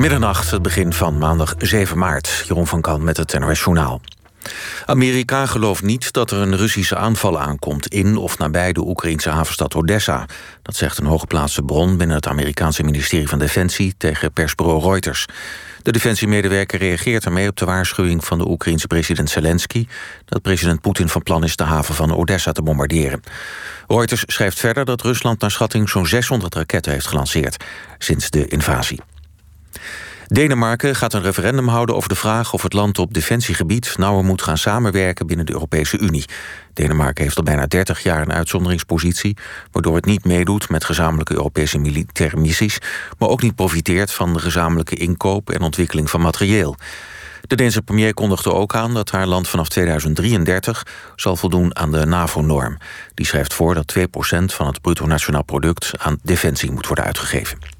Middernacht, het begin van maandag 7 maart. Jeroen van Kan met het NOS Journaal. Amerika gelooft niet dat er een Russische aanval aankomt... in of nabij de Oekraïnse havenstad Odessa. Dat zegt een hooggeplaatste bron binnen het Amerikaanse ministerie van Defensie... tegen persbureau Reuters. De defensiemedewerker reageert ermee op de waarschuwing van de Oekraïense president Zelensky... dat president Poetin van plan is de haven van Odessa te bombarderen. Reuters schrijft verder dat Rusland naar schatting zo'n 600 raketten heeft gelanceerd... sinds de invasie. Denemarken gaat een referendum houden over de vraag of het land op defensiegebied nauwer moet gaan samenwerken binnen de Europese Unie. Denemarken heeft al bijna 30 jaar een uitzonderingspositie, waardoor het niet meedoet met gezamenlijke Europese militaire missies, maar ook niet profiteert van de gezamenlijke inkoop en ontwikkeling van materieel. De Deense premier kondigde ook aan dat haar land vanaf 2033 zal voldoen aan de NAVO-norm. Die schrijft voor dat 2% van het bruto nationaal product aan defensie moet worden uitgegeven.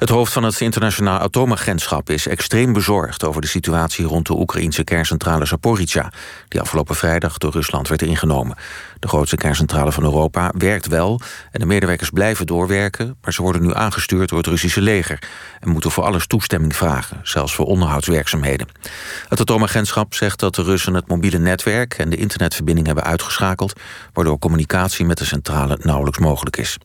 Het hoofd van het internationaal atoomagentschap is extreem bezorgd over de situatie rond de Oekraïnse kerncentrale Zaporizhia, die afgelopen vrijdag door Rusland werd ingenomen. De grootste kerncentrale van Europa werkt wel en de medewerkers blijven doorwerken, maar ze worden nu aangestuurd door het Russische leger en moeten voor alles toestemming vragen, zelfs voor onderhoudswerkzaamheden. Het atoomagentschap zegt dat de Russen het mobiele netwerk en de internetverbinding hebben uitgeschakeld, waardoor communicatie met de centrale nauwelijks mogelijk is.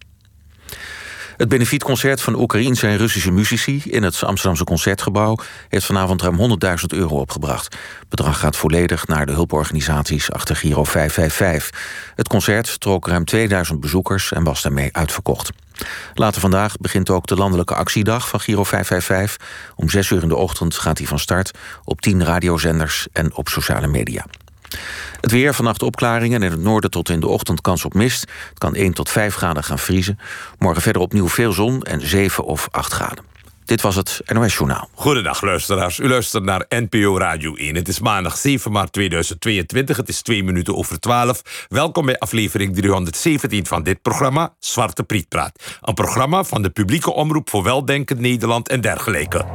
Het benefietconcert van Oekraïense en Russische muzici in het Amsterdamse Concertgebouw heeft vanavond ruim 100.000 euro opgebracht. Het bedrag gaat volledig naar de hulporganisaties achter Giro 555. Het concert trok ruim 2000 bezoekers en was daarmee uitverkocht. Later vandaag begint ook de landelijke actiedag van Giro 555. Om 6 uur in de ochtend gaat hij van start op 10 radiozenders en op sociale media. Het weer, vannacht opklaringen en in het noorden tot in de ochtend kans op mist. Het kan 1 tot 5 graden gaan vriezen. Morgen verder opnieuw veel zon en 7 of 8 graden. Dit was het NOS Journaal. Goedendag luisteraars. U luistert naar NPO Radio 1. Het is maandag 7 maart 2022. Het is 2 minuten over 12. Welkom bij aflevering 317 van dit programma Zwarte Prietpraat. Een programma van de publieke omroep voor weldenkend Nederland en dergelijke.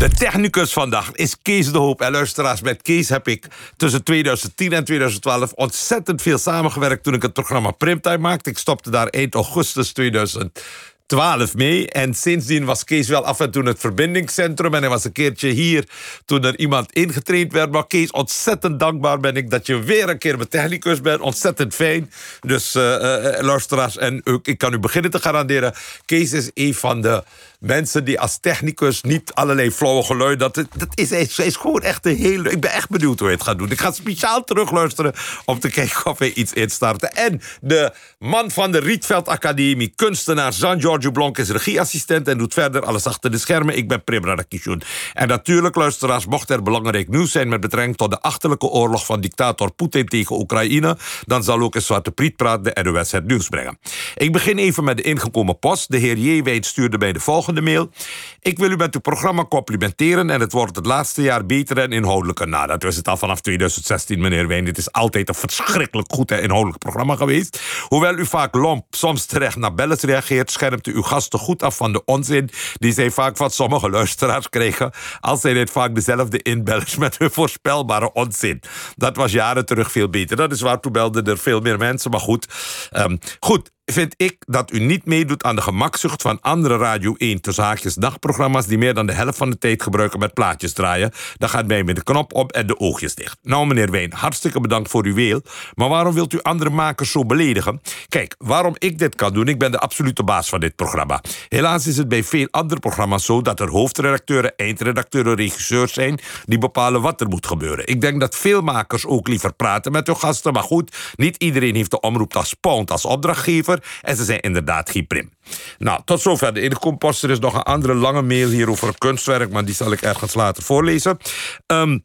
De technicus vandaag is Kees de Hoop. En luisteraars, met Kees heb ik tussen 2010 en 2012 ontzettend veel samengewerkt toen ik het programma Primtime maakte. Ik stopte daar eind augustus 2000. 12 mee. En sindsdien was Kees wel af en toe het verbindingscentrum. En hij was een keertje hier toen er iemand ingetraind werd. Maar Kees, ontzettend dankbaar ben ik dat je weer een keer mijn technicus bent. Ontzettend fijn. Dus uh, uh, luisteraars, en ik kan u beginnen te garanderen. Kees is een van de mensen die als technicus niet allerlei flauwe geluid... Dat, dat is, hij is gewoon echt een hele... Ik ben echt benieuwd hoe hij het gaat doen. Ik ga speciaal terugluisteren om te kijken of hij iets instarten. En de man van de Rietveld Academie, kunstenaar Jean-Giorgio Blonk... is regieassistent en doet verder alles achter de schermen. Ik ben Prim Radakishun. En natuurlijk, luisteraars, mocht er belangrijk nieuws zijn... met betrekking tot de achterlijke oorlog van dictator Poetin tegen Oekraïne... dan zal ook een Zwarte Prietpraat de NOS het nieuws brengen. Ik begin even met de ingekomen post. De heer Jeewijn stuurde bij de volgende mail. Ik wil u met uw programma complimenteren en het wordt het laatste jaar beter en inhoudelijker. Nou, dat was het al vanaf 2016, meneer Wijn. Dit is altijd een verschrikkelijk goed en inhoudelijk programma geweest. Hoewel u vaak lomp, soms terecht naar bellets reageert, schermt u uw gasten goed af van de onzin die zij vaak van sommige luisteraars kregen. Als zij dit vaak dezelfde inbellers met hun voorspelbare onzin. Dat was jaren terug veel beter. Dat is waar, toen belden er veel meer mensen. Maar goed, um, goed vind ik dat u niet meedoet aan de gemakzucht van andere Radio 1 zaakjes dagprogramma's die meer dan de helft van de tijd gebruiken met plaatjes draaien. Dan gaat mij met de knop op en de oogjes dicht. Nou, meneer Wijn, hartstikke bedankt voor uw wil. Maar waarom wilt u andere makers zo beledigen? Kijk, waarom ik dit kan doen, ik ben de absolute baas van dit programma. Helaas is het bij veel andere programma's zo dat er hoofdredacteuren, eindredacteuren, regisseurs zijn die bepalen wat er moet gebeuren. Ik denk dat veel makers ook liever praten met hun gasten, maar goed, niet iedereen heeft de omroep als Pound als opdrachtgever. En ze zijn inderdaad geen prim. Nou, tot zover de incompost. Er is nog een andere lange mail hier over kunstwerk... maar die zal ik ergens later voorlezen. Um,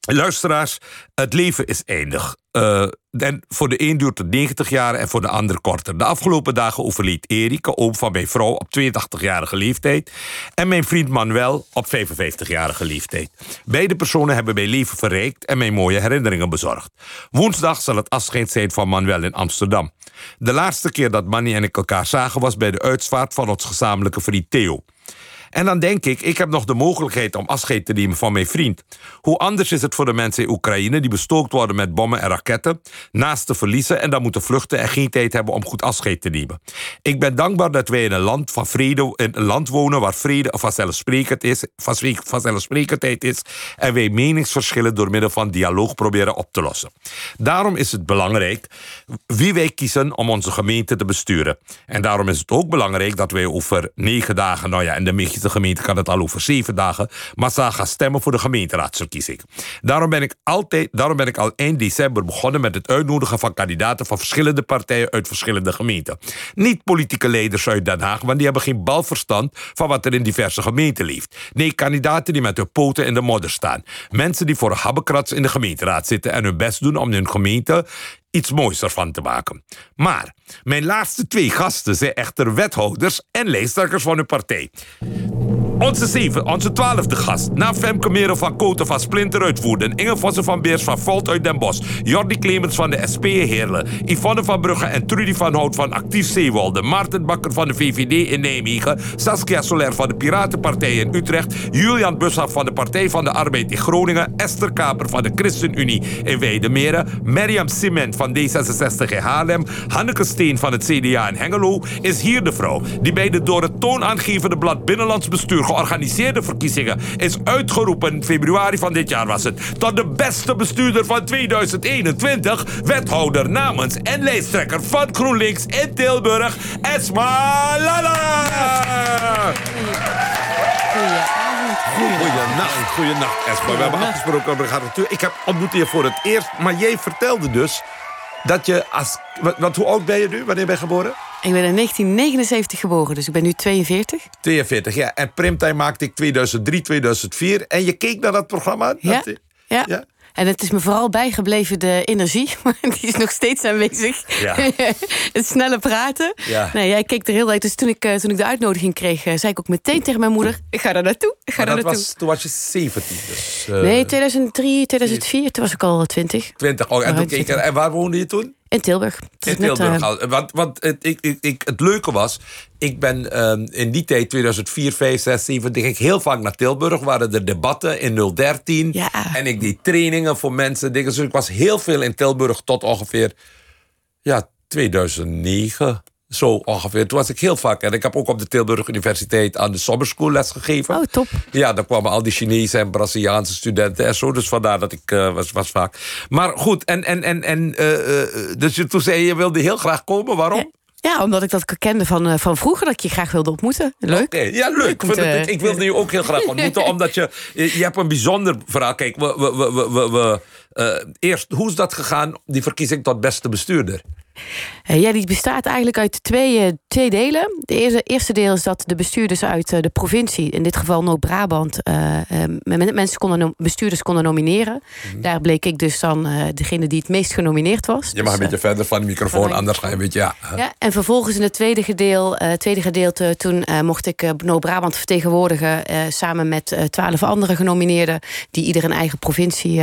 luisteraars, het leven is eindig. Uh, en voor de een duurt het 90 jaar en voor de ander korter. De afgelopen dagen overleed Erik, oom van mijn vrouw, op 82-jarige leeftijd. En mijn vriend Manuel op 55-jarige leeftijd. Beide personen hebben mijn leven verrijkt en mij mooie herinneringen bezorgd. Woensdag zal het afscheid zijn van Manuel in Amsterdam. De laatste keer dat Manny en ik elkaar zagen was bij de uitvaart van ons gezamenlijke vriend Theo. En dan denk ik, ik heb nog de mogelijkheid om afscheid te nemen van mijn vriend. Hoe anders is het voor de mensen in Oekraïne die bestookt worden met bommen en raketten, naast te verliezen en dan moeten vluchten en geen tijd hebben om goed afscheid te nemen. Ik ben dankbaar dat wij in een land van vrede, in een land wonen waar vrede vanzelfsprekend is, vanzelfsprekendheid is en wij meningsverschillen door middel van dialoog proberen op te lossen. Daarom is het belangrijk wie wij kiezen om onze gemeente te besturen. En daarom is het ook belangrijk dat wij over negen dagen, nou ja, in de meeste gemeente kan het al over zeven dagen, massaal gaan stemmen voor de gemeenteraadsverkiezing. Daarom ben ik altijd, daarom ben ik al eind december begonnen met het uitnodigen van kandidaten van verschillende partijen uit verschillende gemeenten. Niet politieke leiders uit Den Haag, want die hebben geen balverstand van wat er in diverse gemeenten leeft. Nee, kandidaten die met hun poten in de modder staan. Mensen die voor habbekrats in de gemeenteraad zitten en hun best doen om hun gemeente iets moois ervan te maken. Maar mijn laatste twee gasten zijn echter wethouders en lijsttrekkers van hun partij. Onze, zeven, onze twaalfde gast. Na Femke Meren van Koten van Splinter uit Woerden. Inge Vossen van Beers van Volt uit Den Bosch. Jordi Clemens van de SP Heerlen. Yvonne van Brugge en Trudy van Hout van Actief Zeewolde. Maarten Bakker van de VVD in Nijmegen. Saskia Soler van de Piratenpartij in Utrecht. Julian Bushaf van de Partij van de Arbeid in Groningen. Esther Kaper van de ChristenUnie in Weidemeren. Mirjam Cement van D66 in Haarlem. Hanneke Steen van het CDA in Hengelo. Is hier de vrouw die bij de door het toonaangevende blad Binnenlands Bestuur georganiseerde verkiezingen is uitgeroepen in februari van dit jaar was het. Tot de beste bestuurder van 2021, wethouder namens en lijsttrekker van GroenLinks in Tilburg, Esma Lala. Goeienacht, goeienacht Esma. We hebben afgesproken, we gaan natuurlijk. Ik heb ontmoet je voor het eerst, maar jij vertelde dus dat je als... Wat, hoe oud ben je nu? Wanneer ben je geboren? Ik ben in 1979 geboren, dus ik ben nu 42. 42, ja. En Primtime maakte ik 2003, 2004. En je keek naar dat programma? Ja, ja. ja. En het is me vooral bijgebleven de energie. Die is nog steeds aanwezig. Ja. het snelle praten. Ja. Nee, jij keek er heel uit. Dus toen ik, toen ik de uitnodiging kreeg, zei ik ook meteen tegen mijn moeder... ik ga daar naartoe. Ik ga daar naartoe. Was, toen was je 17 dus? Uh... Nee, 2003, 2004. Toen was ik al 20. 20, oh, en, toen keek, en waar woonde je toen? In Tilburg. In Tilburg. Net, uh... Want, want het, ik, ik, ik, het leuke was, ik ben uh, in die tijd, 2004, 5, 6, 7, ging ik heel vaak naar Tilburg. Waren er debatten in 013. Ja. En ik deed trainingen voor mensen. Dingen. Dus ik was heel veel in Tilburg tot ongeveer ja, 2009. Zo ongeveer. Toen was ik heel vaak. En ik heb ook op de Tilburg Universiteit aan de Summer School les gegeven. Oh, top. Ja, daar kwamen al die Chinese en Braziliaanse studenten en zo. Dus vandaar dat ik uh, was, was vaak. Maar goed, en, en, en, en uh, dus toen zei je, je wilde heel graag komen. Waarom? Ja. Ja, omdat ik dat kende van, van vroeger, dat ik je graag wilde ontmoeten. Leuk. Okay, ja, leuk. ik wilde je ook heel graag ontmoeten, omdat je, je hebt een bijzonder verhaal. Kijk, we, we, we, we, we uh, eerst, hoe is dat gegaan, die verkiezing tot beste bestuurder? Uh, ja, die bestaat eigenlijk uit twee, uh, twee delen. Het eerste, eerste deel is dat de bestuurders uit uh, de provincie, in dit geval Noord-Brabant, mensen konden bestuurders konden nomineren. Mm -hmm. Daar bleek ik dus dan degene die het meest genomineerd was. Je mag dus, een beetje verder van de microfoon, anders ga je een beetje. Ja. ja en vervolgens in het tweede, gedeel, tweede gedeelte, toen mocht ik Noord-Brabant vertegenwoordigen samen met twaalf andere genomineerden, die ieder een eigen provincie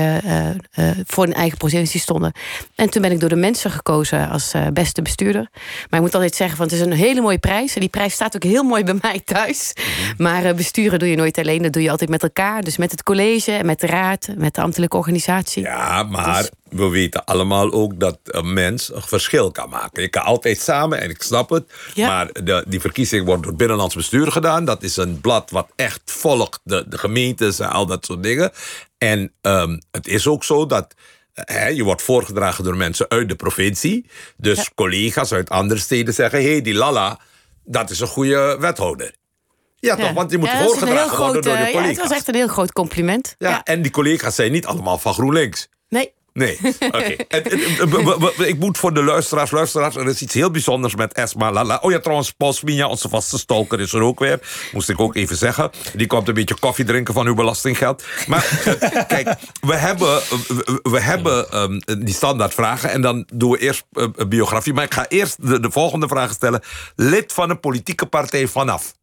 voor een eigen provincie stonden. En toen ben ik door de mensen gekozen als als uh, beste bestuurder. Maar ik moet altijd zeggen, van, het is een hele mooie prijs. En die prijs staat ook heel mooi bij mij thuis. -hmm. Maar uh, besturen doe je nooit alleen. Dat doe je altijd met elkaar. Dus met het college, met de raad, met de ambtelijke organisatie. Ja, maar dus... we weten allemaal ook dat een mens een verschil kan maken. Je kan altijd samen, en ik snap het. Ja. Maar de, die verkiezing wordt door het Binnenlands Bestuur gedaan. Dat is een blad wat echt volgt de, de gemeentes en al dat soort dingen. En um, het is ook zo dat He, je wordt voorgedragen door mensen uit de provincie. Dus ja. collega's uit andere steden zeggen... hé, hey, die Lala, dat is een goede wethouder. Ja, ja, toch? Want die moet ja, voorgedragen worden door de collega's. Ja, het was echt een heel groot compliment. Ja, En die collega's zijn niet allemaal van GroenLinks. Nee. Nee, oké. Okay. ik moet voor de luisteraars, luisteraars, er is iets heel bijzonders met Esma Lala. Oh ja, trouwens, Paul onze vaste stalker, is er ook weer. Moest ik ook even zeggen. Die komt een beetje koffie drinken van uw belastinggeld. Maar kijk, we hebben, we hebben um, die standaardvragen en dan doen we eerst uh, biografie. Maar ik ga eerst de, de volgende vragen stellen. Lid van een politieke partij vanaf?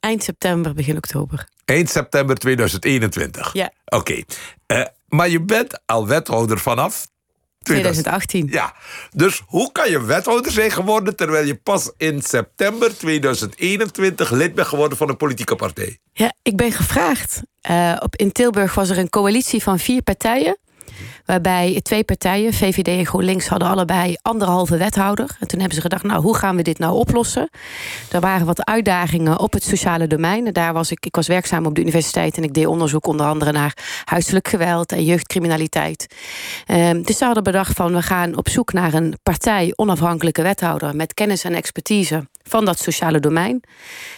Eind september, begin oktober. Eind september 2021? Ja. Oké. Okay. Uh, maar je bent al wethouder vanaf 2018. Ja, dus hoe kan je wethouder zijn geworden... terwijl je pas in september 2021 lid bent geworden van een politieke partij? Ja, ik ben gevraagd. Uh, op, in Tilburg was er een coalitie van vier partijen. Waarbij twee partijen, VVD en GroenLinks, hadden allebei anderhalve wethouder. En toen hebben ze gedacht, nou, hoe gaan we dit nou oplossen? Er waren wat uitdagingen op het sociale domein. daar was ik, ik was werkzaam op de universiteit en ik deed onderzoek onder andere naar huiselijk geweld en jeugdcriminaliteit. Um, dus ze hadden bedacht van, we gaan op zoek naar een partij onafhankelijke wethouder met kennis en expertise van dat sociale domein.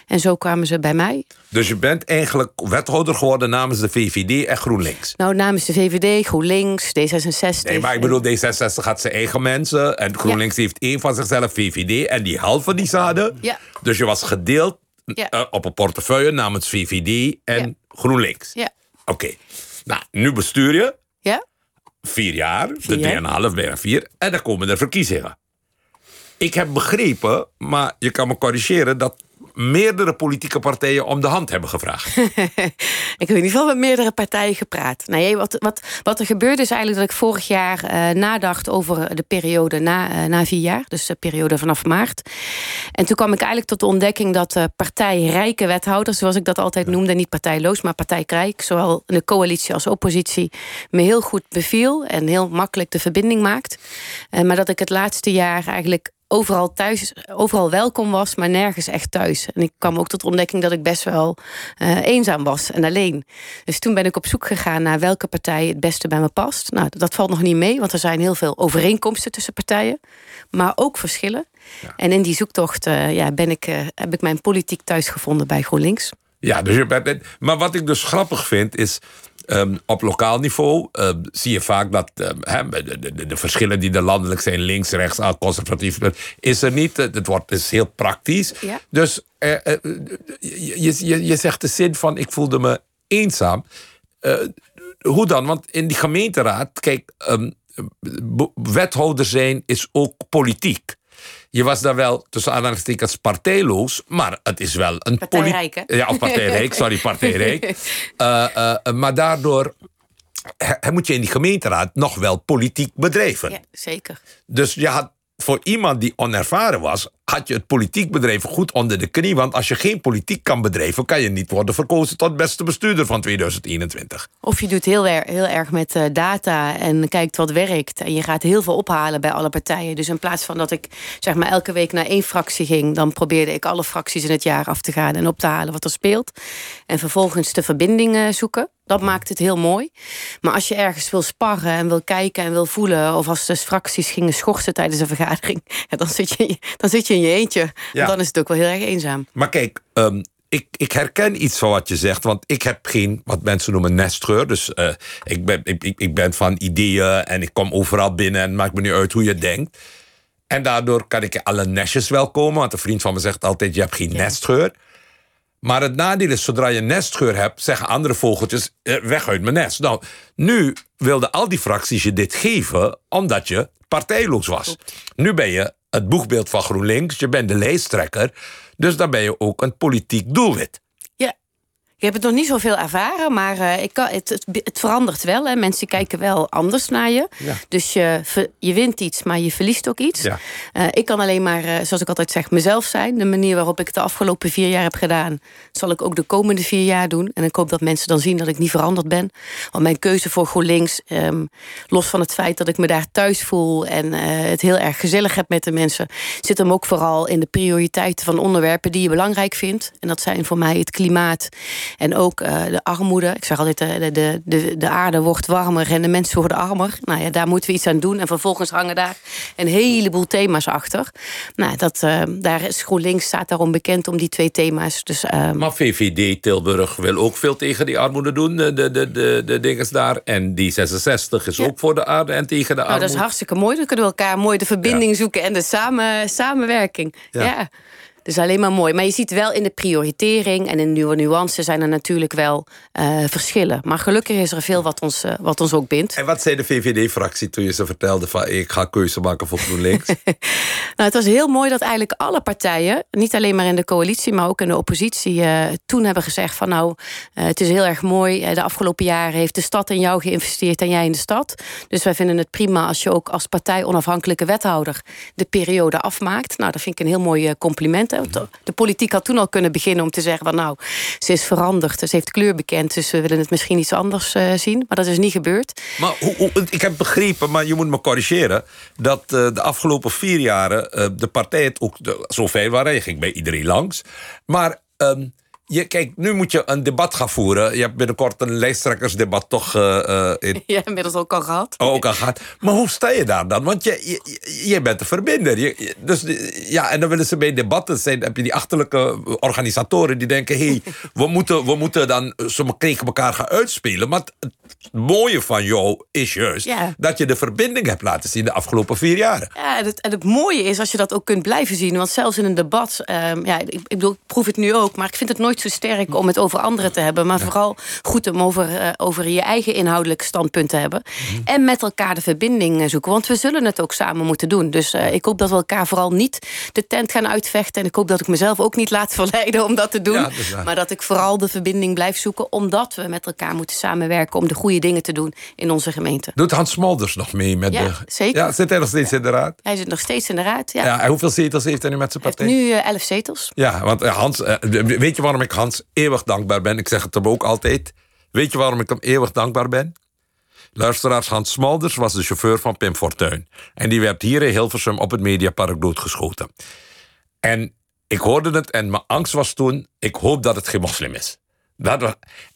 En zo kwamen ze bij mij. Dus je bent eigenlijk wethouder geworden namens de VVD en GroenLinks? Nou, namens de VVD, GroenLinks, D66. Nee, maar ik bedoel, D66 had zijn eigen mensen. En GroenLinks heeft één van zichzelf, VVD. En die halve die zaden. Ja. Dus je was gedeeld uh, op een portefeuille namens VVD en GroenLinks. Ja. Oké. Nou, nu bestuur je. Ja. Vier jaar. Vier. De 2,5, bijna vier. En dan komen er verkiezingen. Ik heb begrepen, maar je kan me corrigeren... dat meerdere politieke partijen om de hand hebben gevraagd. ik heb in ieder geval met meerdere partijen gepraat. Nee, wat, wat, wat er gebeurde is eigenlijk dat ik vorig jaar uh, nadacht over de periode na, uh, na vier jaar. Dus de periode vanaf maart. En toen kwam ik eigenlijk tot de ontdekking dat de partijrijke wethouders, zoals ik dat altijd noemde, niet partijloos, maar partijrijk, zowel in de coalitie als oppositie, me heel goed beviel en heel makkelijk de verbinding maakt. Maar dat ik het laatste jaar eigenlijk overal thuis, overal welkom was, maar nergens echt thuis. En ik kwam ook tot ontdekking dat ik best wel uh, eenzaam was en alleen. Dus toen ben ik op zoek gegaan naar welke partij het beste bij me past. Nou, dat valt nog niet mee, want er zijn heel veel overeenkomsten tussen partijen, maar ook verschillen. Ja. En in die zoektocht uh, ja, ben ik, uh, heb ik mijn politiek thuis gevonden bij GroenLinks. Ja, dus je bent, maar wat ik dus grappig vind is Um, op lokaal niveau uh, zie je vaak dat uh, de, de, de, verschillen die er landelijk zijn, links, rechts, conservatief, is er niet. Het wordt is heel praktisch. Ja. Dus uh, je, je, je zegt de zin van: ik voelde me eenzaam. hoe dan? Want in die gemeenteraad, kijk, wethouder zijn is ook politiek. Je was daar wel tussen aanhalingstekens partijloos, maar het is wel een partijrijk. Hè? Ja, of partijrijk, sorry, partijrijk. uh, uh, maar daardoor he, moet je in die gemeenteraad nog wel politiek bedrijven. Ja, zeker. Dus je had voor iemand die onervaren was, had je het politiek bedrijven goed onder de knie. Want als je geen politiek kan bedrijven, kan je niet worden verkozen tot beste bestuurder van 2021. Of je doet heel, er, heel erg met uh, data en kijkt wat werkt. En je gaat heel veel ophalen bij alle partijen. Dus in plaats van dat ik zeg maar elke week naar één fractie ging, dan probeerde ik alle fracties in het jaar af te gaan en op te halen wat er speelt. En vervolgens de verbindingen zoeken. Dat maakt het heel mooi. Maar als je ergens wil sparren en wil kijken en wil voelen... of als de fracties gingen schorsen tijdens een vergadering... dan zit je, dan zit je in je eentje. Ja. Dan is het ook wel heel erg eenzaam. Maar kijk, um, ik, ik herken iets van wat je zegt. Want ik heb geen, wat mensen noemen, nestgeur. Dus uh, ik, ben, ik, ik ben van ideeën en ik kom overal binnen... en het maakt me niet uit hoe je denkt. En daardoor kan ik alle nestjes wel komen. Want een vriend van me zegt altijd, je hebt geen ja. nestgeur... Maar het nadeel is, zodra je nestgeur hebt, zeggen andere vogeltjes: eh, weg uit mijn nest. Nou, nu wilden al die fracties je dit geven omdat je partijloos was. Nu ben je het boegbeeld van GroenLinks, je bent de lijsttrekker. Dus dan ben je ook een politiek doelwit. Ik heb het nog niet zoveel ervaren, maar uh, ik kan, het, het, het, verandert wel. Hè. Mensen kijken wel anders naar je. Ja. Dus je, je wint iets, maar je verliest ook iets. Ja. Uh, ik kan alleen maar, uh, zoals ik altijd zeg, mezelf zijn. De manier waarop ik het de afgelopen vier jaar heb gedaan... zal ik ook de komende vier jaar doen. En ik hoop dat mensen dan zien dat ik niet veranderd ben. Want mijn keuze voor GroenLinks... Um, los van het feit dat ik me daar thuis voel... en het heel erg gezellig heb met de mensen... zit hem ook vooral in de prioriteiten van onderwerpen... die je belangrijk vindt. En dat zijn voor mij het klimaat... En ook uh, de armoede. Ik zeg altijd, de, de, de, de aarde wordt warmer en de mensen worden armer. Nou ja, daar moeten we iets aan doen. En vervolgens hangen daar een heleboel thema's achter. Nou, dat, uh, daar is GroenLinks staat daarom bekend om die twee thema's. Dus, uh, maar VVD Tilburg wil ook veel tegen die armoede doen. De, de, de, de dingen daar. En die 66 is ja. ook voor de aarde en tegen de nou, armoede. Dat is hartstikke mooi. Dan kunnen we elkaar mooi de verbinding ja. zoeken en de samen, samenwerking. ja. ja. Dus alleen maar mooi. Maar je ziet wel in de prioritering en in nieuwe nuances zijn er natuurlijk wel uh, verschillen. Maar gelukkig is er veel wat ons, uh, wat ons ook bindt. En wat zei de VVD-fractie toen je ze vertelde van ik ga keuze maken voor GroenLinks? nou, het was heel mooi dat eigenlijk alle partijen, niet alleen maar in de coalitie, maar ook in de oppositie, uh, toen hebben gezegd van nou, het is heel erg mooi. de afgelopen jaren heeft de stad in jou geïnvesteerd en jij in de stad. Dus wij vinden het prima als je ook als partij onafhankelijke wethouder de periode afmaakt. Nou, dat vind ik een heel mooi compliment. De politiek had toen al kunnen beginnen om te zeggen van nou, ze is veranderd, ze heeft kleur bekend, dus we willen het misschien iets anders uh, zien. Maar dat is niet gebeurd. Maar hoe, ik heb begrepen, maar je moet me corrigeren, dat uh, de afgelopen vier jaren uh, de partijen ook zoveel waren. Je ging bij iedereen langs. Maar um, je, kijk, nu moet je een debat gaan voeren. Je hebt binnenkort een lijsttrekkersdebat toch... Uh, in... Ja, inmiddels ook al gehad. Oh, ook al gehad. Maar hoe sta je daar dan? Want je, je, je bent de verbinder. Je, dus, ja, en dan willen ze bij debatten zijn... heb je die achterlijke organisatoren die denken... hé, hey, we, moeten, we moeten dan ze tegen elkaar gaan uitspelen. Maar het, mooie van jou is juist... Ja. dat je de verbinding hebt laten zien de afgelopen vier jaren. Ja, en het, en het mooie is als je dat ook kunt blijven zien. Want zelfs in een debat... Um, ja, ik, ik bedoel, ik proef het nu ook... maar ik vind het nooit zo sterk om het over anderen te hebben, maar vooral goed om over, uh, over je eigen inhoudelijke standpunt te hebben. Mhm. En met elkaar de verbinding zoeken. Want we zullen het ook samen moeten doen. Dus uh, ik hoop dat we elkaar vooral niet de tent gaan uitvechten. En ik hoop dat ik mezelf ook niet laat verleiden om dat te doen. Ja, dat maar dat ik vooral de verbinding blijf zoeken, omdat we met elkaar moeten samenwerken om de goede dingen te doen in onze gemeente. Doet Hans Smolders nog mee met ja, de. Zeker. Ja, zit hij nog steeds in de raad? Hij zit nog steeds in de raad. Ja. ja en hoeveel zetels heeft hij nu met zijn partij? nu uh, elf zetels. Ja, want Hans, weet je waarom ik Hans eeuwig dankbaar ben. Ik zeg het hem ook altijd. Weet je waarom ik hem eeuwig dankbaar ben? Luisteraars, Hans Smulders was de chauffeur van Pim Fortuyn. En die werd hier in Hilversum op het Mediapark doodgeschoten. En ik hoorde het en mijn angst was toen... ik hoop dat het geen moslim is.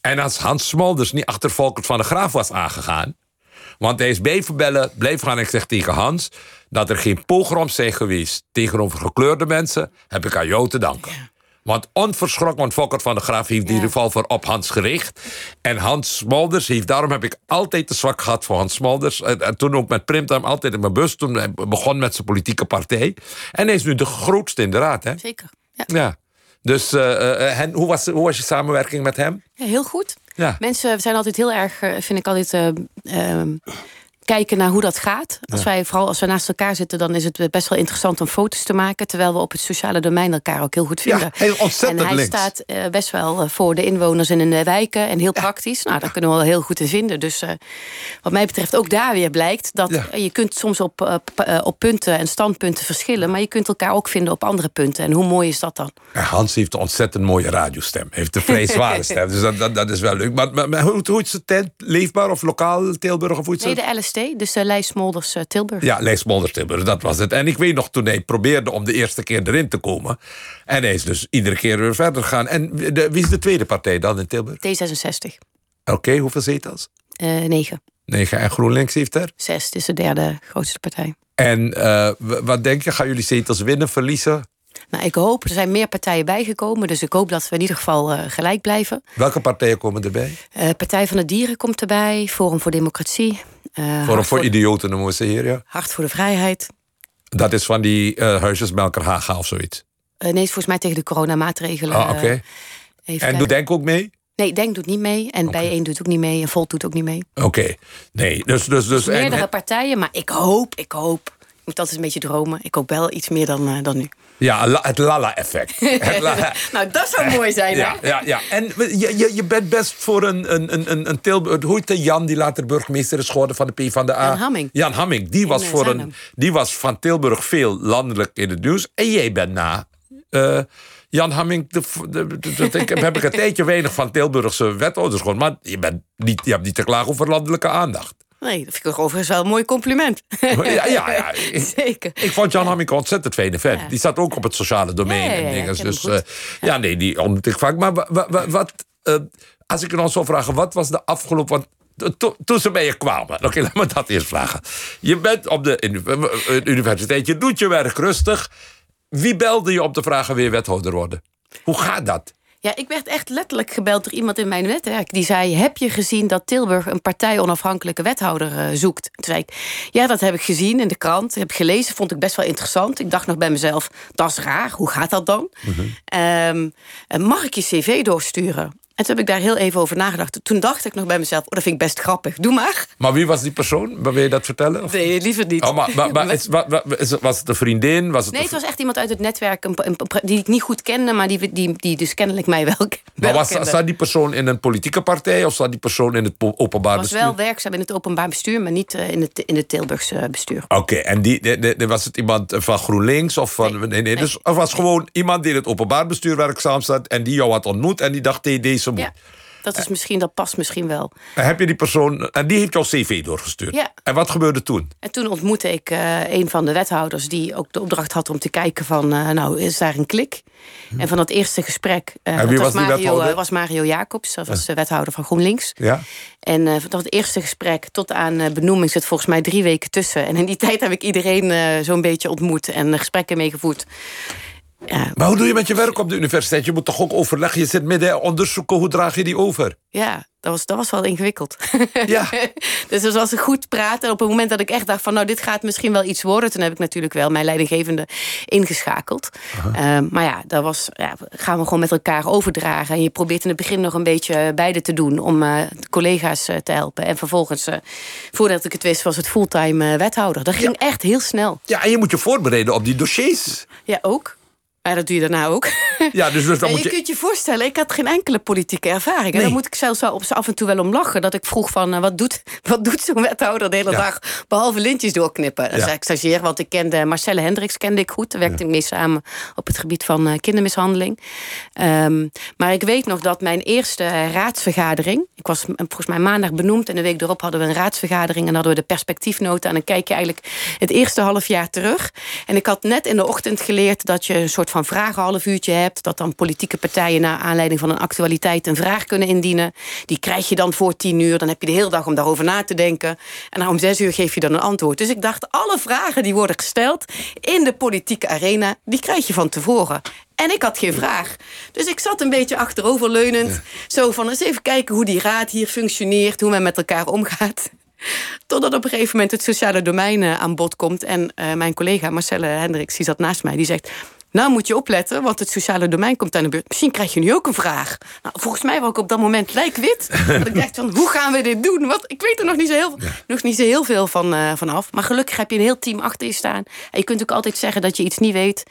En als Hans Smulders niet achter Volkert van de Graaf was aangegaan... want hij is blijven bellen, bleef gaan. Ik zeg tegen Hans dat er geen pogroms zijn geweest... tegenover gekleurde mensen, heb ik aan jou te danken. Want onverschrokken, want Fokker van de Graaf heeft die revolver op Hans gericht. En Hans Smolders heeft, daarom heb ik altijd te zwak gehad voor Hans Smolders. En, toen ook met Primtime, altijd in mijn bus. Toen hij begon met zijn politieke partij. En hij is nu de grootste in de raad. Hè? Zeker. Ja. ja. Dus uh, hoe, was, hoe was je samenwerking met hem? Ja, heel goed. Ja. Mensen zijn altijd heel erg, vind ik altijd. Uh, kijken naar hoe dat gaat. Als wij, vooral als we naast elkaar zitten, dan is het best wel interessant om foto's te maken. Terwijl we op het sociale domein elkaar ook heel goed vinden. Ja, heel ontzettend En hij links. staat uh, best wel voor de inwoners in de wijken en heel praktisch. Nou, daar kunnen we wel heel goed in vinden. Dus uh, wat mij betreft ook daar weer blijkt dat ja. je kunt soms op, uh, op punten en standpunten verschillen. Maar je kunt elkaar ook vinden op andere punten. En hoe mooi is dat dan? Hans heeft een ontzettend mooie radiostem. Heeft een vrij zware stem. Dus dat, dat, dat, is wel leuk. Maar, maar, maar hoe, hoe is het tent? Leefbaar of lokaal Tilburg? Of hoe is nee, de LST. Dus de Lijst Smolders uh, Tilburg. Ja, Lijst Smolders Tilburg, dat was het. En ik weet nog toen hij probeerde om de eerste keer erin te komen. En hij is dus iedere keer weer verder gegaan. En de, wie is de tweede partij dan in Tilburg? D66. Oké, okay, hoeveel zetels? Uh, negen. Negen. En GroenLinks heeft er? Zes, het is de derde grootste partij. En uh, wat denk je, gaan jullie zetels winnen, verliezen? Nou, ik hoop, er zijn meer partijen bijgekomen, dus ik hoop dat we in ieder geval uh, gelijk blijven. Welke partijen komen erbij? Uh, Partij van de Dieren komt erbij, Forum voor Democratie. Uh, Forum voor, voor Idioten noemen we ze hier, ja. Hart voor de Vrijheid. Dat is van die uh, huisjesmelker Haga of zoiets? nee, is volgens mij tegen de coronamaatregelen. Ah, oké. Okay. en doet Denk ook mee? Nee, Denk doet niet mee. En okay. Bijeen doet ook niet mee. En Volt doet ook niet mee. Oké. Okay. Nee, dus... dus, dus meerdere en, partijen, maar ik hoop, ik hoop... Ik moet altijd een beetje dromen. Ik hoop wel iets meer dan, uh, dan nu. Ja, het Lala-effect. La nou, dat zou mooi zijn, ja, hè? Ja, ja. En je, je, je bent best voor een, een, een, een Tilburg... Hoe heet de Jan, die later burgemeester is geworden van de P van de A? Jan Hamming. Jan Hamming. Die was, voor een, die was van Tilburg veel landelijk in het nieuws. En jij bent na... Uh, Jan Hamming, de, de, de, ik heb ik een tijdje weinig van Tilburgse wethouders gehoord. Maar je, bent niet, je hebt niet te klagen over landelijke aandacht. Nee, dat vind ik overigens wel een mooi compliment. Ja, ja, ja. Zeker. Ik vond Jan Hamming ontzettend fijne vent. Ja. Die staat ook op het sociale domein en dingen. Ja, dus uh, ja, nee, die ontmoet ik vaak. Maar wat, uh, als ik je dan zou vragen, wat was de afgelopen... To, toen ze bij je kwamen. Oké, okay, laat me dat eerst vragen. Je bent op de universiteit, je doet je werk rustig. Wie belde je om te vragen weer wethouder worden? Hoe gaat dat? Ja, ik werd echt letterlijk gebeld door iemand in mijn netwerk. Die zei, heb je gezien dat Tilburg een partij onafhankelijke wethouder uh, zoekt? Toen zei ik, ja, dat heb ik gezien in de krant. Heb gelezen, vond ik best wel interessant. Ik dacht nog bij mezelf, dat is raar, hoe gaat dat dan? Mm mag ik je cv doorsturen? En toen heb ik daar heel even over nagedacht. Toen dacht ik nog bij mezelf, oh, dat vind ik best grappig. Doe maar. Maar wie was die persoon? Wil je dat vertellen? Of? Nee, liever niet. Oh, maar, maar, maar is, was het een vriendin? Was het nee, het was echt iemand uit het netwerk die ik niet goed kende... maar die, die, die dus kennelijk mij wel, Maar was, zat die persoon in een politieke partij... of zat die persoon in het openbaar bestuur? was wel werkzaam in het openbaar bestuur... maar niet uh, in, het, in het Tilburgse bestuur. Oké, en die, de, de, was het iemand van GroenLinks? Of, van, nee, nee, nee, Dus, of was gewoon iemand die in het openbaar bestuur werkzaam zat... en die jou had ontmoet en die dacht, hey, deze Ja. Dat, is misschien, dat past misschien wel. Heb je die persoon... En die heeft jouw cv doorgestuurd? Ja. En wat gebeurde toen? En toen ontmoette ik uh, een van de wethouders... die ook de opdracht had om te kijken van... Uh, nou, is daar een klik? En van dat eerste gesprek... Uh, en wie was, was die Mario, was Mario Jacobs. Dat was de wethouder van GroenLinks. Ja. En van dat eerste gesprek tot aan benoeming... zit volgens mij drie weken tussen. En in die tijd heb ik iedereen zo'n beetje ontmoet... en gesprekken meegevoerd. Ja. Maar hoe doe je met je werk op de universiteit? Je moet toch ook overleggen? Je zit midden onderzoeken, hoe draag je die over? Ja, dat was, dat was wel ingewikkeld. Ja. dus het was goed praten. En op het moment dat ik echt dacht van... nou, dit gaat misschien wel iets worden... toen heb ik natuurlijk wel mijn leidinggevende ingeschakeld. Uh, maar ja, dat was, ja, gaan we gewoon met elkaar overdragen. En je probeert in het begin nog een beetje beide te doen... om uh, collega's uh, te helpen. En vervolgens, uh, voordat ik het wist... was het fulltime wethouder. Dat ging Ja. echt heel snel. Ja, en je moet je voorbereiden op die dossiers. Ja, ook. Maar dat doe je daarna ook. Ja, dus, dus dan moet je je... kunt je voorstellen, ik had geen enkele politieke ervaring. En Nee. daar moet ik zelfs wel op af en toe wel om lachen. Dat ik vroeg van, eh, wat doet, wat doet zo'n wethouder de hele Ja. dag... behalve lintjes doorknippen? Dat Ja. zei ik stagiair, want ik kende Marcelle Hendricks kende ik goed. Daar werkte ik mee samen op het gebied van eh, kindermishandeling. Ehm, maar ik weet nog dat mijn eerste eh, raadsvergadering... ik was volgens mij maandag benoemd... en de week erop hadden we een raadsvergadering... en hadden we de perspectiefnota. En dan kijk je eigenlijk het eerste half jaar terug. En ik had net in de ochtend geleerd... dat je een soort van vragen half uurtje hebt... dat dan politieke partijen naar aanleiding van een actualiteit... een vraag kunnen indienen. Die krijg je dan voor tien uur. Dan heb je de hele dag om daarover na te denken. En nou, om zes uur geef je dan een antwoord. Dus ik dacht, alle vragen die worden gesteld... in de politieke arena, die krijg je van tevoren. En ik had geen vraag. Dus ik zat een beetje achteroverleunend. Zo van eens even kijken hoe die raad hier functioneert. Hoe men met elkaar omgaat. Totdat op een gegeven moment het sociale domein eh, aan bod komt. En eh, mijn collega Marcelle Hendricks, die zat naast mij, die zegt... Nou moet je opletten, want het sociale domein komt aan de beurt. Misschien krijg je nu ook een vraag. Nou, volgens mij was ik op dat moment lijkwit. Want ik dacht van, hoe gaan we dit doen? Want ik weet er nog niet zo heel, nog niet zo heel veel van, eh, vanaf. Maar gelukkig heb je een heel team achter je staan. En je kunt ook altijd zeggen dat je iets niet weet.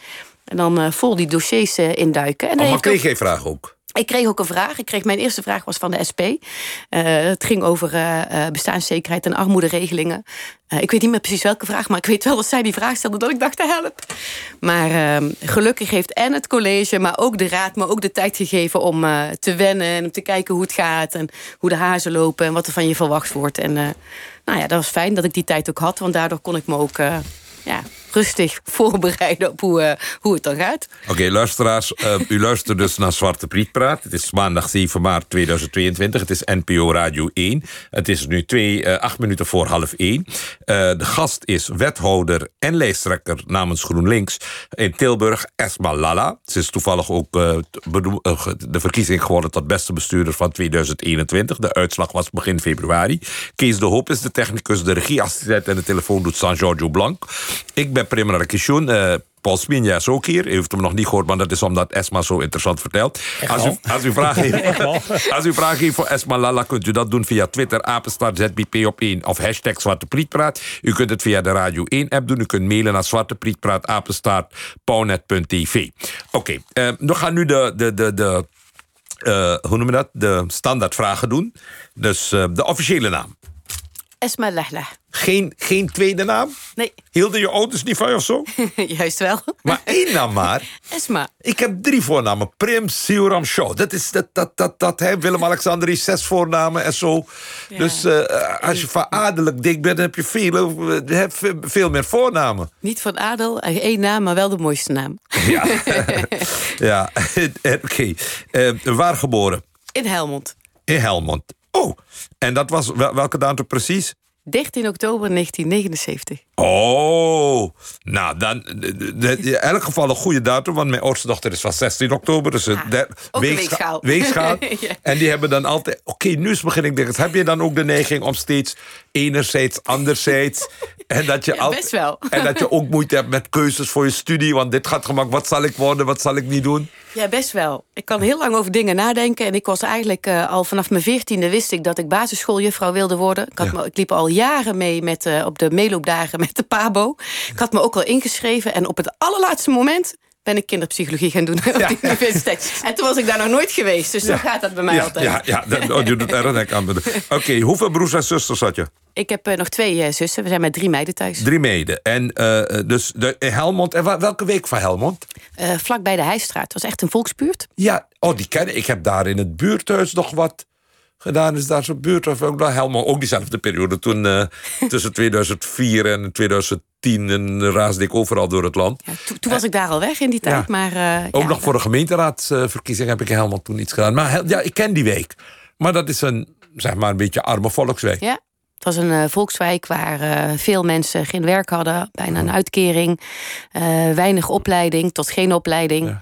En dan eh, vol die dossiers eh, induiken. En dan Oh, maar heeft ook- kreeg je vraag ook? Ik kreeg ook een vraag. Ik kreeg, mijn eerste vraag was van de SP. Eh, het ging over eh, eh, bestaanszekerheid en armoederegelingen. Ik weet niet meer precies welke vraag, maar ik weet wel dat zij die vraag stelde... dat ik dacht, help. Maar eh, gelukkig heeft en het college, maar ook de raad... me ook de tijd gegeven om te wennen en om te kijken hoe het gaat... en hoe de hazen lopen en wat er van je verwacht wordt. En nou ja, dat was fijn dat ik die tijd ook had... want daardoor kon ik me ook ja, rustig voorbereiden op hoe, eh, hoe het dan gaat. Oké, luisteraars, eh, u luistert dus naar Zwarte Priet Praat. Het is maandag 7 maart 2022. Het is NPO Radio 1. Het is nu twee, eh, acht minuten voor half 1. de gast is wethouder en lijsttrekker namens GroenLinks in Tilburg, Esma Lalla. Ze is toevallig ook de verkiezing geworden tot beste bestuurder van 2021. De uitslag was begin februari. Kees de Hoop is de technicus, de regieassistent en de telefoon doet San Giorgio Blanc. Ik ben Prima Rakishun. eh Paul Spinja is ook hier. U heeft hem nog niet gehoord, maar dat is omdat Esma zo interessant vertelt. Als u, als, u vragen heeft, als u vragen heeft voor Esma Lalla, kunt u dat doen via Twitter, apenstaart ZBP op 1 of hashtag Zwarte Prietpraat. U kunt het via de Radio 1-app doen. U kunt mailen naar zwarteprietpraat, apenstaart. Oké, eh, we gaan nu de, de, de, de eh, hoe noemen we dat? De standaardvragen doen. Dus de officiële naam. Esma Lehla. Geen, geen tweede naam? Nee, Hielden je ouders niet van je of zo? juist wel. Maar één naam maar. Esma. Ik heb drie voornamen. Prim, Siuram, Shaw. Dat is dat, dat, dat, dat hè. Willem-Alexander is zes voornamen en zo. Ja. Dus eh, als je van adellijk dik bent, dan heb je veel, eh, heb veel meer voornamen. Niet van adel, eh, één naam, maar wel de mooiste naam. Ja, ja. oké. Waar geboren? In Helmond. In Helmond. Oh, en dat was wel- welke datum precies? 13 oktober 1979. Oh, nou dan. In elk geval een goede datum, want mijn oudste dochter is van 16 oktober. Dus Ah, de, ook een weegschaal. weegschaal. Ja. En die hebben dan altijd. Oké, nu is begin ik denk, heb je dan ook de neiging om steeds enerzijds, anderzijds. En dat je Ja, al- best wel. En dat je ook moeite hebt met keuzes voor je studie. Want dit gaat gemaakt. Wat zal ik worden, wat zal ik niet doen? Ja, best wel. Ik kan heel lang over dingen nadenken. En ik was eigenlijk eh, al vanaf mijn veertiende wist ik dat ik basisschooljuffrouw wilde worden. Ik, had Ja. me, ik liep al jaren mee met, eh, op de meeloopdagen met de PABO. Ik had me ook al ingeschreven. En op het allerlaatste moment ben ik kinderpsychologie gaan doen op de universiteit. En toen was ik daar nog nooit geweest. Dus zo gaat dat bij mij Ja, altijd. ja, ja dat, oh, je doet er denk aan. Oké, hoeveel broers en zusters had je? Ik heb eh, nog twee eh, zussen. We zijn met drie meiden thuis. Drie meiden. En eh, dus de, Helmond. En welke week van Helmond? Vlak bij de Heijstraat. Het was echt een volksbuurt. Ja, oh, die ken ik. Ik heb daar in het buurthuis nog wat gedaan. Is daar zo'n buurthuis ook daar Helmond. Ook diezelfde periode. Toen tussen 2004 en 2010 en raasde ik overal door het land. Ja, to- toen was ik daar al weg in die tijd. Ja. Maar, eh, Ook ja, nog voor de gemeenteraadsverkiezing heb ik Helmond toen iets gedaan. Maar ja, ik ken die week. Maar dat is een, zeg maar, een beetje arme volkswijk. Ja, het was een eh, volkswijk waar eh, veel mensen geen werk hadden, bijna een uitkering, eh, weinig opleiding tot geen opleiding.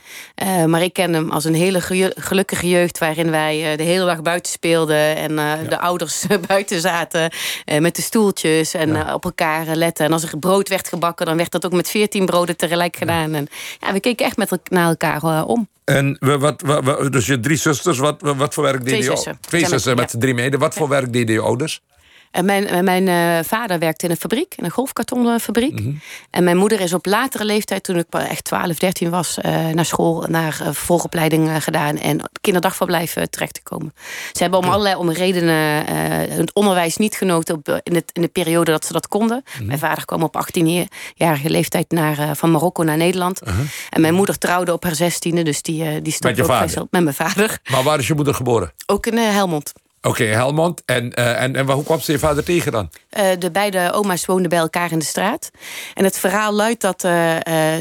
Maar ik ken hem als een hele ge- gelukkige jeugd waarin wij de hele dag buiten speelden en de ouders buiten zaten met de stoeltjes en op elkaar letten. En als er brood werd gebakken, dan werd dat ook met veertien broden tegelijk gedaan. En ja, we keken echt met el- naar elkaar om. En we- wat, wat, wat- dus je drie zusters, wat, wat, voor werk deden je zussen. Twee Ja, met- zussen met drie meiden. Wat voor werk deden je ouders? En mijn, mijn eh, vader werkte in een fabriek, in een golfkartonfabriek. En mijn moeder is op latere leeftijd, toen ik echt 12, 13 was, eh, naar school, naar vervolgopleiding eh, gedaan en kinderdagverblijf eh, terecht gekomen. Ze hebben om allerlei om redenen het onderwijs niet genoten op, in, het, in de periode dat ze dat konden. Mijn vader kwam op 18-jarige leeftijd naar, van Marokko naar Nederland. En mijn moeder trouwde op haar 16e, dus die, die je vader? vrij snel- Met mijn vader. Maar waar is je moeder geboren? Ook in Helmond. Oké, Helmond. En, eh, en, en hoe kwam ze je vader tegen dan? Eh, de beide oma's woonden bij elkaar in de straat. En het verhaal luidt dat eh,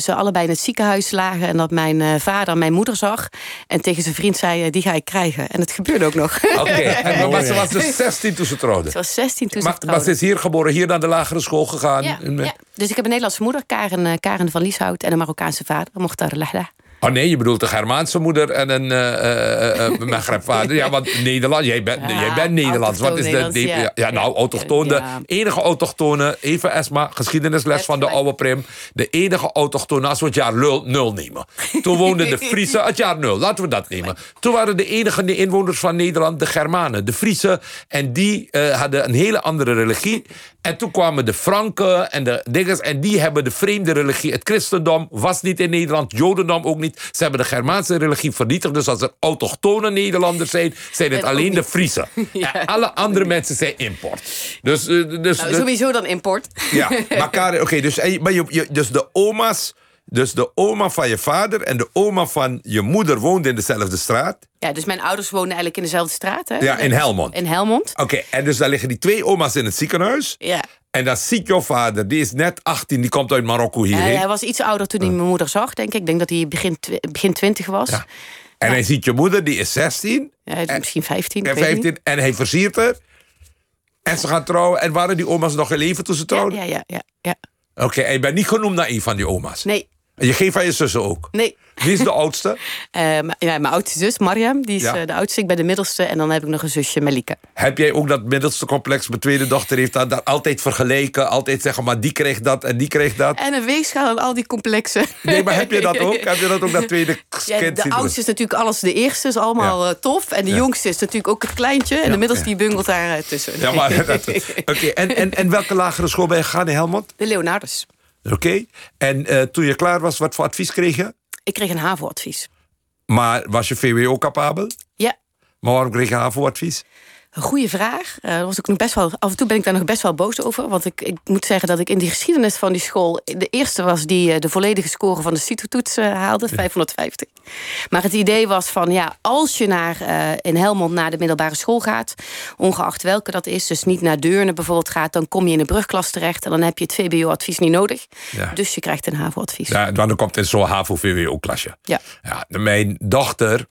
ze allebei in het ziekenhuis lagen... en dat mijn vader mijn moeder zag. En tegen zijn vriend zei, die ga ik krijgen. En het gebeurde ook nog. Oké, en maar ze was dus 16 toen ze trouwde. Ze was 16 toen ze Maar, maar ze is hier geboren, hier naar de lagere school gegaan. ja, En, ja. Dus ik heb een Nederlandse moeder, Karen, Karen van Lieshout... en een Marokkaanse vader, Mokhtar Lahla. Oh nee, je bedoelt de Germaanse moeder en een eh eh, eh, Maghreb-vader. Ja, want Nederland, jij bent, Ja, jij bent Nederlands. Wat is de, de- ja. ja. nou, autochtoon, de Ja. enige autochtone, even Esma, geschiedenisles van de oude Prim. De enige autochtone, als we het jaar nul, nul nemen. Toen woonden de Friesen, het jaar nul, laten we dat nemen. Toen waren de enige inwoners van Nederland de Germanen, de Friesen. En die hadden een hele andere religie. En toen kwamen de Franken en de dinges. En die hebben de vreemde religie. Het christendom was niet in Nederland. Jodendom ook niet. Ze hebben de Germaanse religie vernietigd. Dus als er autochtone Nederlanders zijn, zijn het alleen de. Ja. En alle andere mensen zijn import. Dus, eh, dus, Nou, sowieso dan import. ja, maar Karin, oké, dus, je- maar je, je- dus de oma's, dus de oma van je vader en de oma van je moeder woonden in dezelfde straat. Ja, dus mijn ouders woonden eigenlijk in dezelfde straat. Hè? Ja, in Helmond. In Helmond. Oké, en dus daar liggen die twee oma's in het ziekenhuis. Ja. En dan ziet jouw vader, die is net 18, die komt uit Marokko hierheen. Hij, hij was iets ouder toen hij mijn moeder zag, denk ik. Ik denk dat hij begin, twi- begin 20 was. Ja. En hij ziet je moeder, die is 16 Ja, hij is En- misschien 15. ik en weet het niet. 15 en hij versiert er. En ze gaan trouwen. En waren die oma's nog in leven toen ze Ja, trouwden? ja, ja, ja, ja. Oké, en je bent niet genoemd naar een van die oma's. Nee, En je geeft van je zussen ook. nee. Wie is de oudste? Eh, ja, mijn oudste zus, Mariam, die is Ja. eh, de oudste. Ik ben de middelste. En dan heb ik nog een zusje, Melika. Heb jij ook dat middelste complex? Mijn tweede dochter heeft dat, dat altijd vergeleken. Altijd zeggen, maar die kreeg dat en die kreeg dat. En een weegschaal en al die complexen. Nee, maar heb je dat ook? Heb je dat ook, dat tweede Ja, kind? de oudste is natuurlijk alles de eerste, is allemaal Ja. eh, tof. En de jongste is natuurlijk ook het kleintje. En de middelste die bungelt daar tussen. Ja, maar... dat- Oké, en, en, en welke lagere school ben je gegaan in Helmond? De Leonardus. Oké. En eh, toen je klaar was, wat voor advies kreeg je? Ik kreeg een HAVO-advies. Maar was je VWO capabel? Ja, Maar waarom kreeg je HAVO-advies? Een goede vraag. Eh, was ik nog best wel, af en toe ben ik daar nog best wel boos over. Want ik, ik moet zeggen dat ik in die geschiedenis van die school... de eerste was die eh, de volledige score van de CITO-toets eh, haalde, 550. Maar het idee was van, ja, als je naar, in Helmond naar de middelbare school gaat... ongeacht welke dat is, dus niet naar Deurne bijvoorbeeld gaat... dan kom je in de brugklas terecht en dan heb je het VBO-advies niet nodig. Ja. Dus je krijgt een HAVO-advies. Ja, dan komt in zo'n HAVO-VWO-klasje. Ja. Ja, mijn dochter,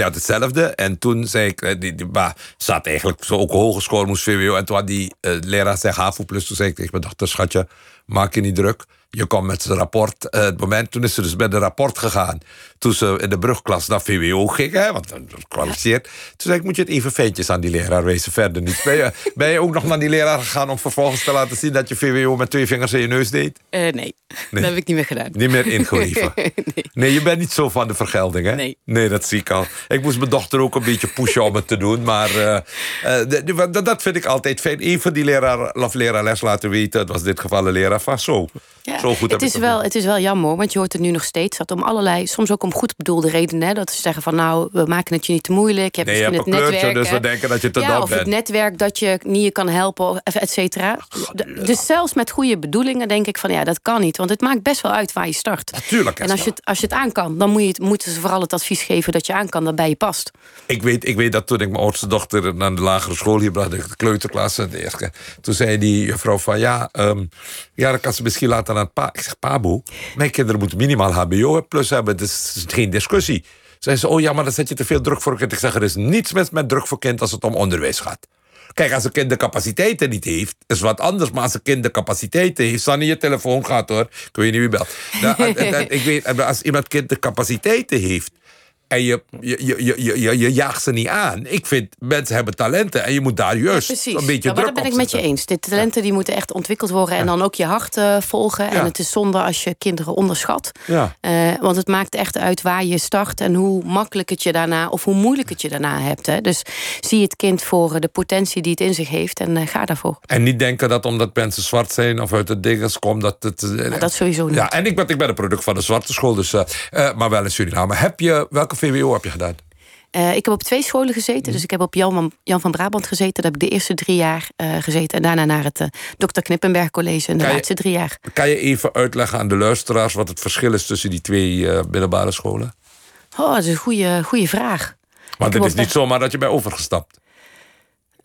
had hetzelfde. En toen zei ik, eh, die, die bah, zat eigenlijk zo ook hogeschool, moest VWO. En toen had die eh, leraar zei HAVO plus. Toen zei ik tegen mijn dochter, schatje, Maak je niet druk. Je komt met zijn rapport. Eh, het moment, toen is ze dus met een rapport gegaan. Toen ze in de brugklas naar VWO ging, hè, want dan kwalificeert. Toen zei ik, moet je het even feitjes aan die leraar wezen, verder niet. Ben je, ben je ook nog naar die leraar gegaan om vervolgens te laten zien... dat je VWO met twee vingers in je neus deed? Uh, nee. nee, dat heb ik niet meer gedaan. Niet meer ingegeven? nee. nee. je bent niet zo van de vergelding, hè? Nee. Nee, dat zie ik al. Ik moest mijn dochter ook een beetje pushen om het te doen. Maar uh, dat vind ik altijd fijn. Even die leraar of lerares laten weten... het was in dit geval een leraar van zo. Ja, zo goed het, is wel, het het is wel jammer, want je hoort het nu nog steeds... dat om allerlei, soms ook om goed bedoelde redenen... Hè, dat ze zeggen van nou, we maken het je niet te moeilijk. Je hebt nee, je hebt het kleurtje, netwerk, dus we denken dat je te ja, of bent. het netwerk dat je niet je kan helpen, et cetera. Dus zelfs met goede bedoelingen denk ik van ja, dat kan niet. Want het maakt best wel uit waar je start. Natuurlijk. En als je, het, als je het aan kan, dan moet je het, moeten ze vooral het advies geven dat je aan kan, dat bij je past. Ik weet, ik weet dat toen ik mijn oudste dochter naar de lagere school hier bracht, de kleuterklas, de eerste, toen zei die juffrouw van ja, um, ja, dan kan ze misschien laten Ik zeg, Pabo, mijn kinderen moeten minimaal HBO plus hebben. Dus geen discussie. Zei ze, oh ja, maar dan zet je te veel druk voor kind. Ik zeg, er is niets mis met druk voor kind als het om onderwijs gaat. Kijk, als een kind de capaciteiten niet heeft, is wat anders. Maar als een kind de capaciteiten heeft, Sanne, je telefoon gaat hoor. Ik weet niet wie belt. Nou, ik weet, als iemand kind de capaciteiten heeft, en je, je, je, je, je, je jaagt ze niet aan. Ik vind, mensen hebben talenten en je moet daar juist een beetje ja, druk dat ben op ik met je eens. De talenten die moeten echt ontwikkeld worden en dan ook je hart uh, volgen. En het is zonde als je kinderen onderschat. Ja. Uh, want het maakt echt uit waar je start en hoe makkelijk het je daarna of hoe moeilijk het je daarna hebt. Hè. Dus zie het kind voor de potentie die het in zich heeft en uh, ga daarvoor. En niet denken dat omdat mensen zwart zijn of uit de dinges komt dat het. Dat sowieso niet. Ja, en ik ben, ik ben een product van de zwarte school, dus, maar wel in Suriname. Heb je, welke VWO heb je gedaan? Uh, ik heb op twee scholen gezeten. Mhm. Dus ik heb op Jan van, Jan van Brabant gezeten. Daar heb ik de eerste drie jaar uh, gezeten. En daarna naar het uh, Dr. Knippenberg College in de kan laatste je, drie jaar. Kan je even uitleggen aan de luisteraars... wat het verschil is tussen die twee middelbare scholen? Oh, dat is een goede, goede vraag. Want het is niet zomaar dat je bij overgestapt.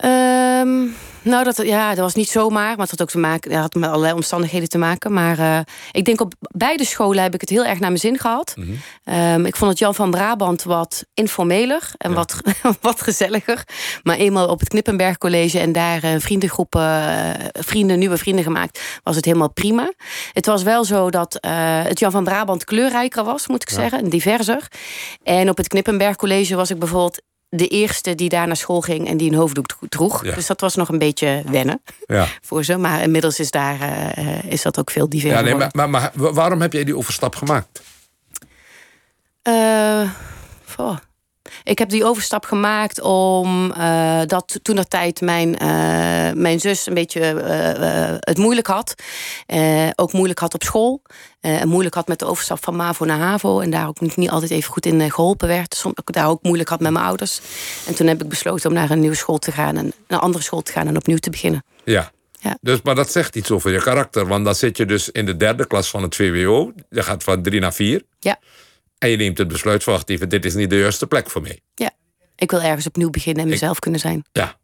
Um, nou, dat, ja, dat was niet zomaar, maar het had ook te maken, dat had met allerlei omstandigheden te maken. Maar uh, ik denk op beide scholen heb ik het heel erg naar mijn zin gehad. Mhm. Mm -hmm. um, ik vond het Jan van Brabant wat informeler en ja. wat, wat gezelliger. Maar eenmaal op het Knippenberg College en daar een vriendengroep, uh, vrienden, nieuwe vrienden gemaakt, was het helemaal prima. Het was wel zo dat uh, het Jan van Brabant kleurrijker was, moet ik ja. zeggen, en diverser. En op het Knippenberg College was ik bijvoorbeeld de eerste die daar naar school ging en die een hoofddoek droeg. Ja. Dus dat was nog een beetje wennen ja. voor ze. Maar inmiddels is, daar, uh, is dat ook veel diverser. Ja, nee, maar, maar, maar, waarom heb jij die overstap gemaakt? Uh, oh. Ik heb die overstap gemaakt om uh, dat toen dat tijd mijn, uh, mijn zus een beetje uh, het moeilijk had. ook moeilijk had op school. En moeilijk had met de overstap van MAVO naar HAVO. En daar ook niet, niet altijd even goed in geholpen werd. Soms ook daar ook moeilijk had met mijn ouders. En toen heb ik besloten om naar een nieuwe school te gaan. En een andere school te gaan en opnieuw te beginnen. Ja. Ja. Dus, maar dat zegt iets over je karakter. Want dan zit je dus in de derde klas van het VWO. Je gaat van drie naar vier. Ja. En je neemt het besluit van, wacht even, dit is niet de juiste plek voor mij. Ja, ik wil ergens opnieuw beginnen en mezelf ik, kunnen zijn. Ja.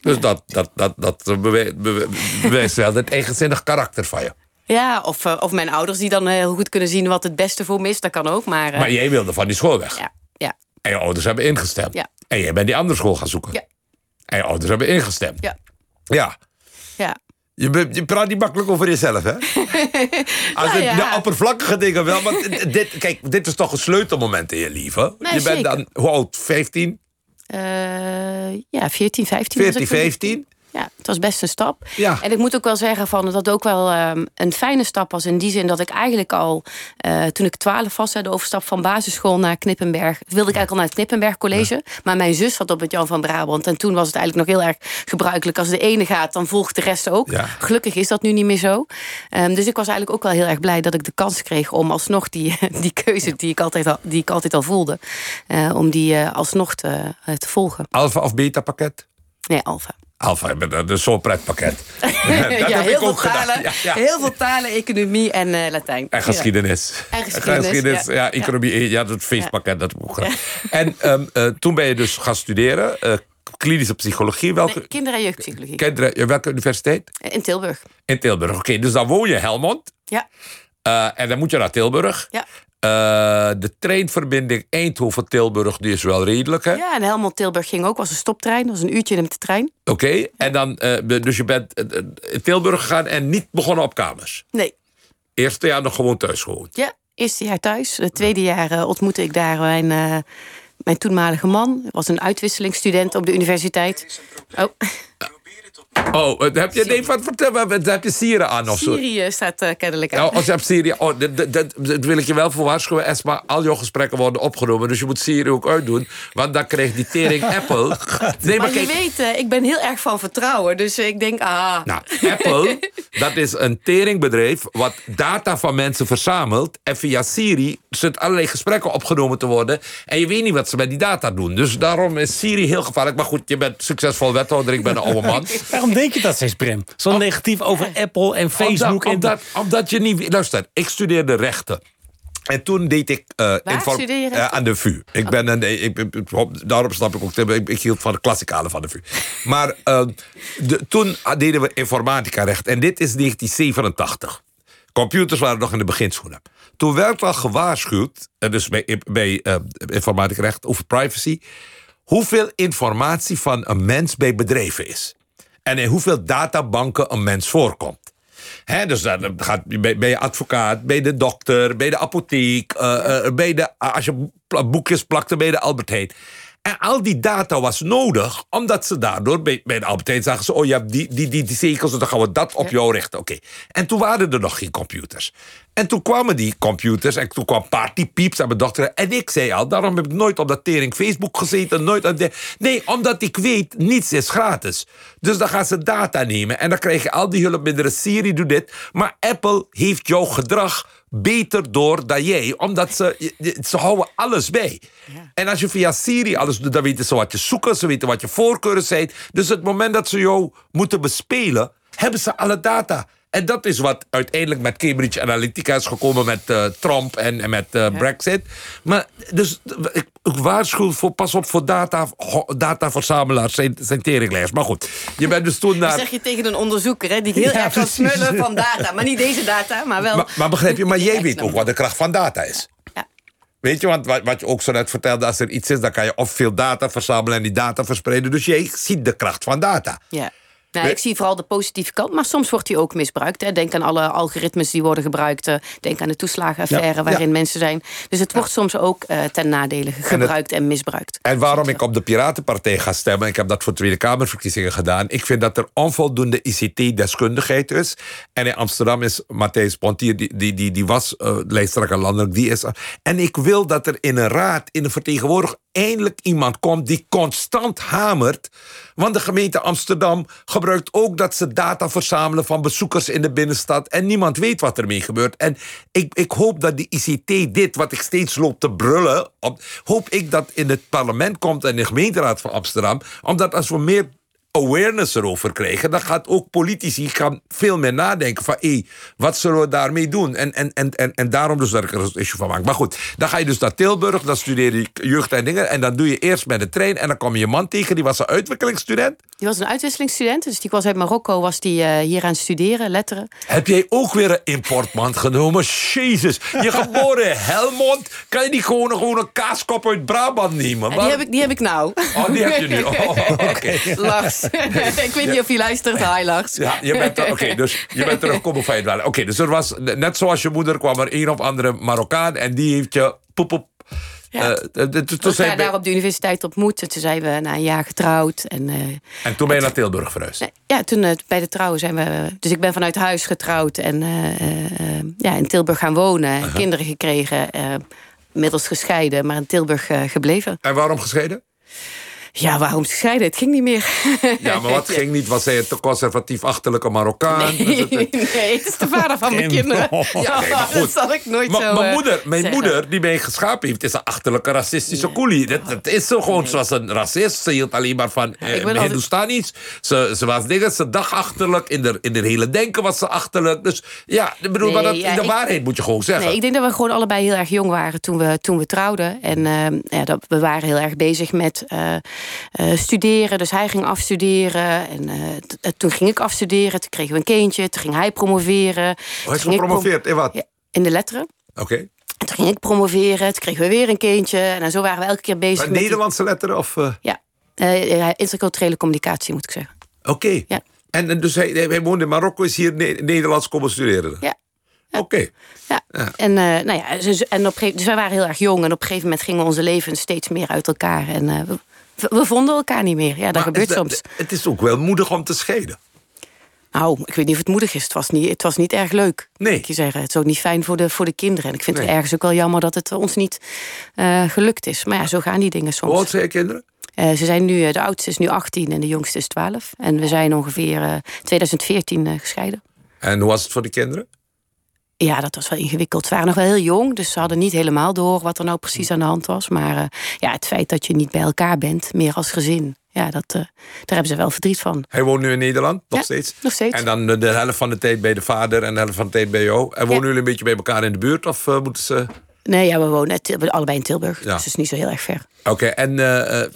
Dus ja. dat, dat, dat, dat bewijst, bewijst wel het eigenzinnig karakter van je. Ja, of, uh, of mijn ouders die dan heel goed kunnen zien wat het beste voor me is, dat kan ook. Maar, uh, maar jij wilde van die school weg. Ja, ja. En je ouders hebben ingestemd. Ja. En jij bent die andere school gaan zoeken. Ja. En je ouders hebben ingestemd. Ja. Ja. Ja. Je, je, praat niet makkelijk over jezelf, hè? Als Nou ja. De oppervlakkige dingen wel. Want dit, kijk, dit is toch een sleutelmoment in je leven. Nee, je bent zeker. dan, hoe oud? 15? Uh, ja, 14, 15. 14, 15? Ja, het was best een stap. Ja. En ik moet ook wel zeggen van, dat het ook wel um, een fijne stap was. In die zin dat ik eigenlijk al, uh, toen ik 12 was, de overstap van basisschool naar Knippenberg. wilde ik eigenlijk al naar het Knippenberg College. Ja. Maar mijn zus zat op het Jan van Brabant. En toen was het eigenlijk nog heel erg gebruikelijk. Als de ene gaat, dan volgt de rest ook. Ja. Gelukkig is dat nu niet meer zo. Um, dus ik was eigenlijk ook wel heel erg blij dat ik de kans kreeg om alsnog die, die keuze die ik altijd al, die ik altijd al voelde. Uh, om die uh, alsnog te, te volgen. Alfa of beta pakket? Nee, alfa. Alfa, dat is zo'n pretpakket. dat ja, heb ik ook veel talen, gedaan. Ja, ja. Heel veel talen, economie en uh, Latijn. En geschiedenis. Ja. En geschiedenis, ja. ja. economie, ja, dat feestpakket, dat heb ik ook gedaan. En um, uh, toen ben je dus gaan studeren, uh, klinische psychologie. Welke, nee, kinder- en jeugdpsychologie. Kinder, welke universiteit? In Tilburg. In Tilburg, oké. Okay, dus dan woon je Helmond. Ja. en dan moet je naar Tilburg. Ja. Eh, de treinverbinding Eindhoven-Tilburg die is wel redelijk, hè? Ja, en Helmond-Tilburg ging ook, was een stoptrein. Dat was een uurtje met de trein. Oké, en dan, eh, dus je bent eh, in Tilburg gegaan en niet begonnen op kamers? Nee, Eerste jaar nog gewoon thuis gewoond? ja, eerste jaar thuis. Het tweede jaar ontmoette ik daar mijn, mijn toenmalige man. was een uitwisselingsstudent op de universiteit. Oh, Oh, eh, heb je, nee, wat, vertel wat- heb je sieren aan of zo? Syrië staat eh, kennelijk aan. Nou, als je hebt Syrië, oh, dat, dat, dat- dat wil ik je wel voor waarschuwen, Esma. Al jouw gesprekken worden opgenomen, dus je moet Syrië ook uitdoen. Want dan krijgt die tering Apple. Nee, maar maar je kijk, weet, eh, ik ben heel erg van vertrouwen. Dus ik denk, ah, nou, Apple, dat is een teringbedrijf wat data van mensen verzamelt. En via Siri zitten allerlei gesprekken opgenomen te worden. En je weet niet wat ze met die data doen. Dus daarom is Siri heel gevaarlijk. Maar goed, je bent succesvol wethouder, ik ben een oude man. Waarom denk je dat steeds, Prem? Zo negatief over Apple en Facebook. Omdat, en omdat, omdat je niet... Luister, ik studeerde rechten. En toen deed ik... eh, eh, rechten? aan de VU. Ik ben een, ik, ik- ik- daarom snap ik ook... Ik, ik hield van de klassikale van de VU. Maar eh, de, toen deden we informatica recht. En dit is 1987. Computers waren nog in de beginschoenen. Toen werd al gewaarschuwd... eh, dus bij, bij eh, informatica recht over privacy... hoeveel informatie van een mens bij bedrijven is. En in hoeveel databanken een mens voorkomt. Hè, dus dan gaat, bij, bij je advocaat, bij de dokter, bij de apotheek, eh, eh, bij de, als je boekjes plakte bij de Albert Heijn. En al die data was nodig, omdat ze daardoor bij, bij de Albert zagen ze: oh, je hebt die, die, die, dan gaan we dat op jou richten. Oké. En toen waren er nog geen computers. En toen kwamen die computers en toen kwam Partypieps en mijn dochter. En ik zei al, daarom heb ik nooit op dat tering Facebook gezeten. Nooit de, nee, omdat ik weet, niets is gratis. Dus dan gaan ze data nemen en dan krijg je al die hulpmiddelen. Siri doet dit. Maar Apple heeft jouw gedrag beter door dan jij. Omdat ze, ze houden alles bij. En als je via Siri alles doet, dan weten ze wat je zoekt. Ze weten wat je voorkeuren zijn. Dus het moment dat ze jou moeten bespelen, hebben ze alle data. En dat is wat uiteindelijk met Cambridge Analytica is gekomen met eh, Trump en, en met eh, Brexit. Maar dus ik, ik waarschuw voor, pas op voor data, dataverzamelaars, zijn, zijn teringlijst. Maar goed, je bent dus toen dat naar... zeg je tegen een onderzoeker, hè, die heel Ja, erg kan smullen van data. Maar niet deze data, maar wel... Maar, maar begrijp je, maar jij weet ook wat de kracht van data is. Ja. Weet je, want wat, wat je ook zo net vertelde, als er iets is, dan kan je of veel data verzamelen en die data verspreiden. Dus jij ziet de kracht van data. Ja. Nou, Nee. ik zie vooral de positieve kant, maar soms wordt die ook misbruikt. Hè. Denk aan alle algoritmes die worden gebruikt. eh, Denk aan de toeslagenaffaire Ja, waarin ja. mensen zijn. Dus het wordt soms ook eh, ten nadele gebruikt en, misbruikt. En waarom ik op de Piratenpartij ga stemmen, ik heb dat voor Tweede Kamerverkiezingen gedaan. Ik vind dat er onvoldoende ICT-deskundigheid is. En in Amsterdam is Matthijs Pontier, die, die, die, die was uh, lijsttrekker landelijk, die is. En ik wil dat er in een raad, in een vertegenwoordiger, eindelijk iemand komt die constant hamert. Want de gemeente Amsterdam gebruikt ook dat ze data verzamelen van bezoekers in de binnenstad. En niemand weet wat ermee gebeurt. En ik, ik hoop dat die ICT, dit wat ik steeds loop te brullen, op, hoop ik dat in het parlement komt en de gemeenteraad van Amsterdam. Omdat als we meer awareness erover krijgen, dan gaat ook politici gaan veel meer nadenken van hé, wat zullen we daarmee doen? En, en, en, en, en daarom dus dat ik er een issue van maak. Maar goed, dan ga je dus naar Tilburg, dan studeer je jeugd en dingen en dan doe je eerst met de trein en dan kom je je man tegen, die was een uitwikkelingsstudent. Die was een uitwisselingsstudent, dus die was uit Marokko, was die eh, hier aan het studeren, letteren. Heb jij ook weer een importmand genomen? Jezus, je geboren Helmond, kan je niet gewoon, gewoon een kaaskop uit Brabant nemen? En die heb, ik, die heb ik nou. Oh, die heb je nu. Oh, oké. ik weet niet of je luistert. Hi, Lars. Ja, je bent, er- oké, dus je bent teruggekomen van. Oké, dus er was, net zoals je moeder, kwam er een of andere Marokkaan en die heeft je poep poep. Ja. eh, eh, toen zijn daar op de universiteit ontmoet. En toen zijn we na een jaar getrouwd. En, eh, en toen ben je naar Tilburg verhuisd. nee, ja, toen eh, bij de trouwen zijn we... Dus ik ben vanuit huis getrouwd en ja, in Tilburg gaan wonen. Kinderen gekregen, middels gescheiden, maar in Tilburg gebleven. En waarom gescheiden? Ja, waarom gescheiden? Het ging niet meer. Ja, maar wat ging niet? Was hij een te conservatief achterlijke Marokkaan? Nee, nee, het is de vader van mijn kinderen. Ja, Nee, maar goed. dat zal ik nooit Maar zo mijn eh, moeder, mijn zeggen. moeder, die mij geschapen heeft, is een achterlijke racistische koelie. Dat, dat is zo gewoon. Ze was een racist. Ze hield alleen maar van eh, altijd-. Ze, ze was dingen. Ze dacht achterlijk. In de, in de hele denken was ze achterlijk. Dus ja, ik bedoel, maar Nee, dat, ja, de ik- waarheid moet je gewoon zeggen. Nee, ik denk dat we gewoon allebei heel erg jong waren toen we, toen we trouwden. En eh, ja, dat, we waren heel erg bezig met eh, studeren. Dus hij ging afstuderen. En eh, eh, toen ging ik afstuderen. Toen kregen we een kindje. Toen ging hij promoveren. Hij Toen is gepromoveerd. In wat? In de letteren. Oké. En toen ging ik promoveren, toen kregen we weer een kindje. En zo waren we elke keer bezig met... Nederlandse letter of... eh, Ja, Eh, interculturele communicatie moet ik zeggen. Oké. Ja. En, dus hij, hij woont in Marokko, is hier Ne- Nederlands komen studeren? Ja. Oké. Ja. En, eh, nou ja, dus, en op, dus wij waren heel erg jong. En op een gegeven moment gingen onze levens steeds meer uit elkaar. En eh, we, we vonden elkaar niet meer. Ja, dat Maar gebeurt soms. Het is ook wel moedig om te scheiden. Nou, ik weet niet of het moedig is. Het was niet, het was niet erg leuk. Nee. Ik je zeggen. Het is ook niet fijn voor de, voor de kinderen. En ik vind Nee. het ergens ook wel jammer dat het ons niet eh, gelukt is. Maar ja, zo gaan die dingen Hoe oud soms. zijn je kinderen? Eh, ze zijn nu, eh, de oudste is nu 18 en de jongste is 12. En we zijn ongeveer eh 2014 eh, gescheiden. En hoe was het voor die kinderen? Ja, dat was wel ingewikkeld. Ze waren nog wel heel jong, dus ze hadden niet helemaal door wat er nou precies aan de hand was. Maar eh, ja, het feit dat je niet bij elkaar bent, meer als gezin, ja, dat, eh, daar hebben ze wel verdriet van. Hij woont nu in Nederland, nog Ja, steeds? nog steeds. En dan de, helft van de tijd bij de vader en de helft van de tijd bij jou. En wonen Ja. jullie een beetje bij elkaar in de buurt? Of eh, moeten ze... Nee, ja, we wonen allebei in Tilburg, Ja. dus het is niet zo heel erg ver. Oké, en,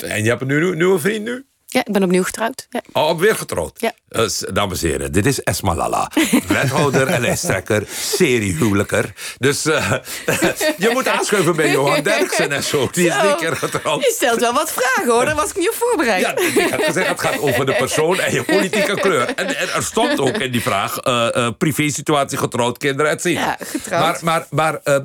en je hebt een nieuwe, nieuwe vriend nu? Ja, ik ben opnieuw getrouwd. Ja. Oh, weer getrouwd. Ja. Eh, dames en heren, dit is Esma Lala. Wethouder en lijsttrekker, seriehuwelijker. Dus eh, je moet aanschuiven bij Johan Derksen en zo. Die is drie keer getrouwd. Je stelt wel wat vragen hoor, daar was ik niet op voorbereid. Ja, ik had gezegd, het gaat over de persoon en je politieke kleur. En, en er stond ook in die vraag, eh privé-situatie, getrouwd, kinderen, et cetera. Ja, getrouwd. Maar, maar, maar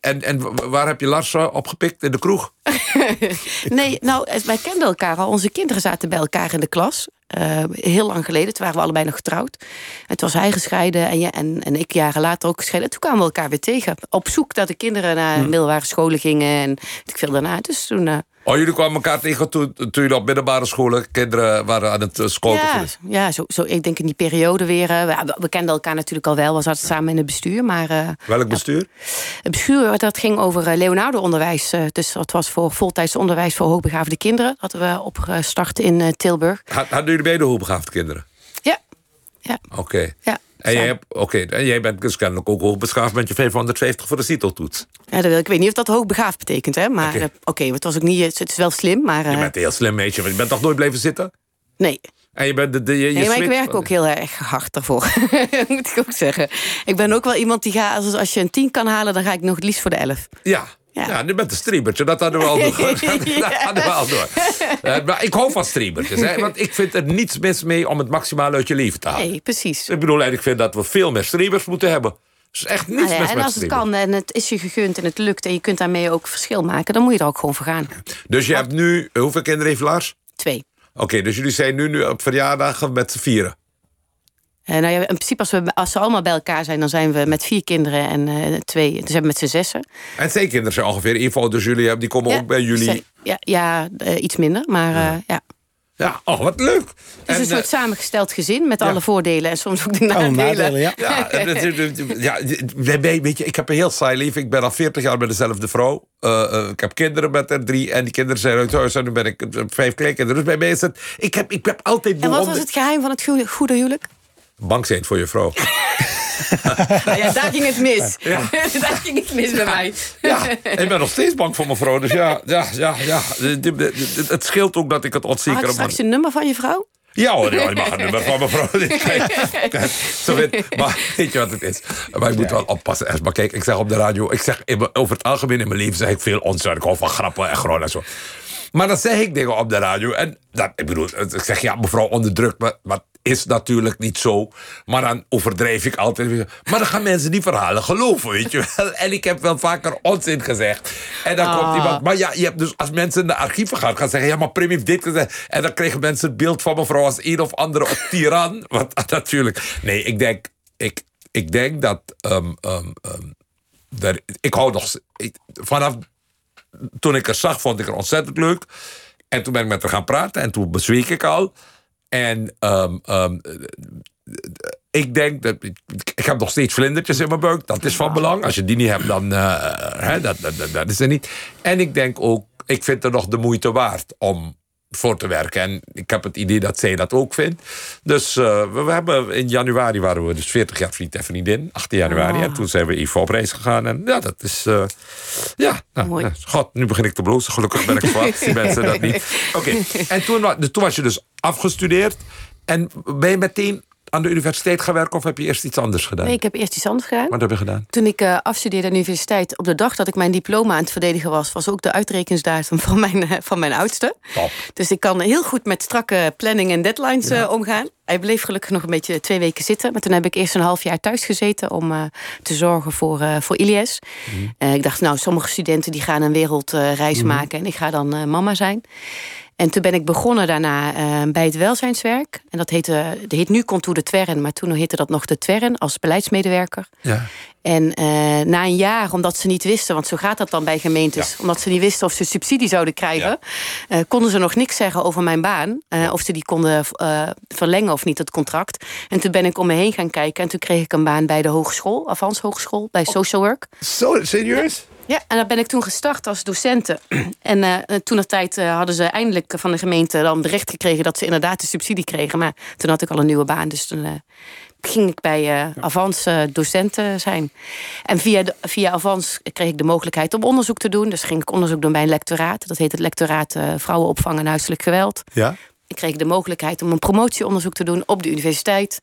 en, en waar heb je Lars opgepikt? In de kroeg? Nee, nou, wij kenden elkaar al. Onze kinderen zaten bij elkaar in de klas. Eh, heel lang geleden, toen waren we allebei nog getrouwd. En toen was hij gescheiden en, ja, en, en ik jaren later ook gescheiden. Toen kwamen we elkaar weer tegen. Op zoek dat de kinderen naar Hm. middelbare scholen gingen en ik veel daarna. Dus toen... eh, Oh, jullie kwamen elkaar tegen toen, toen jullie op middelbare scholen kinderen waren aan het uh, scouten. ja, ja zo, zo, ik denk in die periode weer. eh, we, we kenden elkaar natuurlijk al wel. We zaten samen in het bestuur. Maar eh, Welk bestuur? het bestuur dat ging over eh, Leonardo-onderwijs. eh, dus dat was voor voltijds onderwijs voor hoogbegaafde kinderen. Dat hadden we opgestart in eh, Tilburg. Had- Hadden jullie beide hoogbegaafde kinderen? Ja, ja, Oké. ja. En, jij hebt, en jij bent dus kennelijk ook hoogbegaafd met je 550 voor de CITO-toets. Ja, dat wil, ik weet niet of dat hoogbegaafd betekent, hè? Maar Oké. eh, het was ook niet. Het is wel slim, maar eh, Je bent een heel slim meisje, want je bent toch nooit blijven zitten? nee. En je bent de, de, je, je Nee, maar ik werk ook heel erg hard daarvoor. moet ik ook zeggen. Ik ben ook wel iemand die gaat, als, als je een 10 kan halen, dan ga ik nog het liefst voor de 11. Ja. Ja. Ja. met een streamertje, dat hadden we al door. dat hadden we al door. Eh, maar ik hou van streamertjes, hè, want ik vind er niets mis mee om het maximaal uit je leven te halen. Nee, precies. Ik bedoel, en ik vind dat we veel meer streamers moeten hebben. Is echt niets Nou ja, mis en als het kan en het is je gegund en het lukt en je kunt daarmee ook verschil maken, dan moet je er ook gewoon voor gaan. Dus je hebt nu, hoeveel kinderen heeft Lars? Twee. Oké, dus jullie zijn nu, nu op verjaardagen met z'n vieren. Eh, nou ja, in principe, als, we, als ze allemaal bij elkaar zijn, dan zijn we met vier kinderen en eh, twee. Dus hebben we met z'n zessen. En zijn kinderen zijn ongeveer even dus jullie hebben, die komen ook bij jullie. Ja, ja eh, iets minder, maar eh, ja. Ja, oh, wat leuk. Het is En, een soort eh, samengesteld gezin met alle voordelen en soms ook de Oh, nadelen. nadelen, ja. Ja, ja, weet je, ik heb een heel saai leven. Ik ben al 40 jaar met dezelfde vrouw. Eh, eh, ik heb kinderen met er drie. En die kinderen zijn uit huis. En nu ben ik eh, vijf kleinkinderen. Dus bij mij is het... Ik heb, ik heb altijd En wat was het geheim van het goede huwelijk? Bang zijn voor je vrouw. Nou ja, daar ging het mis. daar ging het mis bij mij. Ja, ik ben nog steeds bang voor mijn vrouw. Dus ja, ja, ja, ja. Het scheelt ook dat ik het Had onzeker ik heb. straks een nummer van je vrouw? Ja hoor, ja, je mag een nummer van mevrouw. Zo weet, maar weet je wat het is? Maar ik moet wel oppassen. Maar kijk, ik zeg op de radio... Ik zeg in over het algemeen in mijn leven zeg ik veel onzin. Ik hou van grappen en gewoon en zo. Maar dan zeg ik dingen op de radio. En dat, ik bedoel, ik zeg ja, mevrouw onderdrukt. Maar, maar is natuurlijk niet zo. Maar dan overdrijf ik altijd. Maar dan gaan mensen die verhalen geloven, weet je wel. En ik heb wel vaker onzin gezegd. En dan komt iemand... Maar ja, je hebt dus als mensen in de archieven gaan, gaan zeggen... Ja, maar Prim heeft dit gezegd. En dan krijgen mensen het beeld van mevrouw als een of andere tiran. Wat natuurlijk... Nee, ik denk... Ik, ik denk dat... ehm, ehm, ehm, ik hou nog... Ik, vanaf toen ik haar zag, vond ik haar ontzettend leuk. En toen ben ik met haar gaan praten en toen bezweek ik al. En ehm, ehm, ik denk dat. Ik, heb nog steeds vlindertjes in mijn buik. Dat is van belang. Als je die niet hebt, dan. eh, hè, dat, dat, dat, dat is er niet. En ik denk ook. Ik vind het nog de moeite waard om voor te werken. En ik heb het idee dat zij dat ook vindt. Dus eh, we, we hebben in januari waren we dus 40 jaar vriend en vriendin. 18 januari. En toen zijn we even op reis gegaan. En ja, dat is... eh, ja, nou, Mooi. god, nu begin ik te blozen. Gelukkig ben ik zwart. Die mensen dat niet. Oké, en toen, toen was je dus afgestudeerd. En ben je meteen aan de universiteit gaan werken of heb je eerst iets anders gedaan? Nee, ik heb eerst iets anders gedaan. Wat heb je gedaan? Toen ik uh, afstudeerde aan de universiteit, op de dag dat ik mijn diploma aan het verdedigen was, was ook de uitrekeningsdatum van mijn, uh, van mijn oudste. Top. Dus ik kan heel goed met strakke planning en deadlines ja. uh, omgaan. Hij bleef gelukkig nog een beetje twee weken zitten. Maar toen heb ik eerst een half jaar thuis gezeten om te zorgen voor, voor Ilias. Mm. ik dacht, nou, sommige studenten die gaan een wereldreis mm. maken en ik ga dan mama zijn. En toen ben ik begonnen daarna uh, bij het welzijnswerk. En dat heette, dat heet nu Contour de Twerren, maar toen heette dat nog de Twerren als beleidsmedewerker. Ja. En uh, na een jaar, omdat ze niet wisten, want zo gaat dat dan bij gemeentes, ja. omdat ze niet wisten of ze subsidie zouden krijgen, ja. uh, konden ze nog niks zeggen over mijn baan. of ze die konden verlengen of niet, het contract. En toen ben ik om me heen gaan kijken en toen kreeg ik een baan bij de hogeschool, Avans Hogeschool, bij Social Work. Zo, serieus? Ja, en daar ben ik toen gestart als docenten. En uh, toen de tijd uh, hadden ze eindelijk van de gemeente dan bericht gekregen dat ze inderdaad de subsidie kregen. Maar toen had ik al een nieuwe baan, dus toen uh, ging ik bij Avans docenten zijn. En via, de, via Avans kreeg ik de mogelijkheid om onderzoek te doen. Dus ging ik onderzoek doen bij een lectoraat. Dat heet het lectoraat Vrouwenopvang en Huiselijk Geweld. Ja? Ik kreeg de mogelijkheid om een promotieonderzoek te doen op de universiteit.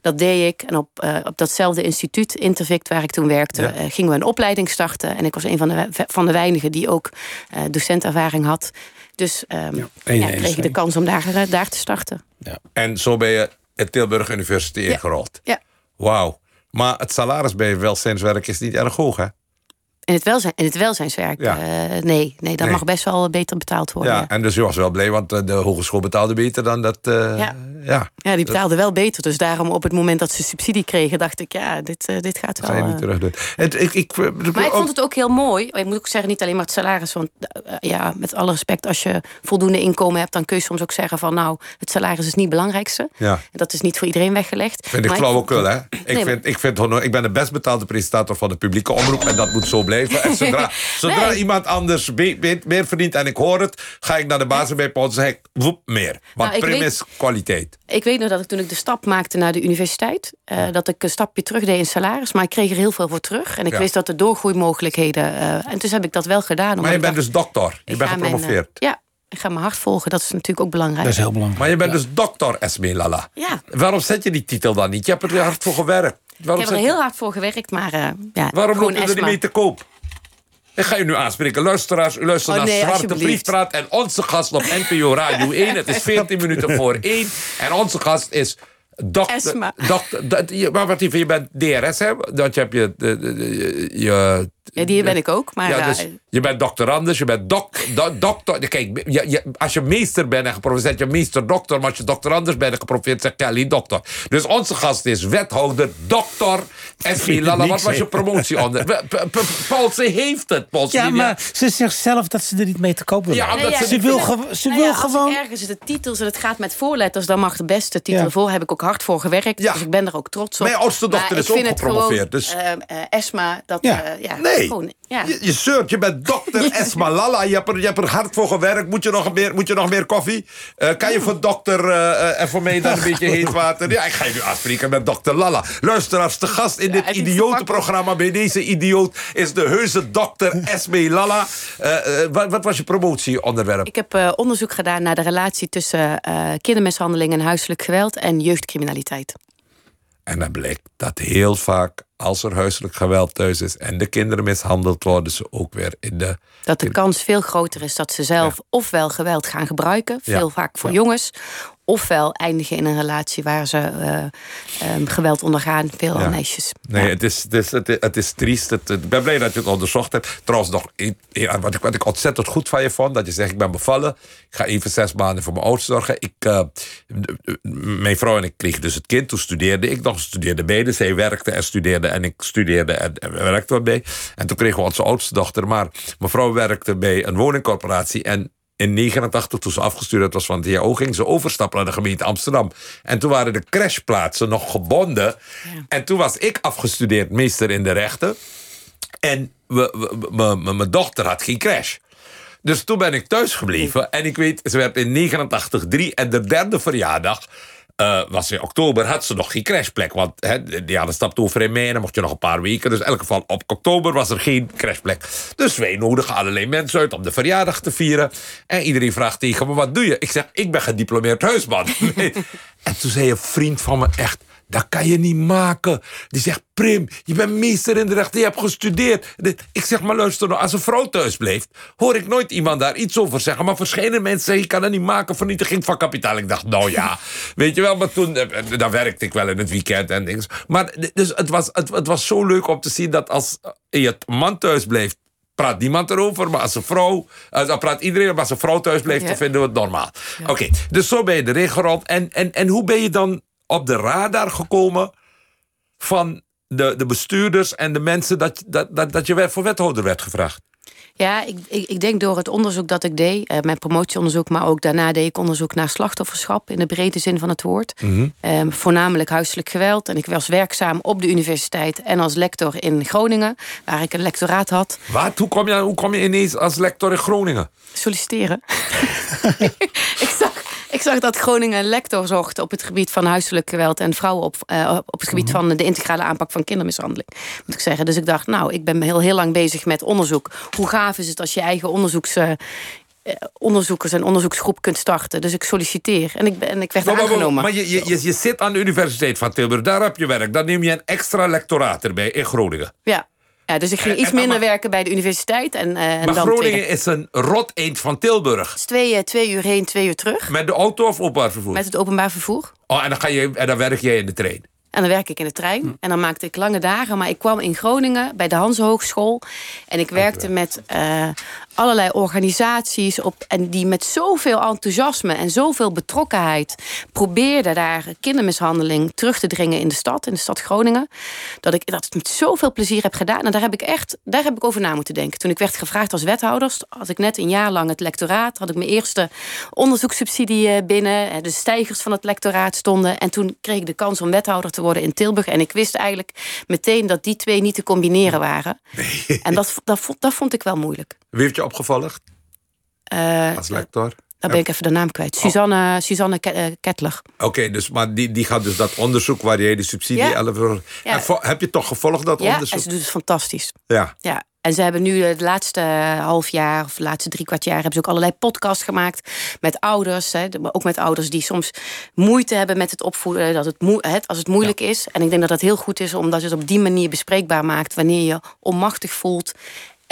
Dat deed ik. En op, uh, op datzelfde instituut, Intervict, waar ik toen werkte, ja. uh, gingen we een opleiding starten. En ik was een van de, van de weinigen die ook uh, docentervaring had. Dus um, ja, ja, kreeg ik de kans om daar, daar te starten. Ja. En zo ben je het Tilburg Universiteit ingerold. Ja. Wauw. Maar het salaris bij welzijnswerk is niet erg hoog, hè? In het, welzijn, in het welzijnswerk? Ja. Uh, nee, nee, dat nee. mag best wel beter betaald worden. Ja, en dus je was wel blij, want de hogeschool betaalde beter dan dat... Uh, ja. Ja. ja, die betaalde wel beter. Dus daarom op het moment dat ze subsidie kregen... dacht ik, ja, dit, uh, dit gaat wel... Ga je niet terug doen. Het, ik, ik, maar ik vond het ook heel mooi. Ik moet ook zeggen, niet alleen maar het salaris. Want ja, met alle respect, als je voldoende inkomen hebt... dan kun je soms ook zeggen van... nou, het salaris is niet het belangrijkste. Ja. En dat is niet voor iedereen weggeleged. Vind ik flauwekul, hè? Ik, nee, vind, ik, vind, ik ben de best betaalde presentator van de publieke omroep... en dat moet zo blijven. En zodra, zodra nee. iemand anders meer, meer verdient en ik hoor het... ga ik naar de basis bij Pons en zeg ik, woep, meer. Want nou, prim is kwaliteit. Ik weet nog dat ik toen ik de stap maakte naar de universiteit... Uh, dat ik een stapje terug deed in salaris... maar ik kreeg er heel veel voor terug. En ik ja. wist dat er doorgroeimogelijkheden... Uh, en dus heb ik dat wel gedaan. Maar je bent dacht, dus dokter? Je bent gepromoveerd? Mijn, uh, ja, ik ga mijn hart volgen. Dat is natuurlijk ook belangrijk. Dat is heel belangrijk. Maar je bent ja. dus dokter, Esme Lala. Ja. Waarom zet je die titel dan niet? Je hebt er hard voor gewerkt. Waarom ik heb er heel hard voor gewerkt, maar uh, ja, Waarom loop je er niet mee te koop? Ik ga je nu aanspreken. Luisteraars, u luistert oh, nee, naar Zwarte Briefstraat. En onze gast op NPO Radio 1. Het is 14 minuten voor 1. En onze gast is... Dokter, Esma. Dokter, maar wat je bent DRS, hè? Dat je hebt je, de, de, je, ja, die ben ik ook. Maar ja, dus je bent doctorandus, je bent dok, do, dokter. Kijk, je, je, als je meester bent en gepromoveerd, je meester dokter. Maar als je doctorandus bent en gepromoveerd, zeg alleen dokter. Dus onze gast is wethouder, dokter. En Lala, wat was je promotie onder? Paulse heeft het, Paulse. Ja, maar ze zegt zelf dat ze er niet mee te koop wil. Ja, nee, ja, ze wil, ze nou wil ja, gewoon... Als ergens de titels en het gaat met voorletters, dan mag de beste titel Ja. voor. Heb ik ook hard voor gewerkt. Ja. Dus ik ben er ook trots op. Mijn oudste dochter Maar is ik ook vind het gepromoveerd, dus- eh, eh, Esma, dat... Ja. Ja, Nee. Gewoon, ja. Je, je zeurt, je bent dokter Esma Lala. Je hebt, er, je hebt er hard voor gewerkt. Moet je nog meer, moet je nog meer koffie? Eh, kan je voor dokter eh, en voor mij dan een beetje heet water? Ja, ik ga je nu aanspreken met dokter Lala. Luisteraars, de gast in dit idiotenprogramma bij deze idioot... is de heuse dokter Esme Lala. Eh, eh, wat, wat was je promotieonderwerp? Ik heb onderzoek gedaan naar de relatie tussen kindermishandeling en huiselijk geweld en jeugdcriminaliteit. En dan blijkt dat heel vaak, als er huiselijk geweld thuis is... en de kinderen mishandeld worden, ze ook weer in de... Dat de kans veel groter is dat ze zelf ofwel geweld gaan gebruiken, Ja. veel vaak voor Ja. jongens, ofwel eindigen in een relatie waar ze eh, ehm, geweld ondergaan, veel Ja. meisjes. Nee, Ja. het, is, het, is, het, is, het is triest. Het, ik ben blij dat je het onderzocht hebt. Trouwens, nog wat, ik, wat ik ontzettend goed van je vond... dat je zegt, ik ben bevallen. Ik ga even zes maanden voor mijn oudste zorgen. Ik, eh, mijn vrouw en ik kregen dus het kind. Toen studeerde ik nog, studeerde beide. Zij werkte en studeerde en ik studeerde en, en we werkten wat bij. En toen kregen we onze oudste dochter. Maar mijn vrouw werkte bij een woningcorporatie... en in 89, toen ze afgestuurd was van het DHO... ging ze overstappen naar de gemeente Amsterdam. En toen waren de crashplaatsen nog gebonden. En toen was ik afgestudeerd meester in de rechten. En mijn dochter had geen crash. Dus toen ben ik thuis gebleven. En ik weet, ze werd in 89 drie en de derde verjaardag eh, was in oktober, had ze nog geen crashplek. Want hè, die hadden stapt over in mei en dan mocht je nog een paar weken. Dus in elk geval op oktober was er geen crashplek. Dus wij nodigen allerlei mensen uit om de verjaardag te vieren. En iedereen vraagt tegen me, wat doe je? Ik zeg, ik ben gediplomeerd huisman. en toen zei een vriend van me echt... Dat kan je niet maken. Die zegt, Prim, je bent meester in de rechten, je hebt gestudeerd. Ik zeg, maar luister nou, als een vrouw thuis blijft... hoor ik nooit iemand daar iets over zeggen. Maar verschillende mensen zeggen, je kan het niet maken... vernietiging van kapitaal. Ik dacht, nou ja, weet je wel. Maar toen, eh, eh, dan werkte ik wel in het weekend en dingen. Maar dus het was, het, het was zo leuk om te zien dat als je man thuis blijft praat niemand erover. Maar als een vrouw, dan praat iedereen. Maar als een vrouw thuis blijft, dan vinden we het normaal. Oké, dus zo ben je erin gerold. En, en, en hoe ben je dan op de radar gekomen van de, de bestuurders en de mensen dat, dat, dat, dat je voor wethouder werd gevraagd? Ja, ik, ik, ik, denk door het onderzoek dat ik deed, uh, mijn promotieonderzoek, maar ook daarna deed ik onderzoek naar slachtofferschap in de brede zin van het woord. Mhm. Ehm, voornamelijk huiselijk geweld. En ik was werkzaam op de universiteit en als lector in Groningen, waar ik een lectoraat had. Wat? Hoe kom je, hoe kom je ineens als lector in Groningen? Solliciteren. ik ik zag dat Groningen een lector zocht op het gebied van huiselijk geweld en vrouwen op, uh, op het gebied mhm. van de integrale aanpak van kindermishandeling. Moet ik zeggen. Dus ik dacht, nou, ik ben heel, heel lang bezig met onderzoek. Hoe gaaf is het als je eigen onderzoeks. Uh, onderzoekers en onderzoeksgroep kunt starten. Dus ik solliciteer en ik, en ik werd maar, aangenomen. Maar, je, je, je zit aan de Universiteit van Tilburg, daar heb je werk. Dan neem je een extra lectoraat erbij in Groningen. Ja, ja, dus ik ging iets minder werken bij de universiteit. En, uh, maar dan Groningen is een rot eend van Tilburg. Het is twee, uh, twee uur heen, twee uur terug. Met de auto of openbaar vervoer? Met het openbaar vervoer. Oh, en dan, ga je, en dan werk jij in de trein? En dan werk ik in de trein. Hm. En dan maakte ik lange dagen. Maar ik kwam in Groningen bij de Hanse Hogeschool. En ik werkte met uh, allerlei organisaties op, en die met zoveel enthousiasme en zoveel betrokkenheid probeerden daar kindermishandeling terug te dringen in de stad, in de stad Groningen. Dat ik dat met zoveel plezier heb gedaan. En daar heb ik echt daar heb ik over na moeten denken. Toen ik werd gevraagd als wethouder, had ik net een jaar lang het lectoraat, had ik mijn eerste onderzoekssubsidie eh, binnen. De stijgers van het lectoraat stonden. En toen kreeg ik de kans om wethouder te worden in Tilburg. En ik wist eigenlijk meteen dat die twee niet te combineren waren. En dat, dat, vond, dat vond ik wel moeilijk. Wie heeft je opgevolgd? Uh, Als lector? Dan ben ik even de naam kwijt. Suzanne, oh. Suzanne eh, Kettler. Oké, dus, maar die, die gaat dus dat onderzoek waar je de subsidie... Ja. Heb je toch gevolgd dat onderzoek? Ja, ze doet het fantastisch. Ja. ja. En ze hebben nu het laatste half jaar of de laatste drie kwart jaar... hebben ze ook allerlei podcasts gemaakt met ouders. Hè, ook met ouders die soms moeite hebben met het opvoeden. Dat het, als het moeilijk is. En ik denk dat dat heel goed is omdat je het op die manier bespreekbaar maakt... wanneer je onmachtig voelt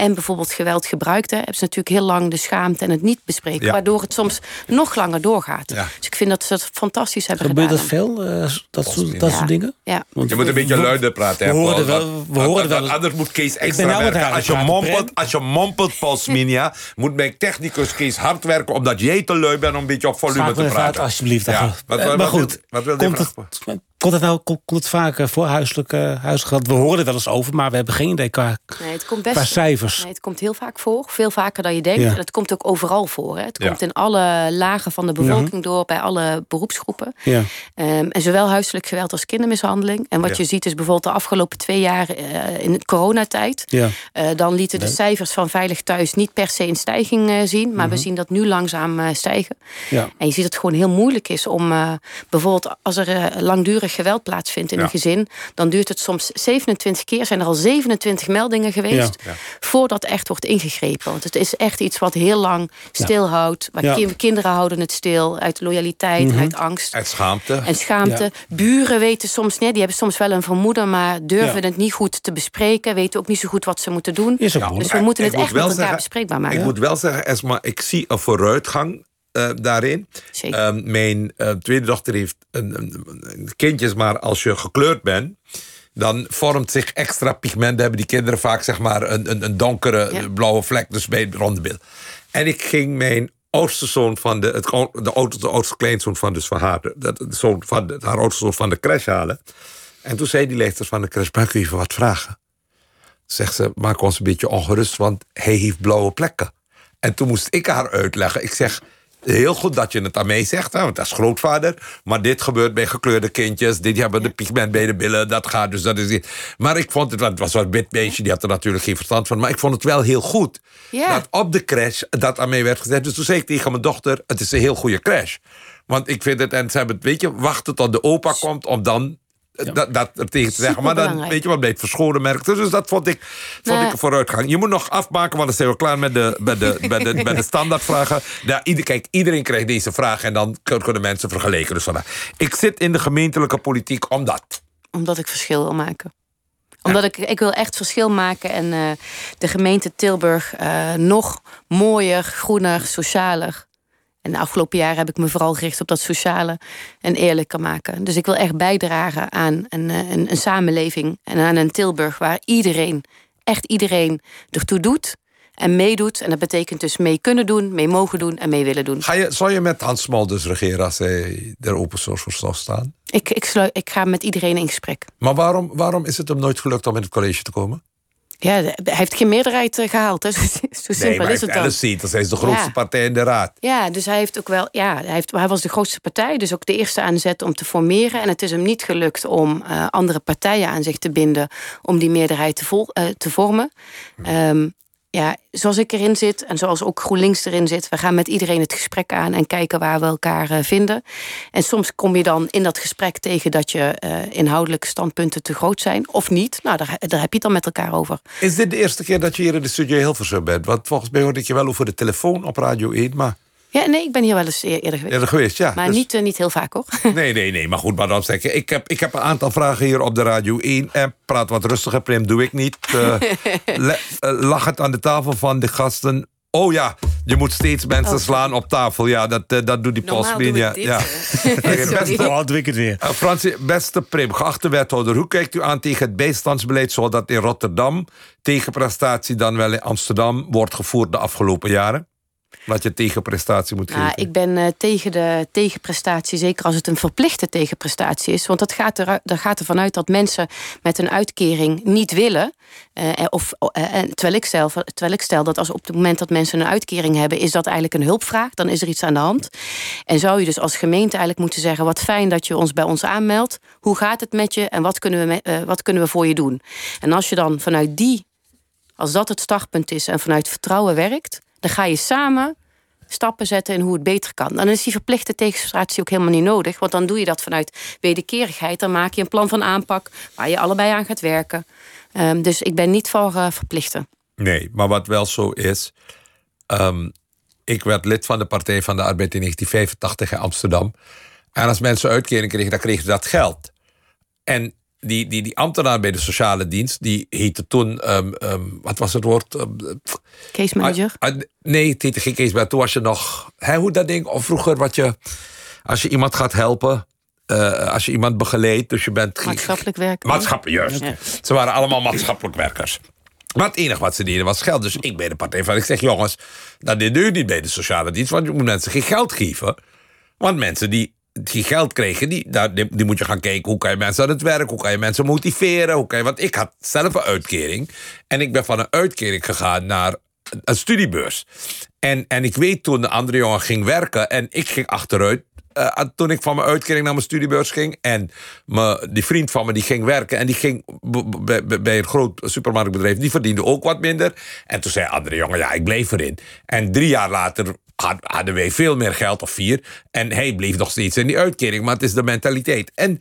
en bijvoorbeeld geweld gebruikte, hebben ze natuurlijk heel lang de schaamte en het niet bespreken. Waardoor het soms nog langer doorgaat. Dus ik vind dat ze het fantastisch hebben Gebeurt gedaan. Gebeurt dat veel, uh, dat, soort, dat soort dingen? Ja. Want je moet een beetje luider praten. We horen wel. We horen wel. Anders moet Kees extra nou werken. Als je, mompelt, als je mompelt, Paul Sminia, moet mijn technicus Kees hard werken... omdat jij te lui bent om een beetje op volume te praten. Uit, alsjeblieft. Ja. Wat, uh, maar goed, wat wil, wat wil het, Komt het nou komt het vaak voor huiselijk huiselijk We horen er wel eens over, maar we hebben geen idee qua, nee, het komt best, qua cijfers. Nee, het komt heel vaak voor. Veel vaker dan je denkt. En het komt ook overal voor. Hè. Het komt in alle lagen van de bevolking door, bij alle beroepsgroepen. Ja. Um, en zowel huiselijk geweld als kindermishandeling. En wat je ziet is bijvoorbeeld de afgelopen twee jaar uh, in de coronatijd. Ja. Uh, dan lieten de cijfers van Veilig Thuis niet per se een stijging uh, zien. Maar we mhm. zien dat nu langzaam stijgen. Ja. En je ziet dat het gewoon heel moeilijk is om bijvoorbeeld als er langdurig geweld plaatsvindt in een gezin, dan duurt het soms 27 keer. Zijn er al 27 meldingen geweest voordat echt wordt ingegrepen. Want het is echt iets wat heel lang stilhoudt. Maar kinderen houden het stil uit loyaliteit, mhm. uit angst. Uit schaamte. En schaamte. Buren weten soms niet, die hebben soms wel een vermoeden, maar durven het niet goed te bespreken. Weten ook niet zo goed wat ze moeten doen. dus we moeten het echt met elkaar zeggen, bespreekbaar maken. Ik moet wel zeggen, Esma, ik zie een vooruitgang uh, daarin. Uh, mijn uh, tweede dochter heeft een, een, een, kindjes, maar als je gekleurd bent, dan vormt zich extra pigment. Hebben die kinderen vaak zeg maar een, een, een donkere ja. blauwe vlek, dus bij het ronde beeld. En ik ging mijn oudste zoon van de, het, de, oudste, de oudste kleinzoon van, dus van haar, de, de zoon van de, haar oudste zoon van de crash halen. En toen zei die leeftijd van de crash, mag even wat vragen? Zegt ze, maak ons een beetje ongerust, want hij heeft blauwe plekken. En toen moest ik haar uitleggen. Ik zeg, heel goed dat je het aan mij zegt, hè, want dat is grootvader. Maar dit gebeurt bij gekleurde kindjes. Dit hebben de pigment bij de billen. Dat gaat dus, dat is Maar ik vond het, het was wel een wit beestje, die had er natuurlijk geen verstand van. Maar ik vond het wel heel goed ja. dat op de crash dat aan mij werd gezegd. Dus toen zei ik tegen mijn dochter, het is een heel goede crash. Want ik vind het, en ze hebben het, weet je, wachten tot de opa komt om dan dat, dat tegen te zeggen. Maar dan weet je wat bleef verscholen merk. Dus dat vond ik, vond ik een vooruitgang. Je moet nog afmaken, want dan zijn we klaar met de, met de, met de, met de standaardvragen. Ja, ieder, kijk, iedereen krijgt deze vraag en dan kunnen mensen vergelijken. Dus vandaag. Ik zit in de gemeentelijke politiek omdat. Omdat ik verschil wil maken omdat ik, ik wil echt verschil maken en uh, de gemeente Tilburg uh, nog mooier, groener, socialer en de afgelopen jaren heb ik me vooral gericht op dat sociale en eerlijker maken. Dus ik wil echt bijdragen aan een, eh, een, een samenleving en aan een Tilburg waar iedereen, echt iedereen, ertoe doet en meedoet. En dat betekent dus mee kunnen doen, mee mogen doen en mee willen doen. Ga je, zal je met Hans dus regeren als hij er open source voor staan? Ik, ik, ik ga met iedereen in gesprek. Maar waarom, waarom is het hem nooit gelukt om in het college te komen? Ja, hij heeft geen meerderheid eh, gehaald. Hè. Zo, simpel is het dan. Dat is de grootste partij in de raad. Ja, dus hij heeft ook wel. Ja, hij, heeft, hij was de grootste partij, dus ook de eerste aanzet om te formeren. En het is hem niet gelukt om uh, andere partijen aan zich te binden om die meerderheid te, vol, uh, te vormen. Um, ja, zoals ik erin zit en zoals ook GroenLinks erin zit, we gaan met iedereen het gesprek aan en kijken waar we elkaar uh, vinden. En soms kom je dan in dat gesprek tegen dat je uh, inhoudelijke standpunten te groot zijn of niet. Nou, daar, daar, heb je het dan met elkaar over. Is dit de eerste keer dat je hier in de studio Hilversum bent? Want volgens mij hoorde ik je wel over de telefoon op Radio 1, maar... Ja, nee, ik ben hier wel eens eerder geweest. Eerder geweest, ja. Maar dus- niet, uh, niet heel vaak, hoor. Nee, nee, nee. Maar goed, maar dan zeg ik... Ik heb, ik heb een aantal vragen hier op de Radio 1. En praat wat rustiger, Prim, doe ik niet. Uh, lach het aan de tafel van de gasten. Oh ja, je moet steeds mensen oh. slaan op tafel. Ja, dat, uh, dat doet die Polsbeen. Ja, ja. beste, oh, doe ik het weer. Uh, Fransie, beste Prim, geachte wethouder. Hoe kijkt u aan tegen het bijstandsbeleid... zoals dat in Rotterdam, tegenprestatie dan wel in Amsterdam... wordt gevoerd de afgelopen jaren? Wat je tegenprestatie moet geven? ik ben uh, tegen de tegenprestatie, zeker als het een verplichte tegenprestatie is. Want dat gaat, er, dat gaat ervan uit dat mensen met een uitkering niet willen. Uh, of, uh, terwijl, ik stel, terwijl ik stel dat als op het moment dat mensen een uitkering hebben, is dat eigenlijk een hulpvraag. Dan is er iets aan de hand. En zou je dus als gemeente eigenlijk moeten zeggen: wat fijn dat je ons bij ons aanmeldt. Hoe gaat het met je en wat kunnen we, wat kunnen we voor je doen? En als je dan vanuit die, als dat het startpunt is en vanuit vertrouwen werkt dan ga je samen stappen zetten in hoe het beter kan. Dan is die verplichte tegenstratie ook helemaal niet nodig. Want dan doe je dat vanuit wederkerigheid. Dan maak je een plan van aanpak waar je allebei aan gaat werken. Um, dus ik ben niet voor uh, verplichten. Nee, maar wat wel zo is. Um, ik werd lid van de Partij van de Arbeid in 1985 in Amsterdam. En als mensen uitkering kregen, dan kregen ze dat geld. En die, die, die ambtenaar bij de sociale dienst, die heette toen, um, um, wat was het woord? Um, case manager? Uh, uh, nee, het heette geen case manager. Toen was je nog, hè, hoe dat ding? Of vroeger wat je, als je iemand gaat helpen, uh, als je iemand begeleidt, dus je bent... Maatschappelijk werker. Maatschappelijk, juist. Ja. Ze waren allemaal maatschappelijk werkers. Maar het enige wat ze deden was geld. Dus ik ben de partij van, ik zeg jongens, dat dit nu niet bij de sociale dienst, want je moet mensen geen geld geven. Want mensen die die geld kregen, die, die, die, moet je gaan kijken... hoe kan je mensen aan het werk, hoe kan je mensen motiveren... Hoe kan je, want ik had zelf een uitkering... en ik ben van een uitkering gegaan naar een studiebeurs. En, en ik weet toen de andere jongen ging werken... en ik ging achteruit uh, toen ik van mijn uitkering naar mijn studiebeurs ging. En me, die vriend van me die ging werken. En die ging bij een groot supermarktbedrijf. Die verdiende ook wat minder. En toen zei andere jongen, ja, ik bleef erin. En drie jaar later hadden wij veel meer geld, of vier. En hij bleef nog steeds in die uitkering. Maar het is de mentaliteit. En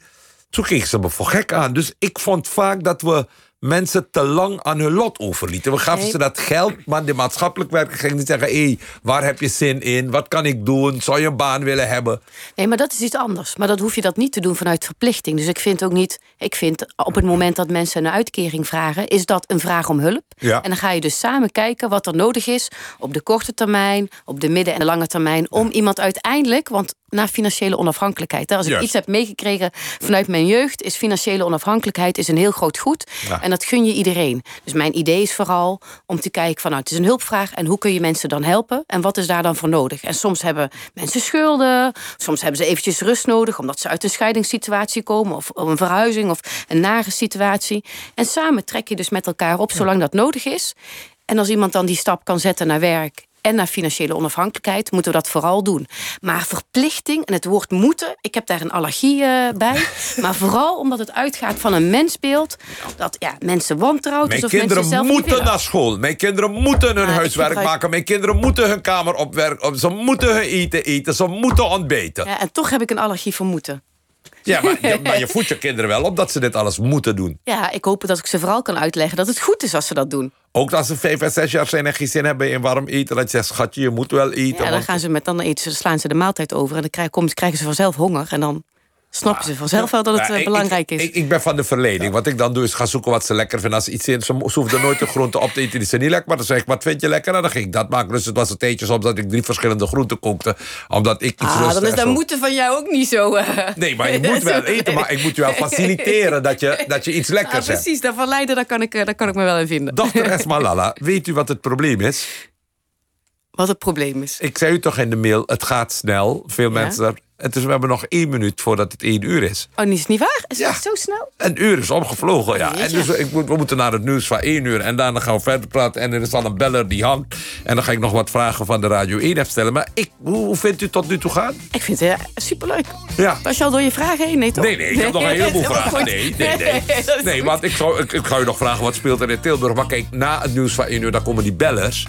toen kregen ze me voor gek aan. Dus ik vond vaak dat we mensen te lang aan hun lot overlieten. We gaven ze dat geld, maar de maatschappelijk werker ging niet zeggen... hé, hey, waar heb je zin in? Wat kan ik doen? Zou je een baan willen hebben? Nee, maar dat is iets anders. Maar dat hoef je dat niet te doen vanuit verplichting. Dus ik vind ook niet... Ik vind op het moment dat mensen een uitkering vragen... is dat een vraag om hulp. Ja. En dan ga je dus samen kijken wat er nodig is... op de korte termijn, op de midden- en de lange termijn... om iemand uiteindelijk... want naar financiële onafhankelijkheid. Als ik iets heb meegekregen vanuit mijn jeugd... is financiële onafhankelijkheid is een heel groot goed. En dat gun je iedereen. Dus mijn idee is vooral om te kijken van... Nou, het is een hulpvraag en hoe kun je mensen dan helpen... en wat is daar dan voor nodig? En soms hebben mensen schulden... soms hebben ze eventjes rust nodig... omdat ze uit een scheidingssituatie komen... of een verhuizing of een nare situatie. En samen trek je dus met elkaar op zolang dat nodig is... En als iemand dan die stap kan zetten naar werk en naar financiële onafhankelijkheid, moeten we dat vooral doen. Maar verplichting en het woord moeten, ik heb daar een allergie uh, bij. maar vooral omdat het uitgaat van een mensbeeld dat ja, mensen wantrouwt. Mijn kinderen moeten naar school. Mijn kinderen moeten hun huiswerk maken. Mijn kinderen moeten hun kamer opwerken. Ze moeten hun eten eten. Ze moeten ontbeten. Ja, en toch heb ik een allergie voor moeten. Ja maar, je, maar je voedt je kinderen wel op dat ze dit alles moeten doen. Ja, ik hoop dat ik ze vooral kan uitleggen dat het goed is als ze dat doen. Ook als ze vijf en zes jaar zijn en geen zin hebben in warm eten. Dat je zegt, schatje, je moet wel eten. Ja, dan, gaan ze met, dan eten ze, slaan ze de maaltijd over. En dan krijgen ze vanzelf honger. En dan snappen ze vanzelf wel dat het eh, belangrijk is. Ik, ik, ben van de verleiding. Wat ik dan doe is gaan zoeken wat ze lekker vinden. Als iets in, ze, ze hoeven nooit de groente op te eten die ze niet lekker. Maar dan zeg ik, wat vind je lekker? En dan ging ik dat maken. Dus het was een tijdje soms dat ik drie verschillende groenten kookte. Omdat ik iets ah, dan is dat moeten van jou ook niet zo... Uh... Nee, maar je moet wel eten. Maar ik moet je wel faciliteren dat je, dat je iets lekkers ah, precies, dat verleiden, daar kan, ik, daar kan ik me wel in vinden. Dochter Esmalala, weet u wat het probleem is? Wat het probleem is? Ik zei u toch in de mail, het gaat snel. Veel mensen het is, we hebben nog één minuut voordat het één uur is. Oh, niet is niet waar? Is ja. zo snel? Een uur is omgevlogen, ja. En dus ik moet, we moeten naar het nieuws van één uur. En daarna gaan we verder praten. En er is dan een beller die hangt. En dan ga ik nog wat vragen van de Radio 1 stellen. Maar ik, hoe, vindt u tot nu toe gaan? Ik vind het uh, superleuk. Ja. Was je al door je vragen heen? Nee, toch? Nee, nee, ik heb nog een heleboel vragen. Nee, nee, nee. Nee, want ik, zou, ik, ga u nog vragen wat speelt er in Tilburg. Maar kijk, na het nieuws van één uur, dan komen die bellers.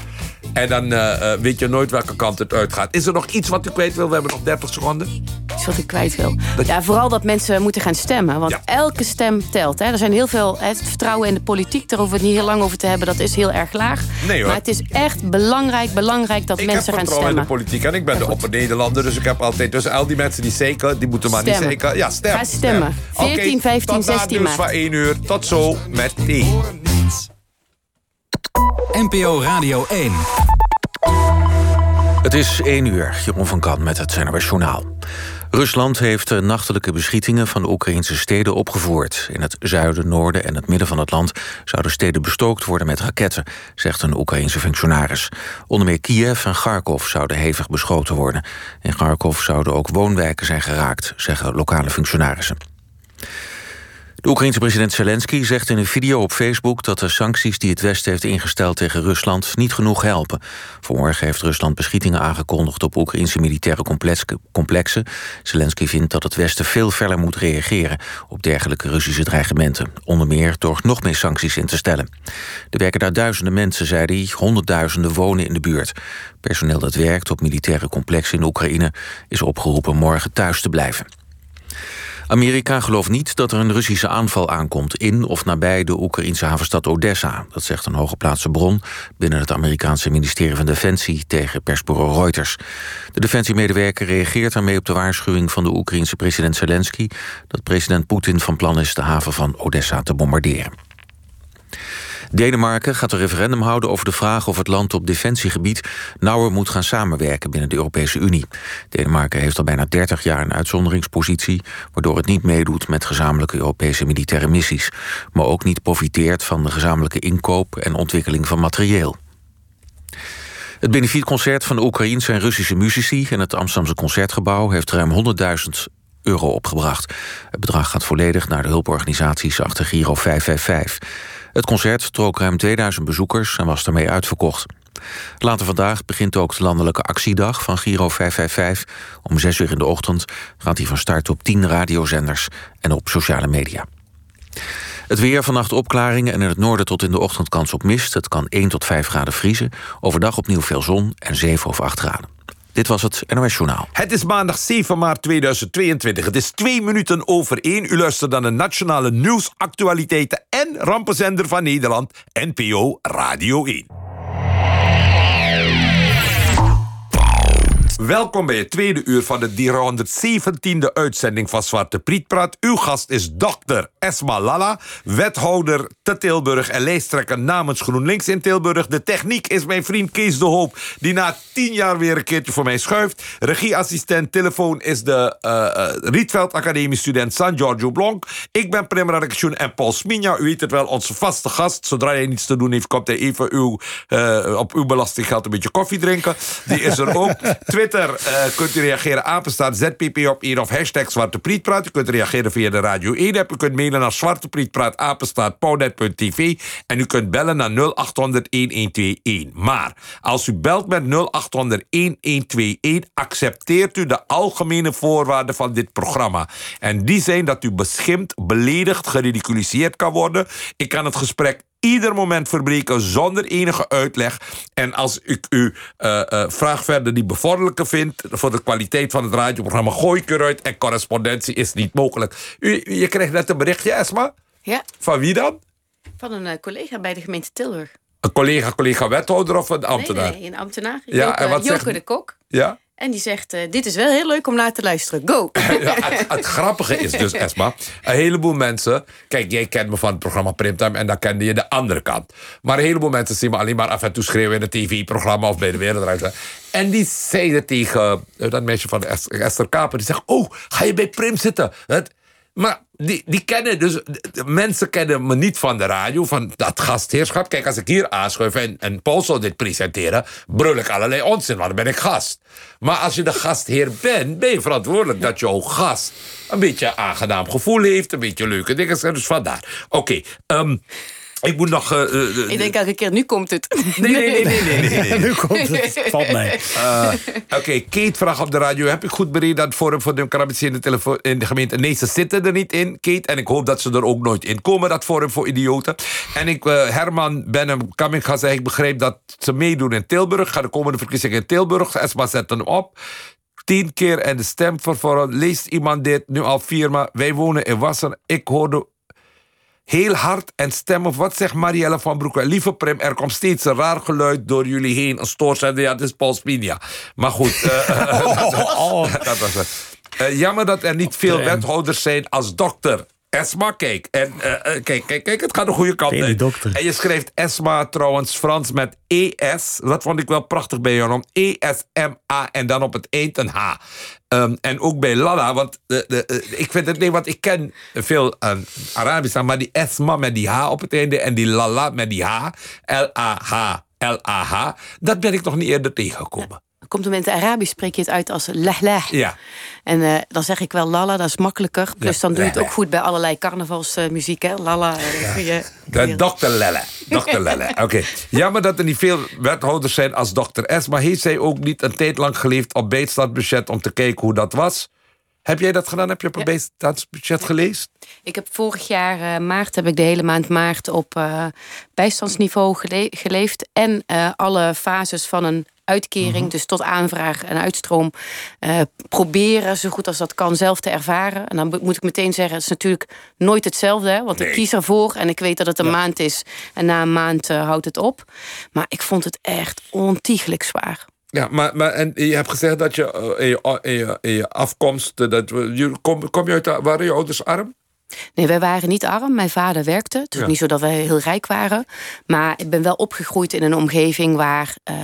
En dan uh, weet je nooit welke kant het uitgaat. Is er nog iets wat u kwijt wil? We hebben nog 30 seconden. Iets wat ik kwijt wil. Ja, vooral dat mensen moeten gaan stemmen. Want elke stem telt. Hè. Er zijn heel veel. Het vertrouwen in de politiek, daar hoeven we het niet heel lang over te hebben. Dat is heel erg laag. Nee, hoor. Maar het is echt belangrijk, belangrijk dat mensen gaan stemmen. Ik heb vertrouwen in de politiek. En ik ben de opper-Nederlander. Dus ik heb altijd. Dus al die mensen die zeker, die moeten maar niet zeker. Ja, stem. Ga stemmen. 14, 15, 16 maart. van 1 uur. Tot zo met thee. NPO Radio 1. Het is 1 uur. Jeroen van Kan met het Journaal. Rusland heeft de nachtelijke beschietingen van de Oekraïnse steden opgevoerd. In het zuiden, noorden en het midden van het land zouden steden bestookt worden met raketten, zegt een Oekraïense functionaris. Onder meer Kiev en Kharkov zouden hevig beschoten worden. In Kharkov zouden ook woonwijken zijn geraakt, zeggen lokale functionarissen. De Oekraïense president Zelensky zegt in een video op Facebook dat de sancties die het Westen heeft ingesteld tegen Rusland niet genoeg helpen. Vanmorgen heeft Rusland beschietingen aangekondigd op Oekraïnse militaire complexen. Zelensky vindt dat het Westen veel feller moet reageren op dergelijke Russische dreigementen. Onder meer door nog meer sancties in te stellen. Er werken daar duizenden mensen, zei hij, honderdduizenden wonen in de buurt. Personeel dat werkt op militaire complexen in Oekraïne is opgeroepen morgen thuis te blijven. Amerika gelooft niet dat er een Russische aanval aankomt in of nabij de Oekraïnse havenstad Odessa. Dat zegt een hooggeplaatste bron binnen het Amerikaanse ministerie van Defensie tegen persbureau Reuters. De defensiemedewerker reageert daarmee op de waarschuwing van de Oekraïense president Zelensky dat president Poetin van plan is de haven van Odessa te bombarderen. Denemarken gaat een referendum houden over de vraag of het land op defensiegebied nauwer moet gaan samenwerken binnen de Europese Unie. Denemarken heeft al bijna 30 jaar een uitzonderingspositie, waardoor het niet meedoet met gezamenlijke Europese militaire missies, maar ook niet profiteert van de gezamenlijke inkoop en ontwikkeling van materieel. Het benefietconcert van de Oekraïense en Russische muzici in het Amsterdamse Concertgebouw heeft ruim 100.000 euro opgebracht. Het bedrag gaat volledig naar de hulporganisaties achter Giro 555. Het concert trok ruim 2000 bezoekers en was daarmee uitverkocht. Later vandaag begint ook de landelijke actiedag van Giro 555. Om 6 uur in de ochtend gaat hij van start op 10 radiozenders en op sociale media. Het weer, vannacht opklaringen en in het noorden tot in de ochtend kans op mist. Het kan 1 tot 5 graden vriezen. Overdag opnieuw veel zon en 7 of 8 graden. Dit was het NOS Journaal. Het is maandag 7 maart 2022. Het is twee minuten over één. U luistert naar de nationale nieuwsactualiteiten en rampenzender van Nederland, NPO Radio 1. Welkom bij het tweede uur van de 317e uitzending van Zwarte Prietpraat. Uw gast is dokter Esma Lalla, wethouder te Tilburg en lijsttrekker namens GroenLinks in Tilburg. De techniek is mijn vriend Kees de Hoop, die na tien jaar weer een keertje voor mij schuift. Regieassistent telefoon is de uh, Rietveld Academie student San Giorgio Blonk. Ik ben Prim Radekation en Paul Sminja, u weet het wel, onze vaste gast. Zodra hij niets te doen heeft, komt hij even uw, uh, op uw belastinggeld een beetje koffie drinken. Die is er ook. Twitter Uh, kunt u reageren. Apenstaat ZPP op 1 of hashtag Zwarte Prietpraat. U kunt reageren via de Radio 1 app. U kunt mailen naar zwarteprietpraat En u kunt bellen naar 0800-1121. Maar als u belt met 0800-1121... accepteert u de algemene voorwaarden van dit programma. En die zijn dat u beschimpt, beledigd, geridiculiseerd kan worden. Ik kan het gesprek ieder moment verbreken zonder enige uitleg. En als ik uw uh, uh, vraag verder niet bevorderlijker vind voor de kwaliteit van het radioprogramma, gooi ik eruit en correspondentie is niet mogelijk. U, je kreeg net een berichtje, Esma? Ja. Van wie dan? Van een uh, collega bij de gemeente Tilburg. Een collega, collega wethouder of een ambtenaar? Nee, nee, een ambtenaar. Ja, Joke, en wat Joke zegt... de Kok. Ja. En die zegt, uh, dit is wel heel leuk om naar te luisteren. Go! ja, het, grappige is dus, Esma... een heleboel mensen... Kijk, jij kent me van het programma Primtime... en dan kende je de andere kant. Maar een heleboel mensen zien me alleen maar af en toe schreeuwen... in het tv-programma of bij de Wereldreis. En die zeiden tegen uh, dat meisje van Esther Kaper... die zegt, oh, ga je bij Prim zitten? Het, maar die, die kennen dus, mensen kennen me niet van de radio, van dat gastheerschap. Kijk, als ik hier aanschuif en, en Paul zal dit presenteren, brul ik allerlei onzin, want dan ben ik gast. Maar als je de gastheer bent, ben je verantwoordelijk dat jouw gast een beetje aangenaam gevoel heeft, een beetje leuke dingen. Dus vandaar. Oké, okay, um, ik moet nog... Uh, ik denk elke keer, nu komt het. Nee, nee, nee, nee. nee, nee, nu komt het. Valt mee. Uh, Oké, okay, Kate vraagt op de radio. Heb ik goed bereid dat Forum voor Democratie in de, telefoon, in de gemeente... Nee, ze zitten er niet in, Kate. En ik hoop dat ze er ook nooit in komen, dat Forum voor Idioten. En ik, uh, Herman Benham Kamminga zei... Ik begreep dat ze meedoen in Tilburg. Ga de komende verkiezingen in Tilburg. Esma zet hem op tien keer en de stem vervormen. Leest iemand dit nu al vier maar Wij wonen in Wasser. Ik hoorde heel hard en stemmen. Wat zegt Marielle van Broek? Lieve Prim, er komt steeds een raar geluid door jullie heen. Een stoorzender, ja, dat is Paul Spinia. Maar goed, uh, dat, was het. Uh, jammer dat er niet veel wethouders zijn als dokter. Esma, kijk. En, uh, kijk, kijk, kijk, het gaat de goede kant uit. En je schrijft Esma trouwens Frans met ES. Dat vond ik wel prachtig bij jou. Om E-S-M-A en dan op het eind een H. Um, en ook bij Lala, want de, ik vind het nee, want ik ken veel uh, Arabisch, maar die Esma met die H op het einde en die Lala met die H, L-A-H, L-A-H, dat ben ik nog niet eerder tegengekomen komt in het Arabisch spreek je het uit als leh Ja. En uh, dan zeg ik wel lalla, dat is makkelijker. Plus dan doe je het ook goed bij allerlei carnavalsmuziek, hè? Lalla. Uh, ja. De dokter Lelle. Dokter Lelle. Oké. Okay. Jammer dat er niet veel wethouders zijn als dokter S. Maar heeft zij ook niet een tijd lang geleefd op bijstandsbudget om te kijken hoe dat was? Heb jij dat gedaan? Heb je op een bijstandsbudget gelezen? Ik heb vorig jaar uh, maart heb ik de hele maand maart op uh, bijstandsniveau gele geleefd. En uh, alle fases van een uitkering, mhm. dus tot aanvraag en uitstroom, uh, proberen zo goed als dat kan zelf te ervaren. En dan moet ik meteen zeggen, het is natuurlijk nooit hetzelfde, hè, want ik kies ervoor en ik weet dat het een maand is en na een maand uh, houdt het op. Maar ik vond het echt ontiegelijk zwaar. Ja, maar, maar en je hebt gezegd dat je uh, in, je, in, je, in je afkomst, dat, je, kom, kom je uit, waren je ouders arm? Nee, wij waren niet arm. Mijn vader werkte. Het is niet zo dat wij heel rijk waren. Maar ik ben wel opgegroeid in een omgeving waar uh,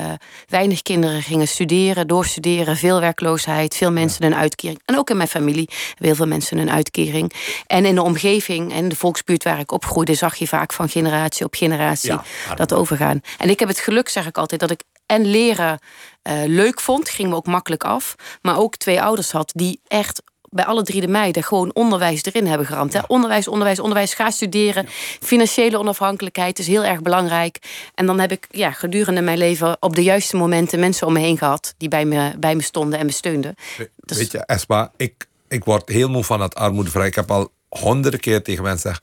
weinig kinderen gingen studeren, doorstuderen, veel werkloosheid, veel mensen een uitkering. En ook in mijn familie heel veel mensen een uitkering. En in de omgeving en de volksbuurt waar ik opgroeide, zag je vaak van generatie op generatie dat overgaan. En ik heb het geluk, zeg ik altijd, dat ik en leren uh, leuk vond, ging me ook makkelijk af. Maar ook twee ouders had die echt bij alle drie de meiden gewoon onderwijs erin hebben geramd. Hè? Onderwijs, onderwijs, onderwijs. Ga studeren. Financiële onafhankelijkheid is heel erg belangrijk. En dan heb ik ja, gedurende mijn leven op de juiste momenten mensen om me heen gehad die bij me, bij me stonden en me steunden. Dus... Weet je, Esma, ik, ik word heel moe van het armoedevrij. Ik heb al honderden keer tegen mensen gezegd: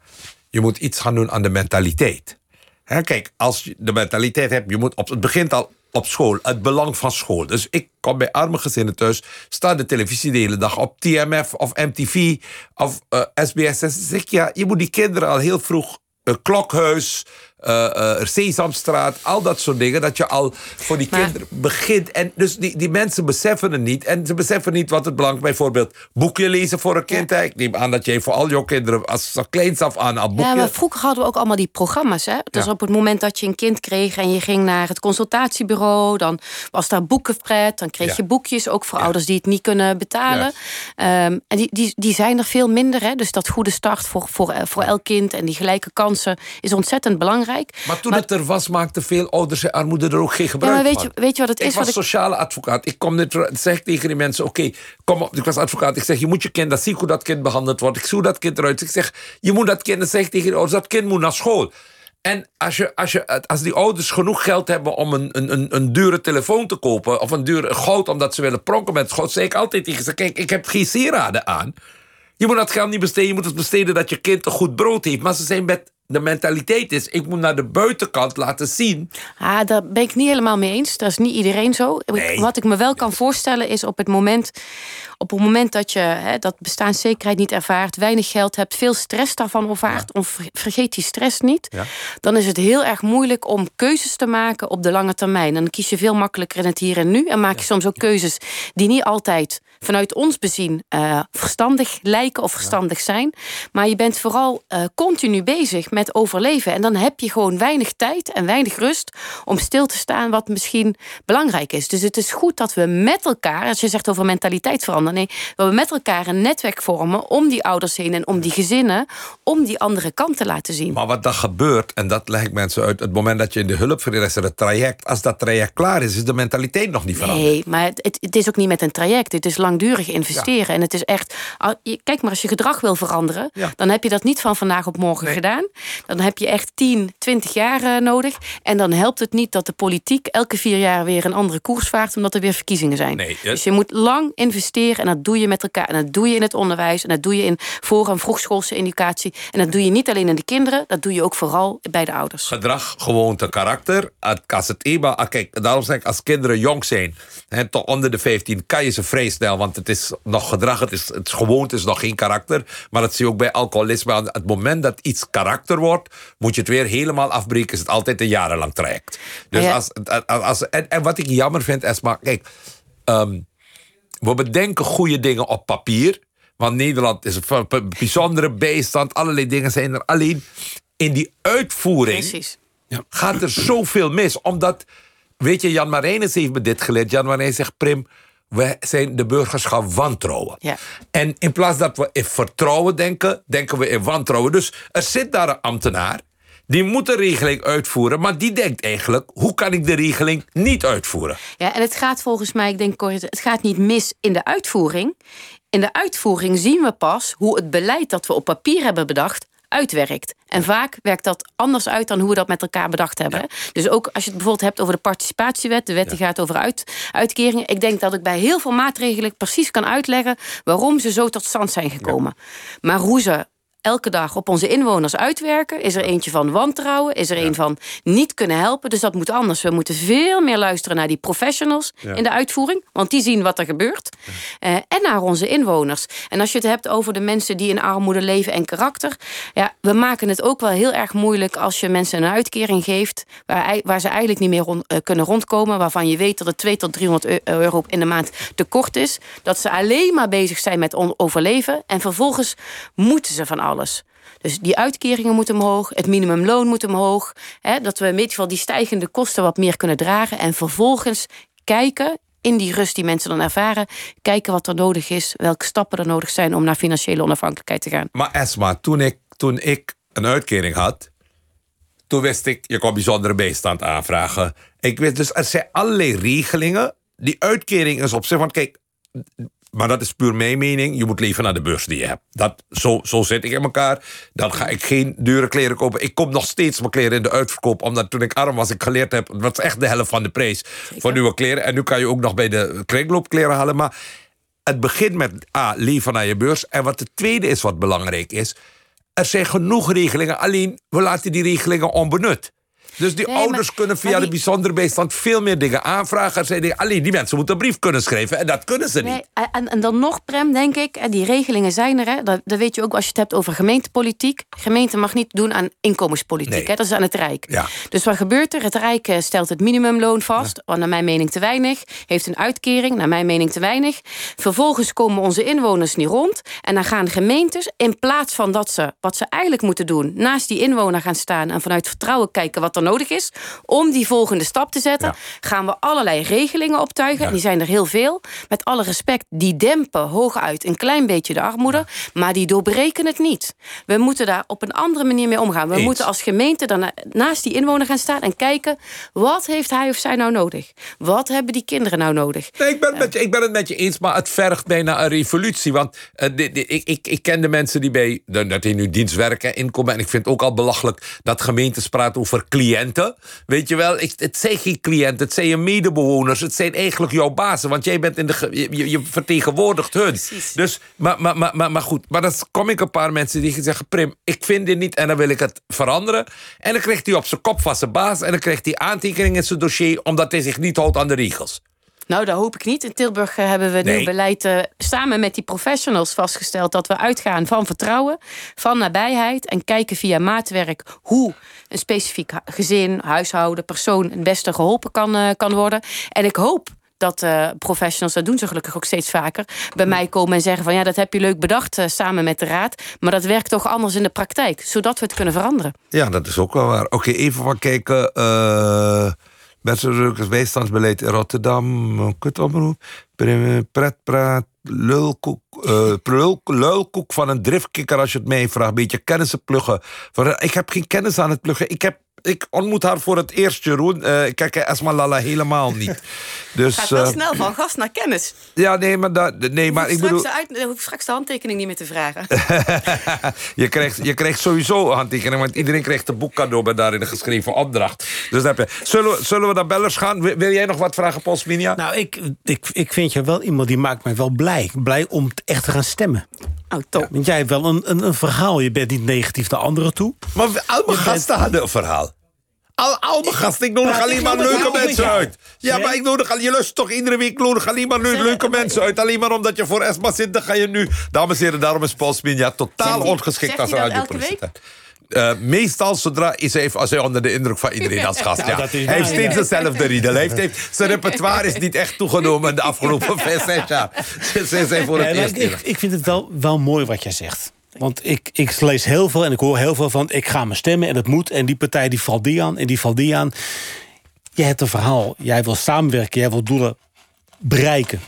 je moet iets gaan doen aan de mentaliteit. kijk, als je de mentaliteit hebt, je moet op het begint al op school, het belang van school. Dus ik kom bij arme gezinnen thuis, sta de televisie de hele dag op TMF of MTV of uh, SBS. En zeg ja, je moet die kinderen al heel vroeg een klokhuis, uh, Sesamstraat, al dat soort dingen. Dat je al voor die kinderen begint. En dus die, die mensen beseffen het niet. En ze beseffen niet wat het belang bijvoorbeeld boekje lezen voor een kind. Ik neem aan dat jij voor al jouw kinderen als kleins af aan al boekje... Ja, maar vroeger hadden we ook allemaal die programma's. Hè? Dus op het moment dat je een kind kreeg en je ging naar het consultatiebureau... dan was daar boekenpret, dan kreeg je boekjes. Ook voor ouders die het niet kunnen betalen. Um, en die, die, die zijn er veel minder. Hè? Dus dat goede start voor, voor, voor elk kind en die gelijke kansen is ontzettend belangrijk. Belangrijk. Maar toen het er was, maakten veel ouders en armoede er ook geen gebruik ja, maar weet Je, weet je wat het is? Ik was sociale advocaat. Ik kom net, zeg tegen die mensen, oké, kom op. Ik was advocaat. Ik zeg, je moet je kind, dat zie ik hoe dat kind behandeld wordt. Ik zie hoe dat kind eruit. Ik zeg, je moet dat kind, dan zeg ik tegen de ouders, dat kind moet naar school. En als, je, als, je, als die ouders genoeg geld hebben om een, een, een dure telefoon te kopen... of een dure goud omdat ze willen pronken met goud... zeg ik altijd tegen ze, kijk, ik heb geen sieraden aan. Je moet dat geld niet besteden, je moet het besteden dat je kind een goed brood heeft. Maar ze zijn met de mentaliteit is, ik moet naar de buitenkant laten zien. Ah, daar ben ik niet helemaal mee eens. Dat is niet iedereen zo. Wat ik me wel kan voorstellen is op het moment, op het moment dat je hè, dat bestaanszekerheid niet ervaart, weinig geld hebt, veel stress daarvan ervaart, ja. vergeet die stress niet, ja. dan is het heel erg moeilijk om keuzes te maken op de lange termijn. dan kies je veel makkelijker in het hier en nu en maak je soms ook keuzes die niet altijd vanuit ons bezien uh, verstandig lijken of verstandig zijn. Maar je bent vooral uh, continu bezig met overleven. En dan heb je gewoon weinig tijd en weinig rust om stil te staan wat misschien belangrijk is. Dus het is goed dat we met elkaar, als je zegt over mentaliteit veranderen, nee, dat we met elkaar een netwerk vormen om die ouders heen en om die gezinnen, om die andere kant te laten zien. Maar wat dan gebeurt, en dat leg ik mensen uit, het moment dat je in de hulpverlening het traject, als dat traject klaar is, is de mentaliteit nog niet veranderd. Nee, maar het, het is ook niet met een traject. Het is langdurig investeren. En het is echt, kijk maar, als je gedrag wil veranderen, dan heb je dat niet van vandaag op morgen gedaan. Dan heb je echt 10, 20 jaar eh, nodig. En dan helpt het niet dat de politiek elke vier jaar weer een andere koers vaart, omdat er weer verkiezingen zijn. Nee, Dus je moet lang investeren en dat doe je met elkaar. En dat doe je in het onderwijs en dat doe je in voor- en vroegschoolse educatie. En dat doe je niet alleen in de kinderen, dat doe je ook vooral bij de ouders. Gedrag, gewoonte, karakter. Als het eenmaal, ah, kijk, daarom zeg ik, als kinderen jong zijn, hè, tot onder de 15, kan je ze vrij snel, want het is nog gedrag, het is, het gewoonte is nog geen karakter. Maar dat zie je ook bij alcoholisme. Aan het moment dat iets karakter wordt, moet je het weer helemaal afbreken. Is het altijd een jarenlang traject. Dus als, als, en, en wat ik jammer vind, Esma, kijk, ehm, we bedenken goede dingen op papier. Want Nederland is een bijzondere bijstand. Allerlei dingen zijn er. Alleen in die uitvoering gaat er zoveel mis. Omdat, weet je, Jan Marijnis heeft me dit geleerd. Jan Marijnis zegt, Prim, we zijn de burgers gaan wantrouwen. Ja. En in plaats dat we in vertrouwen denken, denken we in wantrouwen. Dus er zit daar een ambtenaar. Die moet de regeling uitvoeren, maar die denkt eigenlijk: hoe kan ik de regeling niet uitvoeren? Ja, en het gaat volgens mij, ik denk, het gaat niet mis in de uitvoering. In de uitvoering zien we pas hoe het beleid dat we op papier hebben bedacht uitwerkt. En vaak werkt dat anders uit dan hoe we dat met elkaar bedacht hebben. Dus ook als je het bijvoorbeeld hebt over de participatiewet, de wet die gaat over uit, uitkeringen. Ik denk dat ik bij heel veel maatregelen precies kan uitleggen waarom ze zo tot stand zijn gekomen. Maar hoe ze elke dag op onze inwoners uitwerken. Is er eentje van wantrouwen? Is er een van niet kunnen helpen? Dus dat moet anders. We moeten veel meer luisteren naar die professionals in de uitvoering. Want die zien wat er gebeurt. Uh, en naar onze inwoners. En als je het hebt over de mensen die in armoede leven en karakter. Ja, we maken het ook wel heel erg moeilijk als je mensen een uitkering geeft. Waar, waar ze eigenlijk niet meer rond, uh, kunnen rondkomen. Waarvan je weet dat het 2 tot 300 euro in de maand tekort is. Dat ze alleen maar bezig zijn met overleven. En vervolgens moeten ze van alles. Dus die uitkeringen moeten omhoog, het minimumloon moet omhoog. Hè, dat we in ieder geval die stijgende kosten wat meer kunnen dragen. En vervolgens kijken in die rust die mensen dan ervaren, kijken wat er nodig is, welke stappen er nodig zijn om naar financiële onafhankelijkheid te gaan. Maar Esma, toen ik, toen ik een uitkering had, toen wist ik, je kon bijzondere bijstand aanvragen. Ik wist dus, er zijn allerlei regelingen. Die uitkering is op zich, want kijk, maar dat is puur mijn mening. Je moet leven naar de beurs die je hebt. Dat, zo, zo zit ik in elkaar. Dan ga ik geen dure kleren kopen. Ik koop nog steeds mijn kleren in de uitverkoop. Omdat toen ik arm was, ik geleerd heb... het was echt de helft van de prijs voor nieuwe kleren. En nu kan je ook nog bij de kringloopkleren halen. Maar het begint met A, leven naar je beurs. En wat het tweede is wat belangrijk is... er zijn genoeg regelingen. Alleen, we laten die regelingen onbenut. Dus die ouders kunnen via de bijzondere bijstand veel meer dingen aanvragen. Zij denken, alleen die mensen moeten een brief kunnen schrijven. En dat kunnen ze niet. en, en dan nog, Prem, denk ik, die regelingen zijn er. Hè, dat, dat, weet je ook als je het hebt over gemeentepolitiek. Gemeente mag niet doen aan inkomenspolitiek. Hè, dat is aan het Rijk. Ja. Dus wat gebeurt er? Het Rijk eh, stelt het minimumloon vast. Ja. Naar mijn mening te weinig. Heeft een uitkering. Naar mijn mening te weinig. Vervolgens komen onze inwoners niet rond. En dan gaan gemeentes, in plaats van dat ze wat ze eigenlijk moeten doen... naast die inwoner gaan staan... en vanuit vertrouwen kijken wat er nodig is om die volgende stap te zetten, gaan we allerlei regelingen optuigen. En die zijn er heel veel. Met alle respect, die dempen hooguit een klein beetje de armoede, maar die doorbreken het niet. We moeten daar op een andere manier mee omgaan. We moeten als gemeente dan naast die inwoner gaan staan en kijken wat heeft hij of zij nou nodig? Wat hebben die kinderen nou nodig? Nee, ik, ben ik ben het met je eens, maar het vergt bijna een revolutie. Want uh, ik, ik, ik ken de mensen die bij dat die nu dienstwerken inkomen. En ik vind het ook al belachelijk dat gemeentes praten over cliënten. Weet je wel, ik, het zijn geen cliënten, het zijn je medebewoners. Het zijn eigenlijk jouw bazen, want jij bent in de, je, je vertegenwoordigt hun. Precies. Dus, maar, maar, maar, maar, maar goed, maar dan kom ik een paar mensen die zeggen: Prim, ik vind dit niet en dan wil ik het veranderen. En dan krijgt hij op zijn kop van zijn baas en dan krijgt hij aantekeningen in zijn dossier omdat hij zich niet houdt aan de regels. Nou, dat hoop ik niet. In Tilburg eh, hebben we nee. nieuw beleid uh, samen met die professionals vastgesteld dat we uitgaan van vertrouwen, van nabijheid en kijken via maatwerk hoe een specifiek gezin, huishouden, persoon het beste geholpen kan, uh, kan worden. En ik hoop dat uh, professionals, dat doen ze gelukkig ook steeds vaker, bij mij komen en zeggen van ja, dat heb je leuk bedacht uh, samen met de raad, maar dat werkt toch anders in de praktijk, zodat we het kunnen veranderen. Ja, dat is ook wel waar. Oké, even van kijken. Uh Burgerlijke bijstandsbeleid in Rotterdam, kutomroep, pretpraat, lulkoek, uh, lulkoek van een driftkikker als je het mij vraagt. Beetje kennissen pluggen. Ik heb geen kennis aan het pluggen. Ik heb ik ontmoet haar voor het eerst, Jeroen. Uh, ik ken Esma Lala helemaal niet. Dus, Gaat wel uh, snel van gast naar kennis. Ja, nee, maar, dat, nee, maar ik bedoel... Uit, hoef straks de handtekening niet meer te vragen. je, krijgt, je krijgt sowieso een handtekening, want iedereen krijgt een boek cadeau bij daarin een geschreven opdracht. Dus heb je. Zullen, we, zullen we naar bellers gaan? Wil, jij nog wat vragen, Polsminia? Nou, ik, ik, ik vind je wel iemand die maakt mij wel blij. Blij om echt te gaan stemmen. Oh, top. want jij hebt wel een, een, een, verhaal. Je bent niet negatief naar anderen toe. Maar al mijn gasten hadden een verhaal. Al, al mijn gasten, ik nodig alleen maar leuke mensen uit. Ja, maar ik nodig je lust toch iedere week nodig alleen maar leuke mensen uit. Alleen maar omdat je voor ESMA zit, dan ga je nu... Dames en heren, daarom is Paul Spinja totaal ongeschikt als radiopresident. Uh, meestal zodra is hij, als hij onder de indruk van iedereen als gast. Ja, Hij heeft steeds dezelfde riedel. Hij heeft, zijn repertoire is niet echt toegenomen de afgelopen vijf, jaar. Ze zijn voor het eerst. Ik, ik vind het wel, wel mooi wat jij zegt. Want ik, ik lees heel veel en ik hoor heel veel van... ik ga me stemmen en dat moet. En die partij die valt die aan en die valt die aan. Je hebt een verhaal. Jij wil samenwerken. Jij wil doelen bereiken.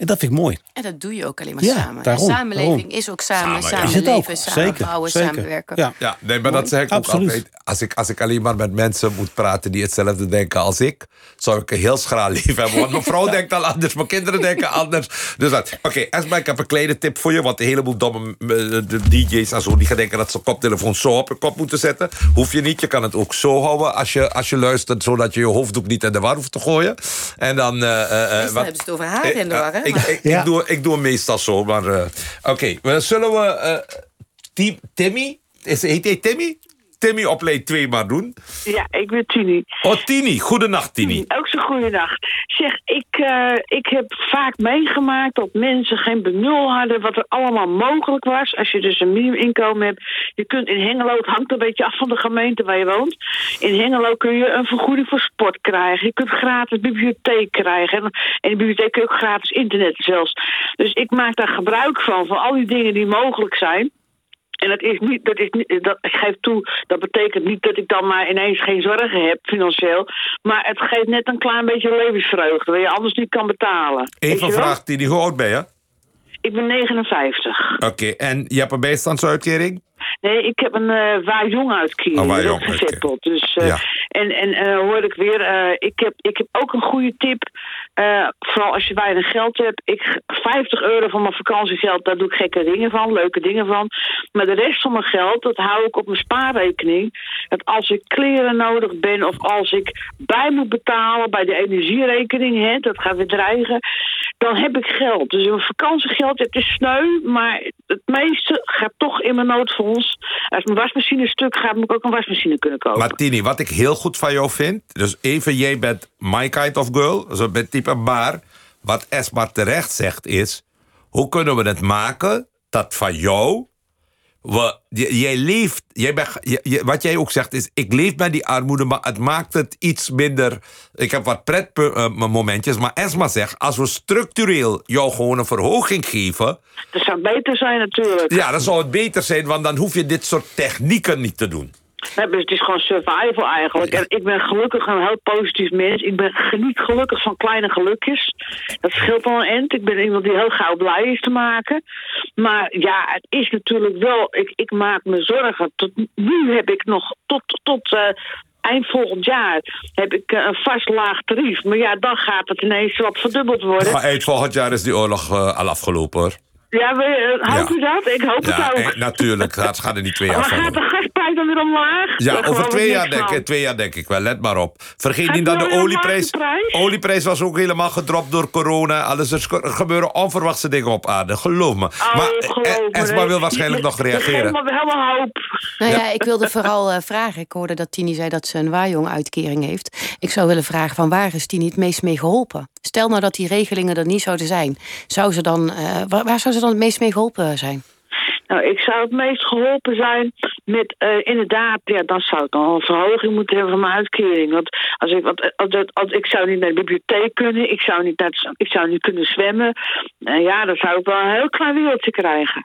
En dat vind ik mooi. En dat doe je ook alleen maar samen. Daarom, de samenleving is ook samen. Samen, samen leven, samen zeker, bouwen, zeker. samenwerken. Ja. ja, nee, maar dat zeg ik ook altijd. Als ik, als ik alleen maar met mensen moet praten die hetzelfde denken als ik... zou ik een heel schraal leven hebben. Want mijn vrouw denkt al anders, mijn kinderen denken anders. Dus dat. Oké, okay, Esma, ik heb een kleine tip voor je. Want een heleboel domme eh, de DJ's en zo... die gaan denken dat ze koptelefoon zo op je kop moeten zetten. Hoef je niet. Je kan het ook zo houden als je, als je luistert... zodat je je hoofddoek niet in de war hoeft te gooien. En dan... Uh, uh, wat, hebben ze het over haar in de war, hè? Ik, ik, ik, doe, ik doe meestal zo, maar... Uh, Oké, okay. zullen we... Uh, Timmy? Is, heet hij Timmy? Timmy op lijn 2 maar doen. Ja, ik ben Tini. Oh, Tini. Goedenacht, Tini. Ook zo goedenacht. Zeg, ik, uh, ik heb vaak meegemaakt dat mensen geen benul hadden... wat er allemaal mogelijk was. Als je dus een minimuminkomen hebt. Je kunt in Hengelo, het hangt een beetje af van de gemeente waar je woont. In Hengelo kun je een vergoeding voor sport krijgen. Je kunt gratis bibliotheek krijgen. En in de bibliotheek kun je ook gratis internet zelfs. Dus ik maak daar gebruik van, van al die dingen die mogelijk zijn... En dat is niet, dat is niet, dat, ik geef toe, dat betekent niet dat ik dan maar ineens geen zorgen heb financieel. Maar het geeft net een klein beetje levensvreugde, waar je anders niet kan betalen. Even een vraag, die hoe oud ben je? Ik ben 59. Oké, en je hebt een bijstandsuitkering? Nee, ik heb een uh, waar jong uitkering. Oh, waar jong okay. Dus, uh, ja. En, en uh, hoor ik weer, ik, heb, ik heb ook een goede tip. Vooral als je weinig geld hebt. Ik, 50 euro van mijn vakantiegeld, daar doe ik gekke dingen van, leuke dingen van. Maar de rest van mijn geld, dat hou ik op mijn spaarrekening. Dat als ik kleren nodig ben of als ik bij moet betalen bij de energierekening, hè, dat gaat weer dreigen, dan heb ik geld. Dus mijn vakantiegeld, het is sneu, maar het meeste gaat toch in mijn noodfonds. Als mijn wasmachine stuk gaat, moet ik ook een wasmachine kunnen kopen. Martini, wat ik heel goed van jou vind... dus even, jij bent my kind of girl, zo bent type... maar wat Esma terecht zegt is... hoe kunnen we het maken dat van jou we, jij leeft, jij wat jij ook zegt is, ik leef met die armoede, maar het maakt het iets minder. Ik heb wat pretmomentjes, maar Esma zegt, als we structureel jou gewoon een verhoging geven. Dat zou beter zijn natuurlijk. Ja, dan zou het beter zijn, want dan hoef je dit soort technieken niet te doen. Het is gewoon survival eigenlijk. En ik ben gelukkig een heel positief mens. Ik ben geniet gelukkig van kleine gelukjes. Dat scheelt al een end. Ik ben iemand die heel gauw blij is te maken. Maar ja, het is natuurlijk wel... Ik, ik maak me zorgen. Tot nu heb ik nog tot, tot uh, eind volgend jaar heb ik een vast laag tarief. Maar ja, dan gaat het ineens wat verdubbeld worden. Maar eind volgend jaar is die oorlog uh, al afgelopen hoor. Ja, we, uh, hoopt u dat? Ik hoop ja, het ook. natuurlijk, dat gaat er niet twee jaar Maar gaat de gasprijs dan weer omlaag? Ja, over twee jaar, denk ik, twee jaar denk ik wel. Let maar op. Vergeet niet dat de olieprijs... olieprijs was ook helemaal gedropt door corona. Alles, er gebeuren onverwachte dingen op aarde. Geloof me. Oh, maar eh, Esma wil waarschijnlijk nog reageren. We helemaal hoop. Nou ja, ik wilde vooral uh, vragen. Ik hoorde dat Tini zei dat ze een waarjong-uitkering heeft. Ik zou willen vragen van waar is Tini het meest mee geholpen? Stel nou dat die regelingen er niet zouden zijn. Zou ze dan, uh, waar, waar zou ze dan het meest mee geholpen zijn? Nou, ik zou het meest geholpen zijn met uh, inderdaad, ja, dan zou ik dan een verhoging moeten hebben van mijn uitkering. Want als ik, want, als, als, ik zou niet naar de bibliotheek kunnen, ik zou niet, naar, ik zou niet kunnen zwemmen. Uh, ja, dan zou ik wel een heel klein wereldje krijgen.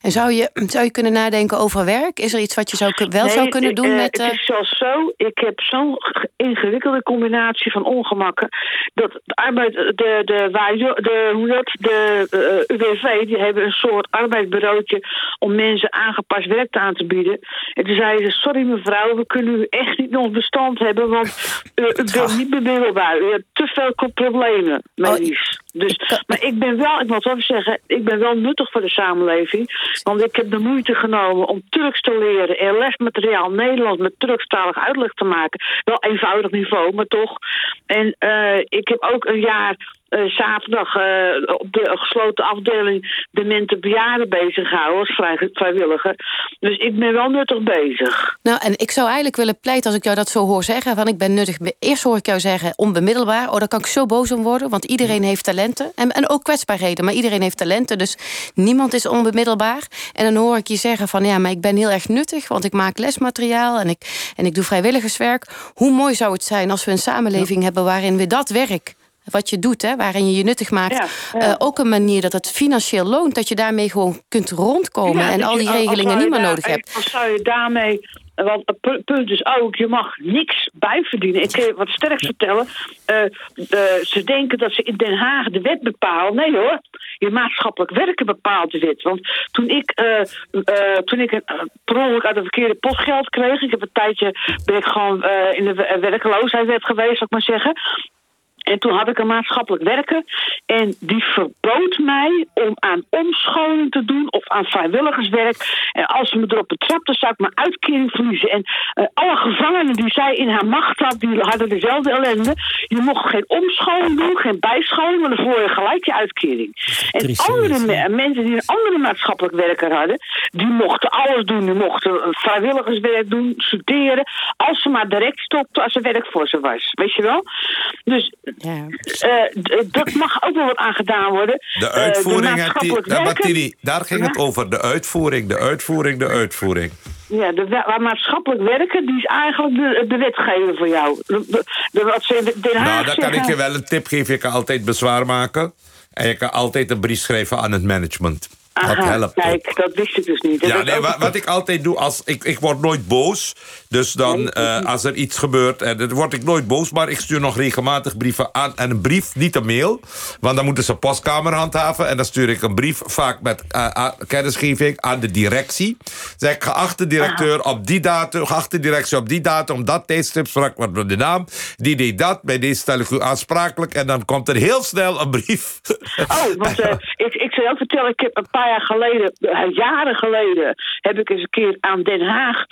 En zou je, zou je kunnen nadenken over werk? Is er iets wat je zou, wel nee, zou kunnen doen uh, met... Het is zelfs zo, ik heb zo'n ingewikkelde combinatie van ongemakken... dat de arbeid, de, de, de, de, de uh, UWV, die hebben een soort arbeidsbureautje... om mensen aangepast werk aan te bieden. En toen zeiden ze, sorry mevrouw, we kunnen u echt niet nog bestand hebben... want uh, u bent niet bemiddelbaar. U hebt te veel problemen, medisch. Oh, dus, maar ik ben wel, ik moet wel zeggen, ik ben wel nuttig voor de samenleving... Want ik heb de moeite genomen om Turks te leren... en lesmateriaal Nederlands met Turkstalig uitleg te maken. Wel eenvoudig niveau, maar toch. En uh, ik heb ook een jaar zaterdag uh, op de gesloten afdeling demente bejaarden bezig gehouden als vrij, vrijwilliger. Dus ik ben wel nuttig bezig. Nou, en ik zou eigenlijk willen pleiten als ik jou dat zo hoor zeggen. Van ik ben nuttig. Eerst hoor ik jou zeggen onbemiddelbaar. Oh, daar kan ik zo boos om worden. Want iedereen heeft talenten. En, en ook kwetsbaarheden. Maar iedereen heeft talenten. Dus niemand is onbemiddelbaar. En dan hoor ik je zeggen van ja, maar ik ben heel erg nuttig. Want ik maak lesmateriaal en ik, en ik doe vrijwilligerswerk. Hoe mooi zou het zijn als we een samenleving ja. hebben waarin we dat werk wat je doet, hè, waarin je je nuttig maakt. Ja, ja. Uh, ook een manier dat het financieel loont, dat je daarmee gewoon kunt rondkomen ja, en al die regelingen niet meer nodig hebt. Als zou je daarmee. Want het punt is ook, je mag niks bijverdienen. Ik kan je wat sterk vertellen. Uh, uh, ze denken dat ze in Den Haag de wet bepalen. Nee hoor, je maatschappelijk werken bepaalt de wet. Want toen ik, toen ik per ongeluk uit een verkeerde pot geld kreeg... ik heb een tijdje, ben ik gewoon in de werkeloosheidswet geweest, zou ik maar zeggen... En toen had ik een maatschappelijk werker. En die verbood mij om aan omscholing te doen of aan vrijwilligerswerk. En als ze me erop betrapte, zou ik mijn uitkering verliezen. En uh, alle gevangenen die zij in haar macht had, die hadden dezelfde ellende. Je mocht geen omscholing doen, geen bijscholing, maar dan verloor je gelijk je uitkering. En andere me mensen die een andere maatschappelijk werker hadden, die mochten alles doen. Die mochten vrijwilligerswerk doen, studeren. Als ze maar direct stopten als er werk voor ze was. Weet je wel? Dus ja. Uh, dat mag ook wel wat aan gedaan worden. De uitvoering, uh, de die, Martini, daar ging ja? het over. De uitvoering, de uitvoering, de uitvoering. Ja, de, waar maatschappelijk werken, die is eigenlijk de, de wetgever voor jou. De, de, wat ze Den Haag nou, dan kan ik je wel een tip geven. Je kan altijd bezwaar maken. En je kan altijd een brief schrijven aan het management. Aha, dat helpt kijk, dat wist ik dus niet. Ja, nee, wat, wat, ik altijd doe, als, ik, ik word nooit boos. Dus dan, nee, uh, als er iets gebeurt, en dan word ik nooit boos... maar ik stuur nog regelmatig brieven aan. En een brief, niet een mail. Want dan moeten ze postkamer handhaven. En dan stuur ik een brief, vaak met uh, kennisgeving, aan de directie. Zeg ik, geachte directeur, Aha. op die datum... geachte directie, op die datum, dat tijdstip... sprak wat met de naam, die deed dat. Bij deze stel ik u aansprakelijk. En dan komt er heel snel een brief. Oh, want uh, ik, ik zou ook vertellen... ik heb een paar jaar geleden, jaren geleden, heb ik eens een keer aan Den Haag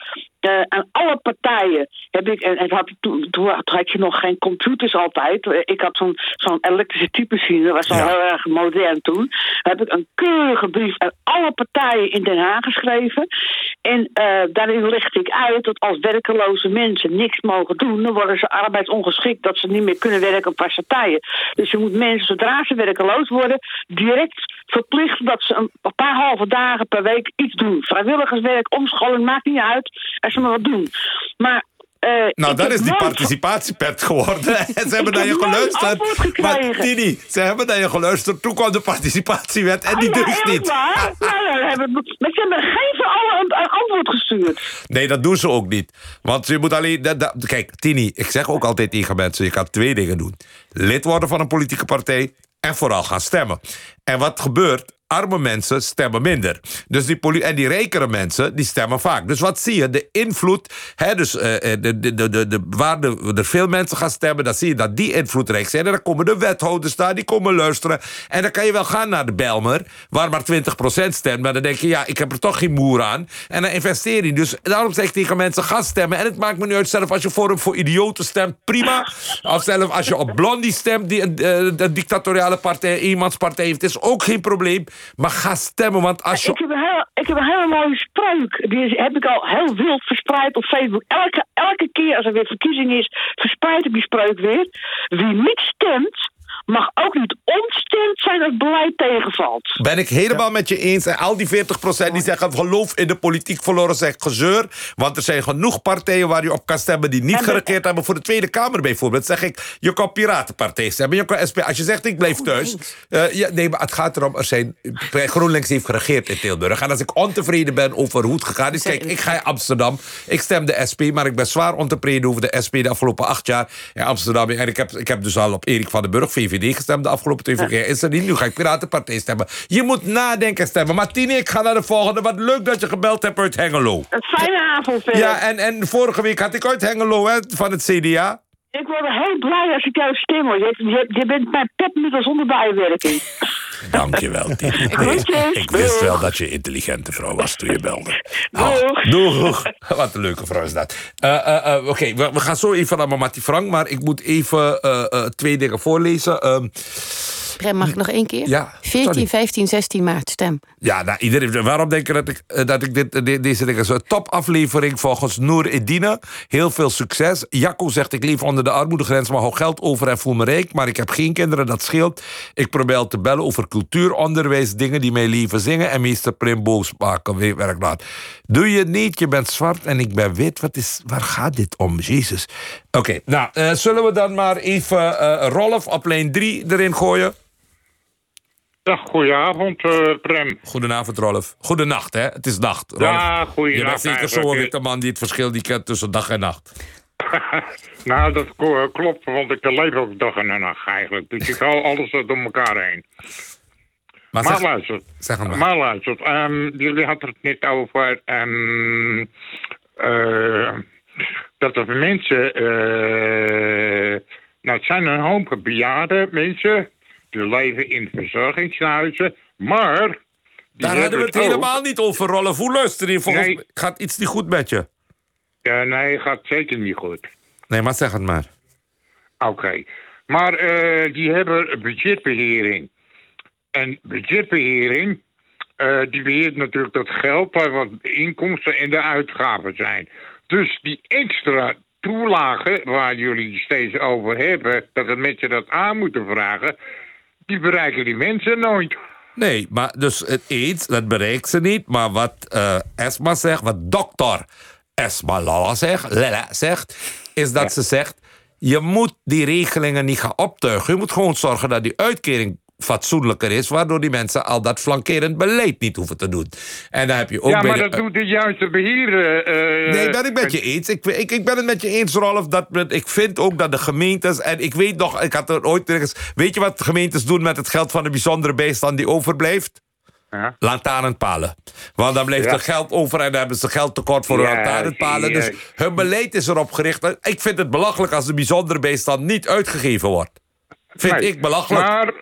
uh, aan alle partijen heb ik, en, en had, toen, toen had je nog geen computers altijd. Ik had zo'n zo'n elektrische typemachine, dat was al ja. heel erg modern toen. heb ik een keurige brief aan alle partijen in Den Haag geschreven. En uh, daarin legde ik uit dat als werkeloze mensen niks mogen doen, dan worden ze arbeidsongeschikt, dat ze niet meer kunnen werken op partijen. Dus je moet mensen, zodra ze werkeloos worden, direct verplichten dat ze een paar halve dagen per week iets doen. Vrijwilligerswerk, omscholing, maakt niet uit. Er ze maar wat doen. Maar nou, dat is die participatiepet geworden. en ze hebben naar je geluisterd. Maar Tini, ze hebben naar je geluisterd. Toen kwam de participatiewet en die ja, niet. Waar? nou, hebben, maar ze hebben geen van allen een, antwoord gestuurd. Nee, dat doen ze ook niet. Want je moet alleen... kijk, Tini, ik zeg ook altijd tegen mensen... je kan twee dingen doen. Lid worden van een politieke partij en vooral gaan stemmen. En wat gebeurt arme mensen stemmen minder. Dus die en die rijkere mensen, die stemmen vaak. Dus wat zie je? De invloed, hè, dus, uh, de, de, de, de, waar de, er veel mensen gaan stemmen... dan zie je dat die invloedrijk zijn. En dan komen de wethouders daar, die komen luisteren. En dan kan je wel gaan naar de Belmer... waar maar 20% stemt. Maar dan denk je, ja, ik heb er toch geen moer aan. En dan investeer je. Dus daarom zeg ik tegen mensen, ga stemmen. En het maakt me nu uit, zelf als je voor een voor idioten stemt, prima. Of zelf als je op Blondie stemt... die een, een dictatoriale partij, eenmanspartij heeft... is ook geen probleem. Maar ga stemmen, want als je... Ik heb een, heel, ik heb een hele mooie spreuk. Die heb ik al heel wild verspreid op Facebook. Elke, elke keer als er weer verkiezing is, verspreid ik die spreuk weer. Wie niet stemt, mag ook niet ontstemd zijn als beleid tegenvalt. Ben ik helemaal met je eens. En al die 40% die zeggen geloof in de politiek verloren, zegt gezeur. Want er zijn genoeg partijen waar je op kan stemmen die niet geregeerd hebben voor de Tweede Kamer bijvoorbeeld. Zeg ik, je kan Piratenpartij stemmen, je kan SP. Als je zegt ik blijf thuis. Uh, ja, nee, maar het gaat erom, er zijn, GroenLinks heeft geregeerd in Tilburg. En als ik ontevreden ben over hoe het gegaan is. Kijk, ik ga in Amsterdam. Ik stem de SP, maar ik ben zwaar ontevreden over de SP de afgelopen acht jaar in Amsterdam. En ik heb, ik heb dus al op Erik van den Burg, VV VVD gestemd de afgelopen twee keer. Is er niet. Nu ga ik Piratenpartij stemmen. Je moet nadenken stemmen. Martine, ik ga naar de volgende. Wat leuk dat je gebeld hebt uit Hengelo. Een fijne avond, Philip. Ja, en, en vorige week had ik uit Hengelo hè, van het CDA. Ik word heel blij als ik jou stem hoor. Je, je, je bent mijn petmiddel zonder bijwerking. Dankjewel, Tine. ik wist wel dat je een intelligente vrouw was toen je belde. Doeg. doeg. Wat een leuke vrouw is dat. Uh, uh, uh, Oké, we, we, gaan zo even naar Mama Frank, maar ik moet even twee dingen voorlezen. Ehm, Prem, mag ik nog één keer? Ja, 14, 15, 16 maart, stem. Ja, nou, iedereen, waarom denk je dat ik, eh, dat ik dit, eh, deze dingen zo... Topaflevering volgens Noor Edine. Heel veel succes. Jacco zegt, ik leef onder de armoedegrens... maar hou geld over en voel me rijk. Maar ik heb geen kinderen, dat scheelt. Ik probeer al te bellen over cultuuronderwijs... dingen die mij leven zingen... en meester Prim boos maken, werk laat. Doe je niet, je bent zwart en ik ben wit. Wat is, waar gaat dit om, Jezus? Oké, nou, uh, zullen we dan maar even uh, Rolf op lijn 3 erin gooien? Dag, goedenavond, uh, Prem. Goedenavond, Rolf. Goedenacht, hè? Het is nacht, Rolf. Ja, goedenacht. Je bent zeker zo'n witte man die het verschil die kent tussen dag en nacht. nou, dat klopt, want ik leef ook dag en nacht eigenlijk. Dus ik hou alles door elkaar heen. Maar, maar zeg, luister, zeg maar. maar luister um, jullie hadden het net over um, uh, dat er mensen... Uh, nou, het zijn een hoop bejaarde mensen die leven in verzorgingshuizen, maar... Daar hadden we het helemaal niet over, Rolf. Hoe luister je? Volgens nee. gaat iets niet goed met je? Ja, nee, gaat zeker niet goed. Nee, maar zeg het maar. Oké. Maar uh, die hebben budgetbehering. En budgetbehering, uh, die beheert natuurlijk dat geld... wat de inkomsten en de uitgaven zijn. Dus die extra toelagen waar jullie steeds over hebben... dat de mensen dat aan moeten vragen die bereiken die mensen nooit. Nee, maar dus het eens, dat bereikt ze niet. Maar wat uh, Esma zegt, wat dokter Esma Lala zegt, Lala zegt, is dat ze zegt... je moet die regelingen niet gaan optuigen. Je moet gewoon zorgen dat die uitkering fatsoenlijker is... waardoor die mensen al dat flankerend beleid niet hoeven te doen. En dan heb je ook ja, maar dat doet de juiste beheer... Uh, nee, ben ik met je eens. Ik, ik, ik ben het met je eens, Rolf. Dat, ik vind ook dat de gemeentes... en ik weet nog, ik had er ooit ergens... weet je wat de gemeentes doen met het geld van de bijzondere bijstand die overblijft? Ja. Lantaarnpalen. Want dan blijft er geld over en dan hebben ze geld tekort voor ja, lantaarnpalen. Dus hun beleid is erop gericht. Ik vind het belachelijk als de bijzondere bijstand niet uitgegeven wordt. Vind ik belachelijk. Maar,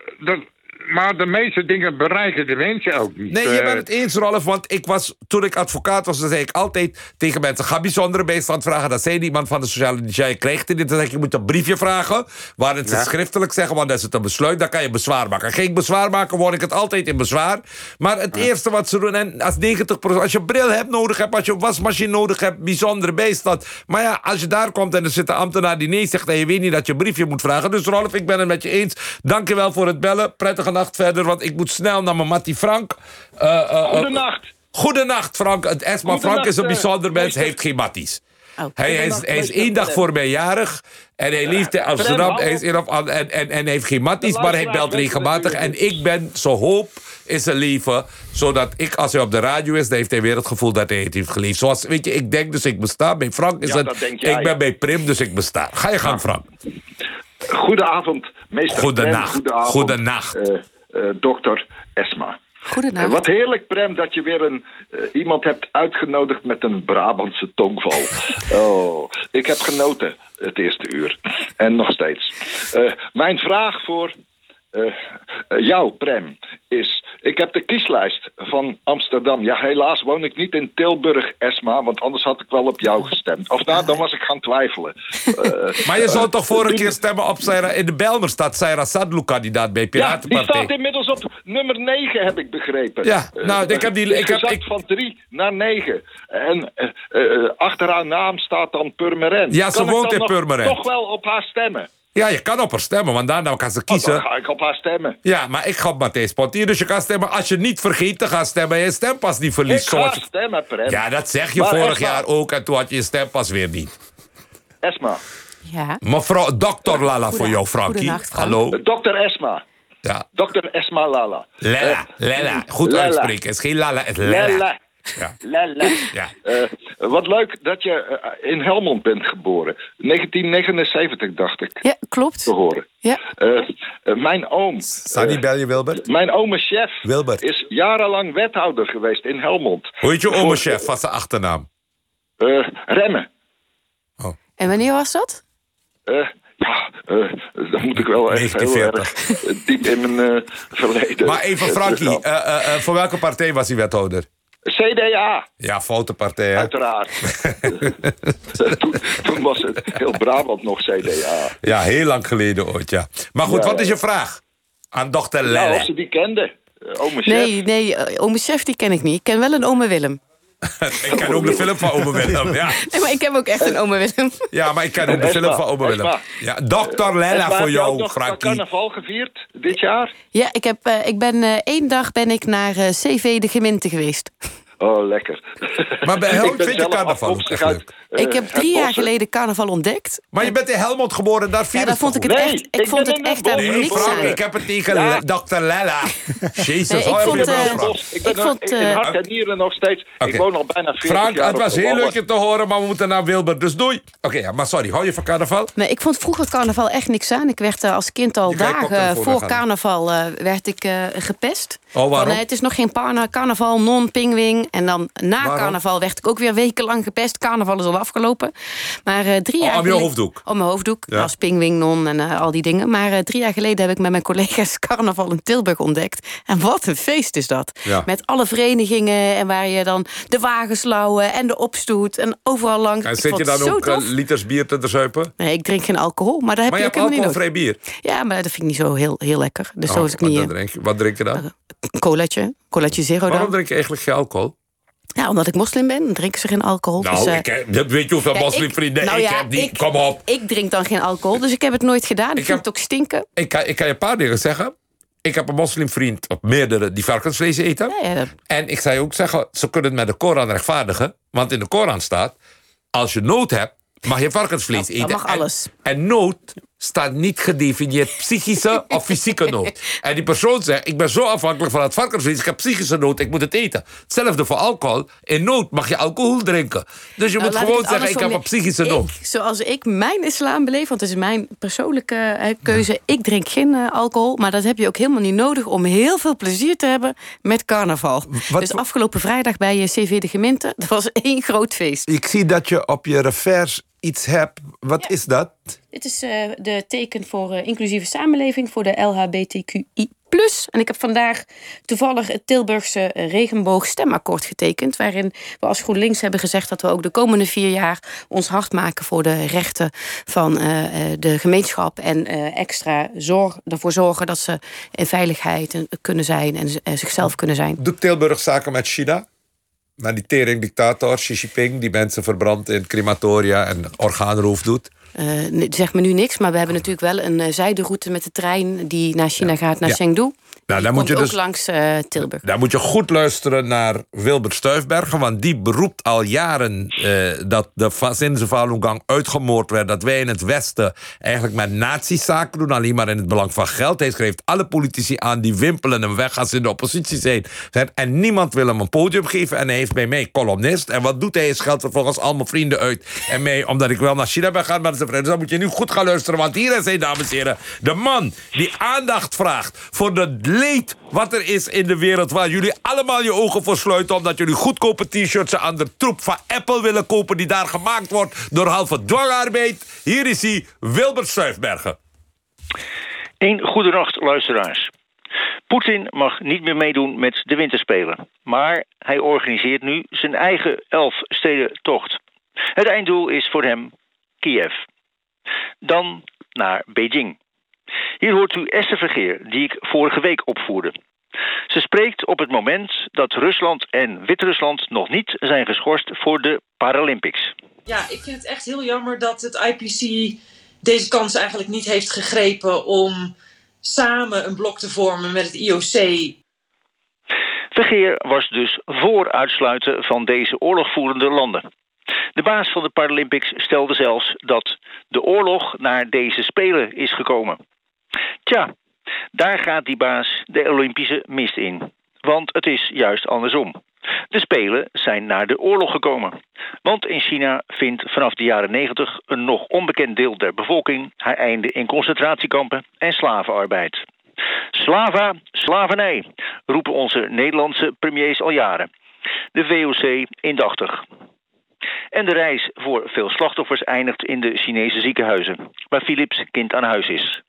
maar de meeste dingen bereiken de mensen ook niet. Nee, je bent het eens, Rolf. Want ik was, toen ik advocaat was, dan zei ik altijd tegen mensen... ga bijzondere bijstand vragen. Dat zei iemand van de sociale dienst. Krijgt het niet. Dan zeg ik, je moet een briefje vragen... waarin ze schriftelijk zeggen, want dat is het een besluit. Dan kan je bezwaar maken. Geen bezwaar maken, word ik het altijd in bezwaar. Maar het eerste wat ze doen... en als 90% als je bril hebt nodig hebt... als je wasmachine nodig hebt, bijzondere bijstand. Maar ja, als je daar komt en er zit een ambtenaar die nee zegt... en je weet niet dat je een briefje moet vragen. Dus Rolf, ik ben het met je eens. Dank je wel voor het bellen. Prettige nacht verder, want ik moet snel naar mijn Mattie Frank. Uh, uh, Goedenacht. Goedenacht, Frank. Het Esma Frank is een bijzonder mens, heeft geen matties. Oh. Hij, is, hij is één dag voor mij jarig. En hij leeft in Amsterdam. Hij is in, en, en, en heeft geen matties, maar hij belt regelmatig. En ik ben zo hoop in zijn leven. Zodat ik, als hij op de radio is, dan heeft hij weer het gevoel dat hij het heeft geleefd. Zoals, weet je, ik denk dus ik besta. Bij Frank is het, ik ben bij Prim, dus ik besta. Ga je gang, Frank. Goedenavond, meester. Goedenacht. Goedenavond, Goedenacht. Uh, uh, dokter Esma. Goedenavond. wat heerlijk, Prem, dat je weer een, uh, iemand hebt uitgenodigd met een Brabantse tongval. oh, ik heb genoten het eerste uur. En nog steeds. mijn vraag voor jou, Prem, is ik heb de kieslijst van Amsterdam. Ja, helaas woon ik niet in Tilburg, Esma, want anders had ik wel op jou gestemd. Of nou, dan was ik gaan twijfelen. Uh, maar je zou uh, toch vorige keer stemmen op Saira, in de Belmer staat Saira Sadlu kandidaat bij Piratenpartij. Ja, die staat inmiddels op nummer 9, heb ik begrepen. Ja, nou, ik heb die... Ik heb, ik... van 3 naar 9. En uh, achteraan naam staat dan Purmerend. Ja, ze woont in Purmerend. toch wel op haar stemmen? Ja, je kan op haar stemmen, want daarna kan ze kiezen. Oh, dan ga ik op haar stemmen. Ja, maar ik ga op Matthijs Pontier, dus je kan stemmen. Als je niet vergeet te gaan stemmen en je stempas niet verliest. Ik ga stemmen, Prem. Ja, dat zeg je vorig jaar ook en toen had je je stempas weer niet. Esma. Ja? Mevrouw, dokter Lala voor jou, Frankie. Hallo. Dokter Esma. Ja. Dokter Esma Lala. Lala, uh, Lala. Goed Lala. uitspreken. Het is geen Lala, het is Lala. Lala. Ja. Ja. Uh, wat leuk dat je uh, in Helmond bent geboren. 1979, dacht ik. Ja, klopt. Te horen. Ja. Uh, mijn oom... Sani, bel je Wilbert? Mijn ome chef Wilbert. is jarenlang wethouder geweest in Helmond. Hoe heet je ome chef? Wat zijn achternaam? Remmen. Oh. En wanneer was dat? ja, dan moet ik wel echt heel erg diep in mijn verleden. Maar even Frankie, voor welke partij was hij wethouder? CDA. Ja, fotopartij. Uiteraard. toen, toen, was het heel Brabant nog CDA. Ja, heel lang geleden ooit, ja. Maar goed, ja, wat is je vraag? Aan dochter Lelle. Nou, of ze die kende. Ome nee, nee, ome Chef die ken ik niet. Ik ken wel een ome Willem. ik ken ook de film van Ome Willem, ja. Nee, maar ik heb ook echt een Ome Willem. Ja, maar ik ken ook de film van Ome Willem. Ja, Dokter Lella voor jou, Frankie. carnaval gevierd dit jaar? Ja, ik, heb, uh, ik ben uh, één dag ben ik naar uh, CV de gemeente geweest. Oh, lekker. Maar bij Helmond vind je carnaval ook echt leuk? Ik heb drie jaar geleden carnaval ontdekt. Maar je bent in Helmond geboren, daar vier Ja, daar vond ik het nee, echt, ik, ik vond het echt daar niks Frank, aan. ik heb het tegen ja. Dr. Lella. Jezus, nee, ik vond, uh, ik ben ik vond, uh, in hart en nieren nog steeds. Okay. Ik woon al bijna 40 Frank, jaar het was heel leuk je te horen, maar we moeten naar Wilbert, dus doei. Oké, okay, ja, maar sorry, hou je van carnaval? Nee, ik vond vroeger carnaval echt niks aan. Ik werd uh, als kind al dagen voor carnaval werd ik gepest. Oh, waarom? Het is nog geen carnaval, non-pingwing. En dan na waarom? carnaval werd ik ook weer wekenlang gepest. Carnaval is al afgelopen. Maar uh, drie oh, jaar Op je hoofddoek? Op mijn hoofddoek, ja. als pingwing, non en uh, al die dingen. Maar uh, drie jaar geleden heb ik met mijn collega's carnaval in Tilburg ontdekt. En wat een feest is dat. Ja. Met alle verenigingen en waar je dan de wagenslauwen en de opstoet en overal langs. En zit je dan ook liters bier te zuipen? Nee, ik drink geen alcohol. Maar, daar heb maar je, je hebt alcoholvrij bier? Ja, maar dat vind ik niet zo heel, heel lekker. Dus oh, zo is ik niet... Drink wat drink je dan? Een colaatje. Colaatje zero dan. Waarom drink je eigenlijk geen alcohol? Ja, omdat ik moslim ben, drinken ze geen alcohol. Nou, dus, uh, ik heb, weet je hoeveel ja, moslimvrienden nou ik ja, heb? Die, ik, kom op. Ik drink dan geen alcohol, dus ik heb het nooit gedaan. Ik, ik vind heb, het ook stinken. Ik kan, ik kan je een paar dingen zeggen. Ik heb een moslimvriend, of meerdere, die varkensvlees eten. Ja, ja. En ik zou ook zeggen, ze kunnen het met de Koran rechtvaardigen. Want in de Koran staat, als je nood hebt, mag je varkensvlees eten. mag alles. En, en nood staat niet gedefinieerd psychische of fysieke nood. En die persoon zegt, ik ben zo afhankelijk van het varkensvlees... ik heb psychische nood, ik moet het eten. Hetzelfde voor alcohol. In nood mag je alcohol drinken. Dus je nou, moet gewoon ik zeggen, ik heb een psychische ik, nood. Zoals ik mijn islam beleef, want het is mijn persoonlijke uh, keuze... Ja. ik drink geen uh, alcohol, maar dat heb je ook helemaal niet nodig... om heel veel plezier te hebben met carnaval. Wat, dus afgelopen vrijdag bij je CV de gemeente... dat was één groot feest. Ik zie dat je op je revers iets hebt. Wat ja. is dat? Dit is uh, de teken voor uh, inclusieve samenleving voor de LHBTQI. En ik heb vandaag toevallig het Tilburgse regenboog stemakkoord getekend. Waarin we als GroenLinks hebben gezegd dat we ook de komende vier jaar ons hard maken voor de rechten van de gemeenschap. En extra zorg, ervoor zorgen dat ze in veiligheid kunnen zijn en zichzelf kunnen zijn. Doet Tilburg zaken met China? Naar die tering-dictator Xi Jinping, die mensen verbrandt in crematoria en orgaanroof doet? Uh, zegt me nu niks, maar we hebben natuurlijk wel een uh, zijderoute met de trein die naar China gaat, naar. Chengdu. Nou, dan moet je dus, langs uh, Tilburg. Daar moet je goed luisteren naar Wilbert Stuifbergen... want die beroept al jaren uh, dat de Sinse Falun Gong uitgemoord werd... dat wij in het Westen eigenlijk met nazi's zaken doen... alleen maar in het belang van geld. Hij schreef alle politici aan die wimpelen en weg als ze in de oppositie zijn. En niemand wil hem een podium geven. En hij heeft bij mij columnist. En wat doet hij? Hij scheldt vervolgens al mijn vrienden uit. En mij, omdat ik wel naar China ben gaan met zijn vrienden. Dus dan moet je nu goed gaan luisteren. Want hier is hij, dames en heren. De man die aandacht vraagt voor de leed wat er is in de wereld... waar jullie allemaal je ogen voor sluiten... omdat jullie goedkope t-shirts aan de troep van Apple willen kopen... die daar gemaakt wordt door halve dwangarbeid. Hier is hij, Wilbert Stuifbergen. Een goede nacht, luisteraars. Poetin mag niet meer meedoen met de winterspelen. Maar hij organiseert nu zijn eigen elf tocht. Het einddoel is voor hem Kiev. Dan naar Beijing. Hier hoort u Esther Vergeer, die ik vorige week opvoerde. Ze spreekt op het moment dat Rusland en Wit-Rusland nog niet zijn geschorst voor de Paralympics. Ja, ik vind het echt heel jammer dat het IPC deze kans eigenlijk niet heeft gegrepen om samen een blok te vormen met het IOC. Vergeer was dus voor uitsluiten van deze oorlogvoerende landen. De baas van de Paralympics stelde zelfs dat de oorlog naar deze Spelen is gekomen. Tja, daar gaat die baas de Olympische mist in. Want het is juist andersom. De Spelen zijn naar de oorlog gekomen. Want in China vindt vanaf de jaren 90 een nog onbekend deel der bevolking haar einde in concentratiekampen en slavenarbeid. Slava, slavernij, roepen onze Nederlandse premiers al jaren. De VOC indachtig. En de reis voor veel slachtoffers eindigt in de Chinese ziekenhuizen, waar Philips kind aan huis is.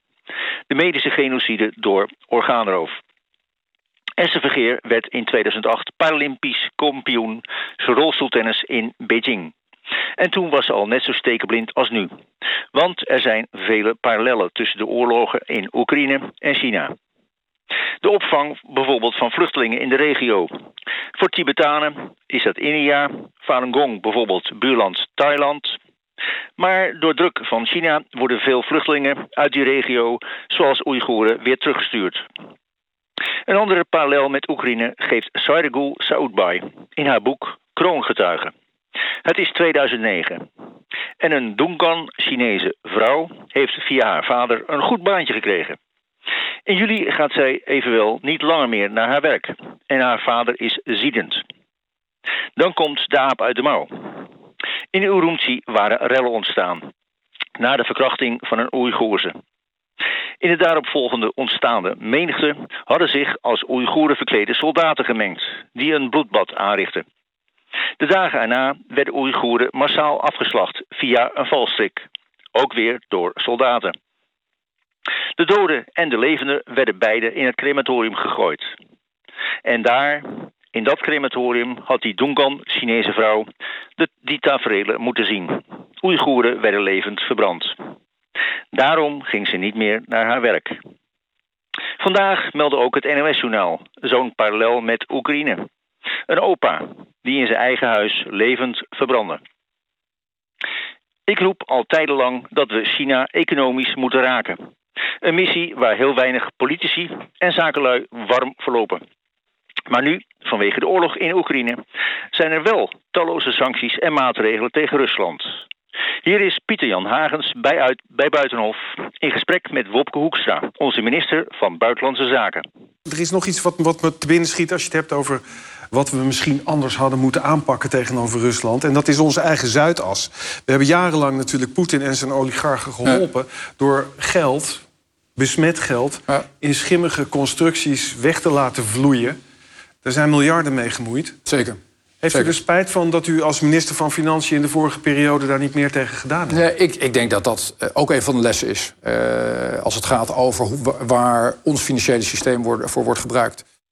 De medische genocide door orgaanroof. Esther werd in 2008 Paralympisch kampioen rolstoeltennis in Beijing. En toen was ze al net zo stekenblind als nu. Want er zijn vele parallellen tussen de oorlogen in Oekraïne en China. De opvang bijvoorbeeld van vluchtelingen in de regio. Voor Tibetanen is dat India, Falun Gong bijvoorbeeld buurland Thailand. Maar door druk van China worden veel vluchtelingen uit die regio, zoals Oeigoeren, weer teruggestuurd. Een andere parallel met Oekraïne geeft Saidegul Saoudbay in haar boek Kroongetuigen. Het is 2009. En een Dungan Chinese vrouw heeft via haar vader een goed baantje gekregen. In juli gaat zij evenwel niet langer meer naar haar werk. En haar vader is ziedend. Dan komt de aap uit de mouw. In Urumqi waren rellen ontstaan. Na de verkrachting van een Oeigoerse. In de daaropvolgende ontstaande menigte hadden zich als Oeigoeren verklede soldaten gemengd, die een bloedbad aanrichtten. De dagen erna werden Oeigoeren massaal afgeslacht via een valstrik, ook weer door soldaten. De doden en de levenden werden beide in het crematorium gegooid. En daar, in dat crematorium, had die Dungan, Chinese vrouw, de, die tafereelen moeten zien. Oeigoeren werden levend verbrand. Daarom ging ze niet meer naar haar werk. Vandaag meldde ook het NOS-journaal zo'n parallel met Oekraïne. Een opa die in zijn eigen huis levend verbrandde. Ik roep al tijdenlang dat we China economisch moeten raken. Een missie waar heel weinig politici en zakenlui warm verlopen. Maar nu, vanwege de oorlog in Oekraïne, zijn er wel talloze sancties en maatregelen tegen Rusland. Hier is Pieter Jan Hagens bij, uit, bij Buitenhof in gesprek met Wopke Hoekstra, onze minister van Buitenlandse Zaken. Er is nog iets wat, wat me te binnen schiet als je het hebt over wat we misschien anders hadden moeten aanpakken tegenover Rusland. En dat is onze eigen Zuidas. We hebben jarenlang natuurlijk Poetin en zijn oligarchen geholpen... door geld, besmet geld, in schimmige constructies weg te laten vloeien. Er zijn miljarden mee gemoeid. Zeker. Heeft u er spijt van dat u als minister van Financiën in de vorige periode daar niet meer tegen gedaan heeft? Nee, ik, ik denk dat dat eh, ook een van de lessen is. Uh, als het gaat over hoe, waar ons financiële systeem wordt, voor wordt gebruikt.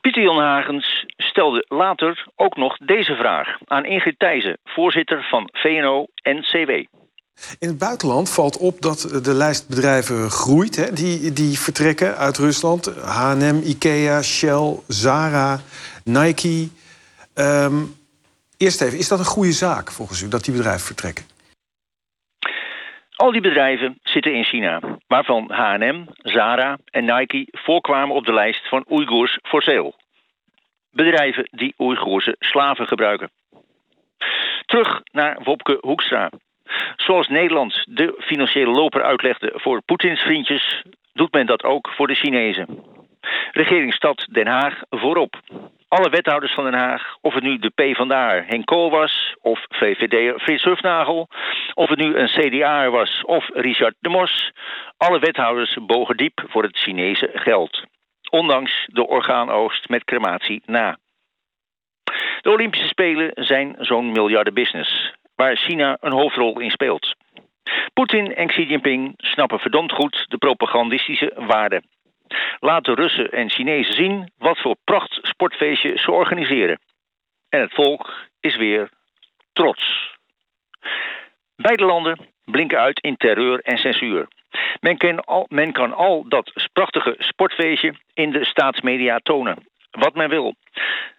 Pieter Jan Hagens stelde later ook nog deze vraag aan Ingrid Thijssen, voorzitter van VNO-NCW. In het buitenland valt op dat de lijst bedrijven groeit. Hè, die, die vertrekken uit Rusland. H&M, Ikea, Shell, Zara, Nike. Um, eerst even, is dat een goede zaak volgens u, dat die bedrijven vertrekken? Al die bedrijven zitten in China, waarvan H&M, Zara en Nike voorkwamen op de lijst van Oeigoers for sale. Bedrijven die Oeigoerse slaven gebruiken. Terug naar Wopke Hoekstra. Zoals Nederland de financiële loper uitlegde voor Poetins vriendjes, doet men dat ook voor de Chinezen. Regeringsstad Den Haag voorop. Alle wethouders van Den Haag, of het nu de PvdA Henk Kool was, of VVD Frits Hufnagel, of het nu een CDA was of Richard de Mos, alle wethouders bogen diep voor het Chinese geld. Ondanks de orgaanoogst met crematie na. De Olympische Spelen zijn zo'n miljardenbusiness, waar China een hoofdrol in speelt. Poetin en Xi Jinping snappen verdomd goed de propagandistische waarde. Laat de Russen en Chinezen zien wat voor pracht sportfeestje ze organiseren. En het volk is weer trots. Beide landen blinken uit in terreur en censuur. Men kan, al, men kan al dat prachtige sportfeestje in de staatsmedia tonen. Wat men wil.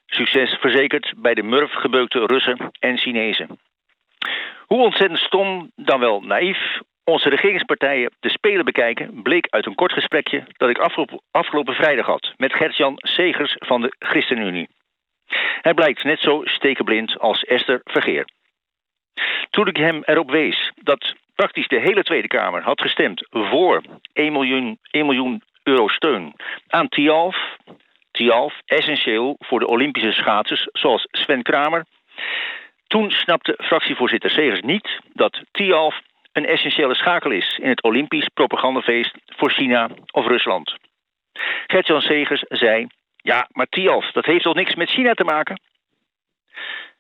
Succes verzekerd bij de murf gebeukte Russen en Chinezen. Hoe ontzettend stom, dan wel naïef, onze regeringspartijen de Spelen bekijken... bleek uit een kort gesprekje dat ik afgelopen, vrijdag had... met Gert-Jan Segers van de ChristenUnie. Hij blijkt net zo stekenblind als Esther Vergeer. Toen ik hem erop wees dat praktisch de hele Tweede Kamer had gestemd... voor 1 miljoen, 1 miljoen euro steun aan Tialf... Tialf, essentieel voor de Olympische schaatsers zoals Sven Kramer... Toen snapte fractievoorzitter Segers niet dat Tialf een essentiële schakel is in het Olympisch propagandafeest voor China of Rusland. Gertjan Segers zei: Ja, maar Tialf, dat heeft toch niks met China te maken?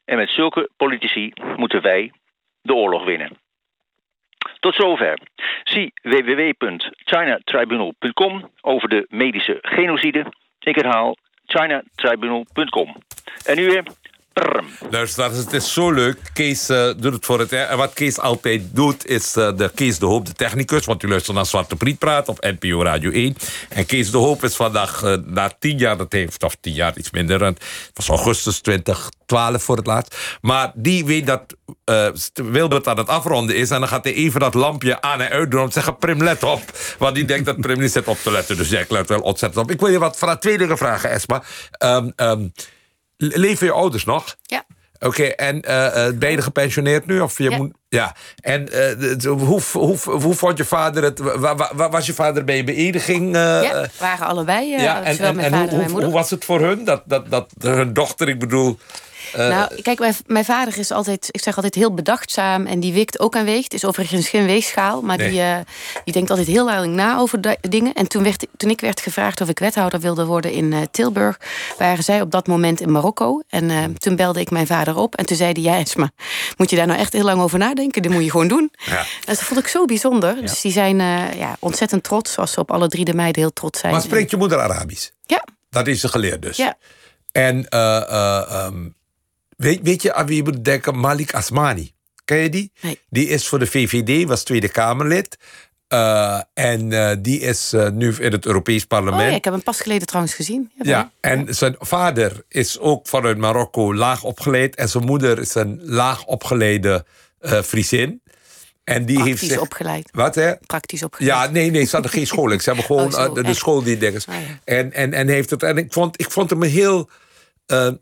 En met zulke politici moeten wij de oorlog winnen. Tot zover. Zie www.chinatribunal.com over de medische genocide. Ik herhaal chinatribunal.com. En nu weer Luisteraars, het is zo leuk. Kees uh, doet het voor het... En wat Kees altijd doet, is uh, de Kees de Hoop, de technicus. Want u luistert naar Zwarte Priet praat op NPO Radio 1. En Kees de Hoop is vandaag, uh, na tien jaar, dat heeft, of tien jaar, iets minder. Het was augustus 2012 voor het laatst. Maar die weet dat Wilbert aan het afronden is. En dan gaat hij even dat lampje aan en uit doen om zeggen... Prim, let op. Want die denkt dat Prim niet zit op te letten. Dus ik let wel ontzettend op. Ik wil je wat twee dingen vragen, Esma. Um, Leven je ouders nog? Ja. Oké, en uh, ben je gepensioneerd nu? Of je ja. Moet, ja. En uh, hoe, hoe, hoe vond je vader het? Was je vader bij je beëdiging? Uh, ja, waren allebei. ja, en, en, en hoe, hoe, was het voor hun? Dat, dat, dat hun dochter, ik bedoel, uh, nou, kijk, mijn, mijn, vader is altijd, ik zeg altijd heel bedachtzaam en die wikt ook en weegt. Is overigens geen weegschaal, maar die, uh, die denkt altijd heel lang na over dingen. En toen, werd, toen ik werd gevraagd of ik wethouder wilde worden in uh, Tilburg, waren zij op dat moment in Marokko. En toen belde ik mijn vader op en toen zei hij: Ja, Esma, moet je daar nou echt heel lang over nadenken? Dat moet je gewoon doen. Ja. En dat vond ik zo bijzonder. Ja. Dus die zijn ja, ontzettend trots, zoals ze op alle drie de meiden heel trots zijn. Maar spreekt je moeder Arabisch? Ja. Dat is ze geleerd dus? Ja. En um, Weet, weet je aan wie je moet denken? Malik Asmani. Ken je die? Nee. Die is voor de VVD, was Tweede Kamerlid. Uh, en uh, die is uh, nu in het Europees Parlement. Oh, ja, ik heb hem pas geleden trouwens gezien. Ja, ja en zijn vader is ook vanuit Marokko laag opgeleid. En zijn moeder is een laag opgeleide Friesin. En die Praktisch heeft zich, opgeleid. Wat hè? Praktisch opgeleid. Ja, nee, nee, ze hadden geen scholing. Ze hebben gewoon Oh, zo, de, school die dingen. Ah, en, en, en heeft het. En ik vond, ik vond hem een heel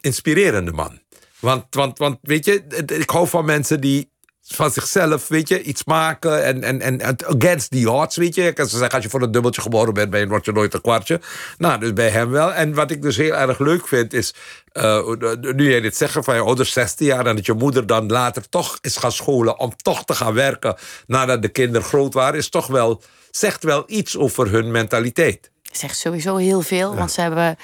inspirerende man. Want, want, want weet je, ik hou van mensen die van zichzelf, weet je, iets maken. En, en, en against the odds, weet je. Kan ze zeggen, als je voor een dubbeltje geboren bent, ben je, je nooit een kwartje. Nou, dus bij hem wel. En wat ik dus heel erg leuk vind, is... Uh, nu jij dit zegt van je ouders 16 jaar... en dat je moeder dan later toch is gaan scholen... om toch te gaan werken nadat de kinderen groot waren... is toch wel, zegt wel iets over hun mentaliteit zegt sowieso heel veel. Want ze hebben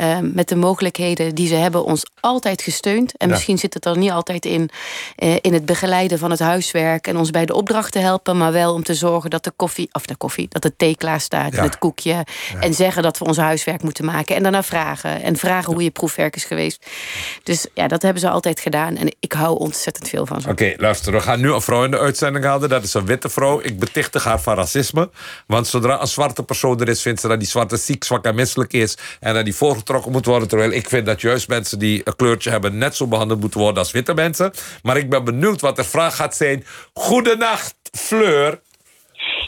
uh, met de mogelijkheden die ze hebben ons altijd gesteund. En Ja. misschien zit het er niet altijd in, uh, in het begeleiden van het huiswerk en ons bij de opdrachten helpen. Maar wel om te zorgen dat de koffie, of de koffie, dat de thee klaar staat Ja. en het koekje. En zeggen dat we ons huiswerk moeten maken. En daarna vragen. En vragen hoe je proefwerk is geweest. Dus ja, dat hebben ze altijd gedaan. En ik hou ontzettend veel van ze. Oké, luister, we gaan nu een vrouw in de uitzending halen. Dat is een witte vrouw. Ik betichtig haar van racisme. Want zodra een zwarte persoon er is, vindt ze dat die zwarte ziek, zwak en misselijk is. En dat die voorgetrokken moet worden. Terwijl ik vind dat juist mensen die een kleurtje hebben... net zo behandeld moeten worden als witte mensen. Maar ik ben benieuwd wat de vraag gaat zijn. Goedenacht, Fleur.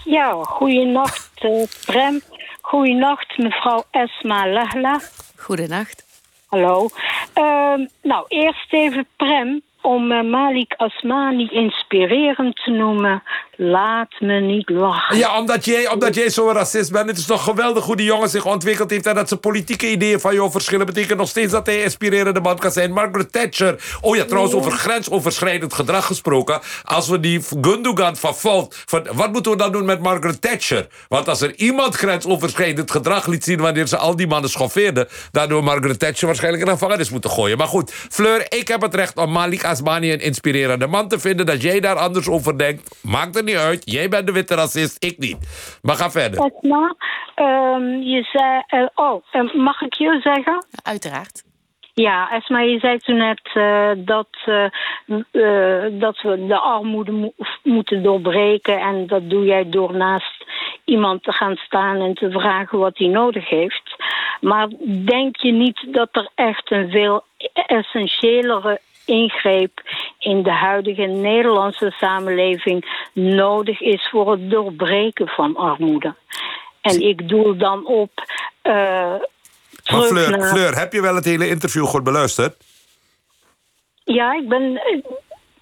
Ja, goeienacht uh, Prem. Goeienacht mevrouw Esma Lahla. Goedenacht. Hallo. Uh, nou, eerst even Prem om uh, Malik Asmani inspirerend te noemen. Laat me niet lachen. Ja, omdat jij, omdat jij zo'n racist bent. Het is toch geweldig hoe die jongen zich ontwikkeld heeft... en dat zijn politieke ideeën van jou verschillen... betekent nog steeds dat hij inspirerende man kan zijn. Margaret Thatcher. Oh ja, trouwens, over grensoverschrijdend gedrag gesproken. Als we die Gundogan van Volt... Van, wat moeten we dan doen met Margaret Thatcher? Want als er iemand grensoverschrijdend gedrag liet zien... wanneer ze al die mannen schoffeerden... dan door Margaret Thatcher waarschijnlijk in de gevangenis moeten gooien. Maar goed, Fleur, ik heb het recht om Malik Asmani een inspirerende man te vinden. Dat jij daar anders over denkt, maakt er niet uit. Jij bent de witte racist, ik niet. Maar ga verder. Esma, um, je zei... Uh, oh, uh, mag ik je zeggen? Uiteraard. Ja, Esma, je zei toen net uh, dat, dat we de armoede mo moeten doorbreken. En dat doe jij door naast iemand te gaan staan en te vragen wat hij nodig heeft. Maar denk je niet dat er echt een veel essentiëlere ingreep in de huidige Nederlandse samenleving nodig is voor het doorbreken van armoede. En ik doel dan op. Uh, maar Fleur, naar... Fleur, heb je wel het hele interview goed beluisterd? Ja, ik ben.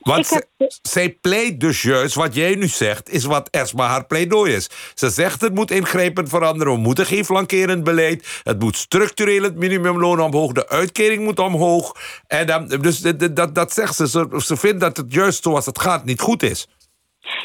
Want heb... zij pleit dus juist, wat jij nu zegt, is wat Esma haar pleidooi is. Ze zegt het moet ingrijpend veranderen, we moeten geen flankerend beleid. Het moet structureel het minimumloon omhoog, de uitkering moet omhoog. En dan, dus dat, dat, dat zegt ze. ze. Ze vindt dat het juist zoals het gaat niet goed is.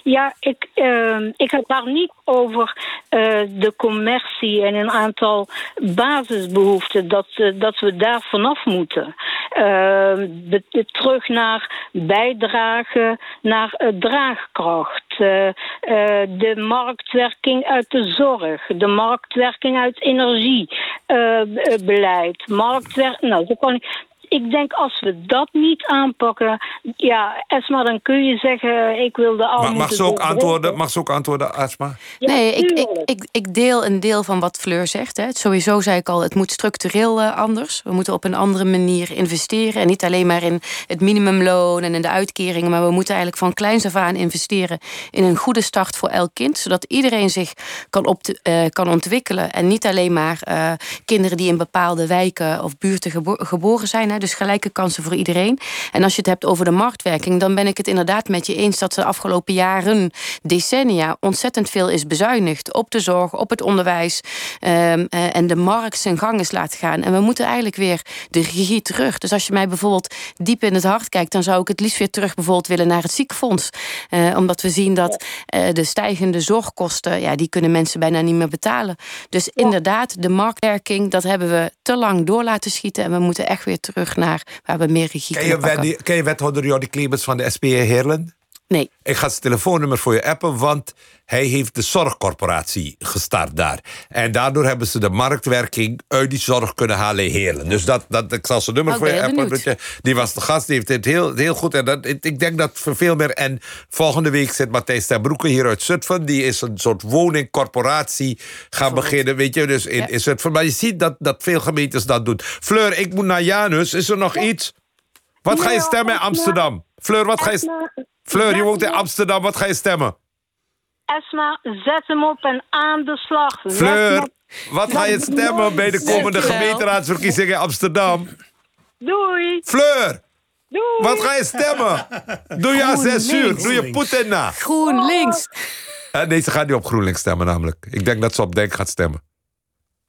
Ja, ik, uh, ik heb daar niet over uh, de commercie en een aantal basisbehoeften, dat, uh, dat we daar vanaf moeten. De, de, terug naar bijdragen, naar draagkracht. de marktwerking uit de zorg, de marktwerking uit energiebeleid. marktwerk, nou, zo kan ik denk als we dat niet aanpakken, ja, Esma, dan kun je zeggen, ik wil de armoede... Mag, mag, ze ook antwoorden, mag ze ook antwoorden, Esma? nee, ik, ik, ik, ik, deel een deel van wat Fleur zegt. Hè. Sowieso zei ik al, het moet structureel uh, anders. We moeten op een andere manier investeren. En niet alleen maar in het minimumloon en in de uitkeringen... maar we moeten eigenlijk van kleins af aan investeren... in een goede start voor elk kind. Zodat iedereen zich kan, op te, uh, kan ontwikkelen. En niet alleen maar uh, kinderen die in bepaalde wijken of buurten gebo geboren zijn... Hè, dus gelijke kansen voor iedereen. En als je het hebt over de marktwerking, dan ben ik het inderdaad met je eens dat de afgelopen jaren, decennia, ontzettend veel is bezuinigd op de zorg, op het onderwijs um, uh, en de markt zijn gang is laten gaan. En we moeten eigenlijk weer de regie terug. Dus als je mij bijvoorbeeld diep in het hart kijkt, dan zou ik het liefst weer terug bijvoorbeeld willen naar het ziekenfonds. Uh, omdat we zien dat uh, de stijgende zorgkosten, ja, die kunnen mensen bijna niet meer betalen. Dus inderdaad, de marktwerking, dat hebben we te lang door laten schieten en we moeten echt weer terug naar waar we meer regie ken je, pakken. ken je wethouder Jordi Clemens van de SPE Heerlen? Nee. Ik ga zijn telefoonnummer voor je appen, want hij heeft de zorgcorporatie gestart daar. En daardoor hebben ze de marktwerking uit die zorg kunnen halen Heerlen. Dus dat, dat, ik zal zijn nummer Oh, voor je appen. je- Die was de gast, die heeft het heel, heel goed. En dat, ik denk dat voor veel meer... En volgende week zit Matthijs ten Broeke hier uit Zutphen. Die is een soort woningcorporatie gaan beginnen, weet je. Dus in, in Zutphen. Maar je ziet dat, dat veel gemeentes dat doen. Fleur, ik moet naar Janus. Is er nog iets? Wat ga je stemmen in. Amsterdam? Fleur, wat ga je... Fleur, je woont in Amsterdam. Wat ga je stemmen? Esma, zet hem op en aan de slag. Fleur, wat ga je stemmen bij de komende gemeenteraadsverkiezingen in Amsterdam? Doei. Fleur, Doei. wat ga je stemmen? Doe je aan zes uur. Doe je Poetin na. GroenLinks. Eh, Nee, ze gaat niet op GroenLinks stemmen namelijk. Ik denk dat ze op Denk gaat stemmen.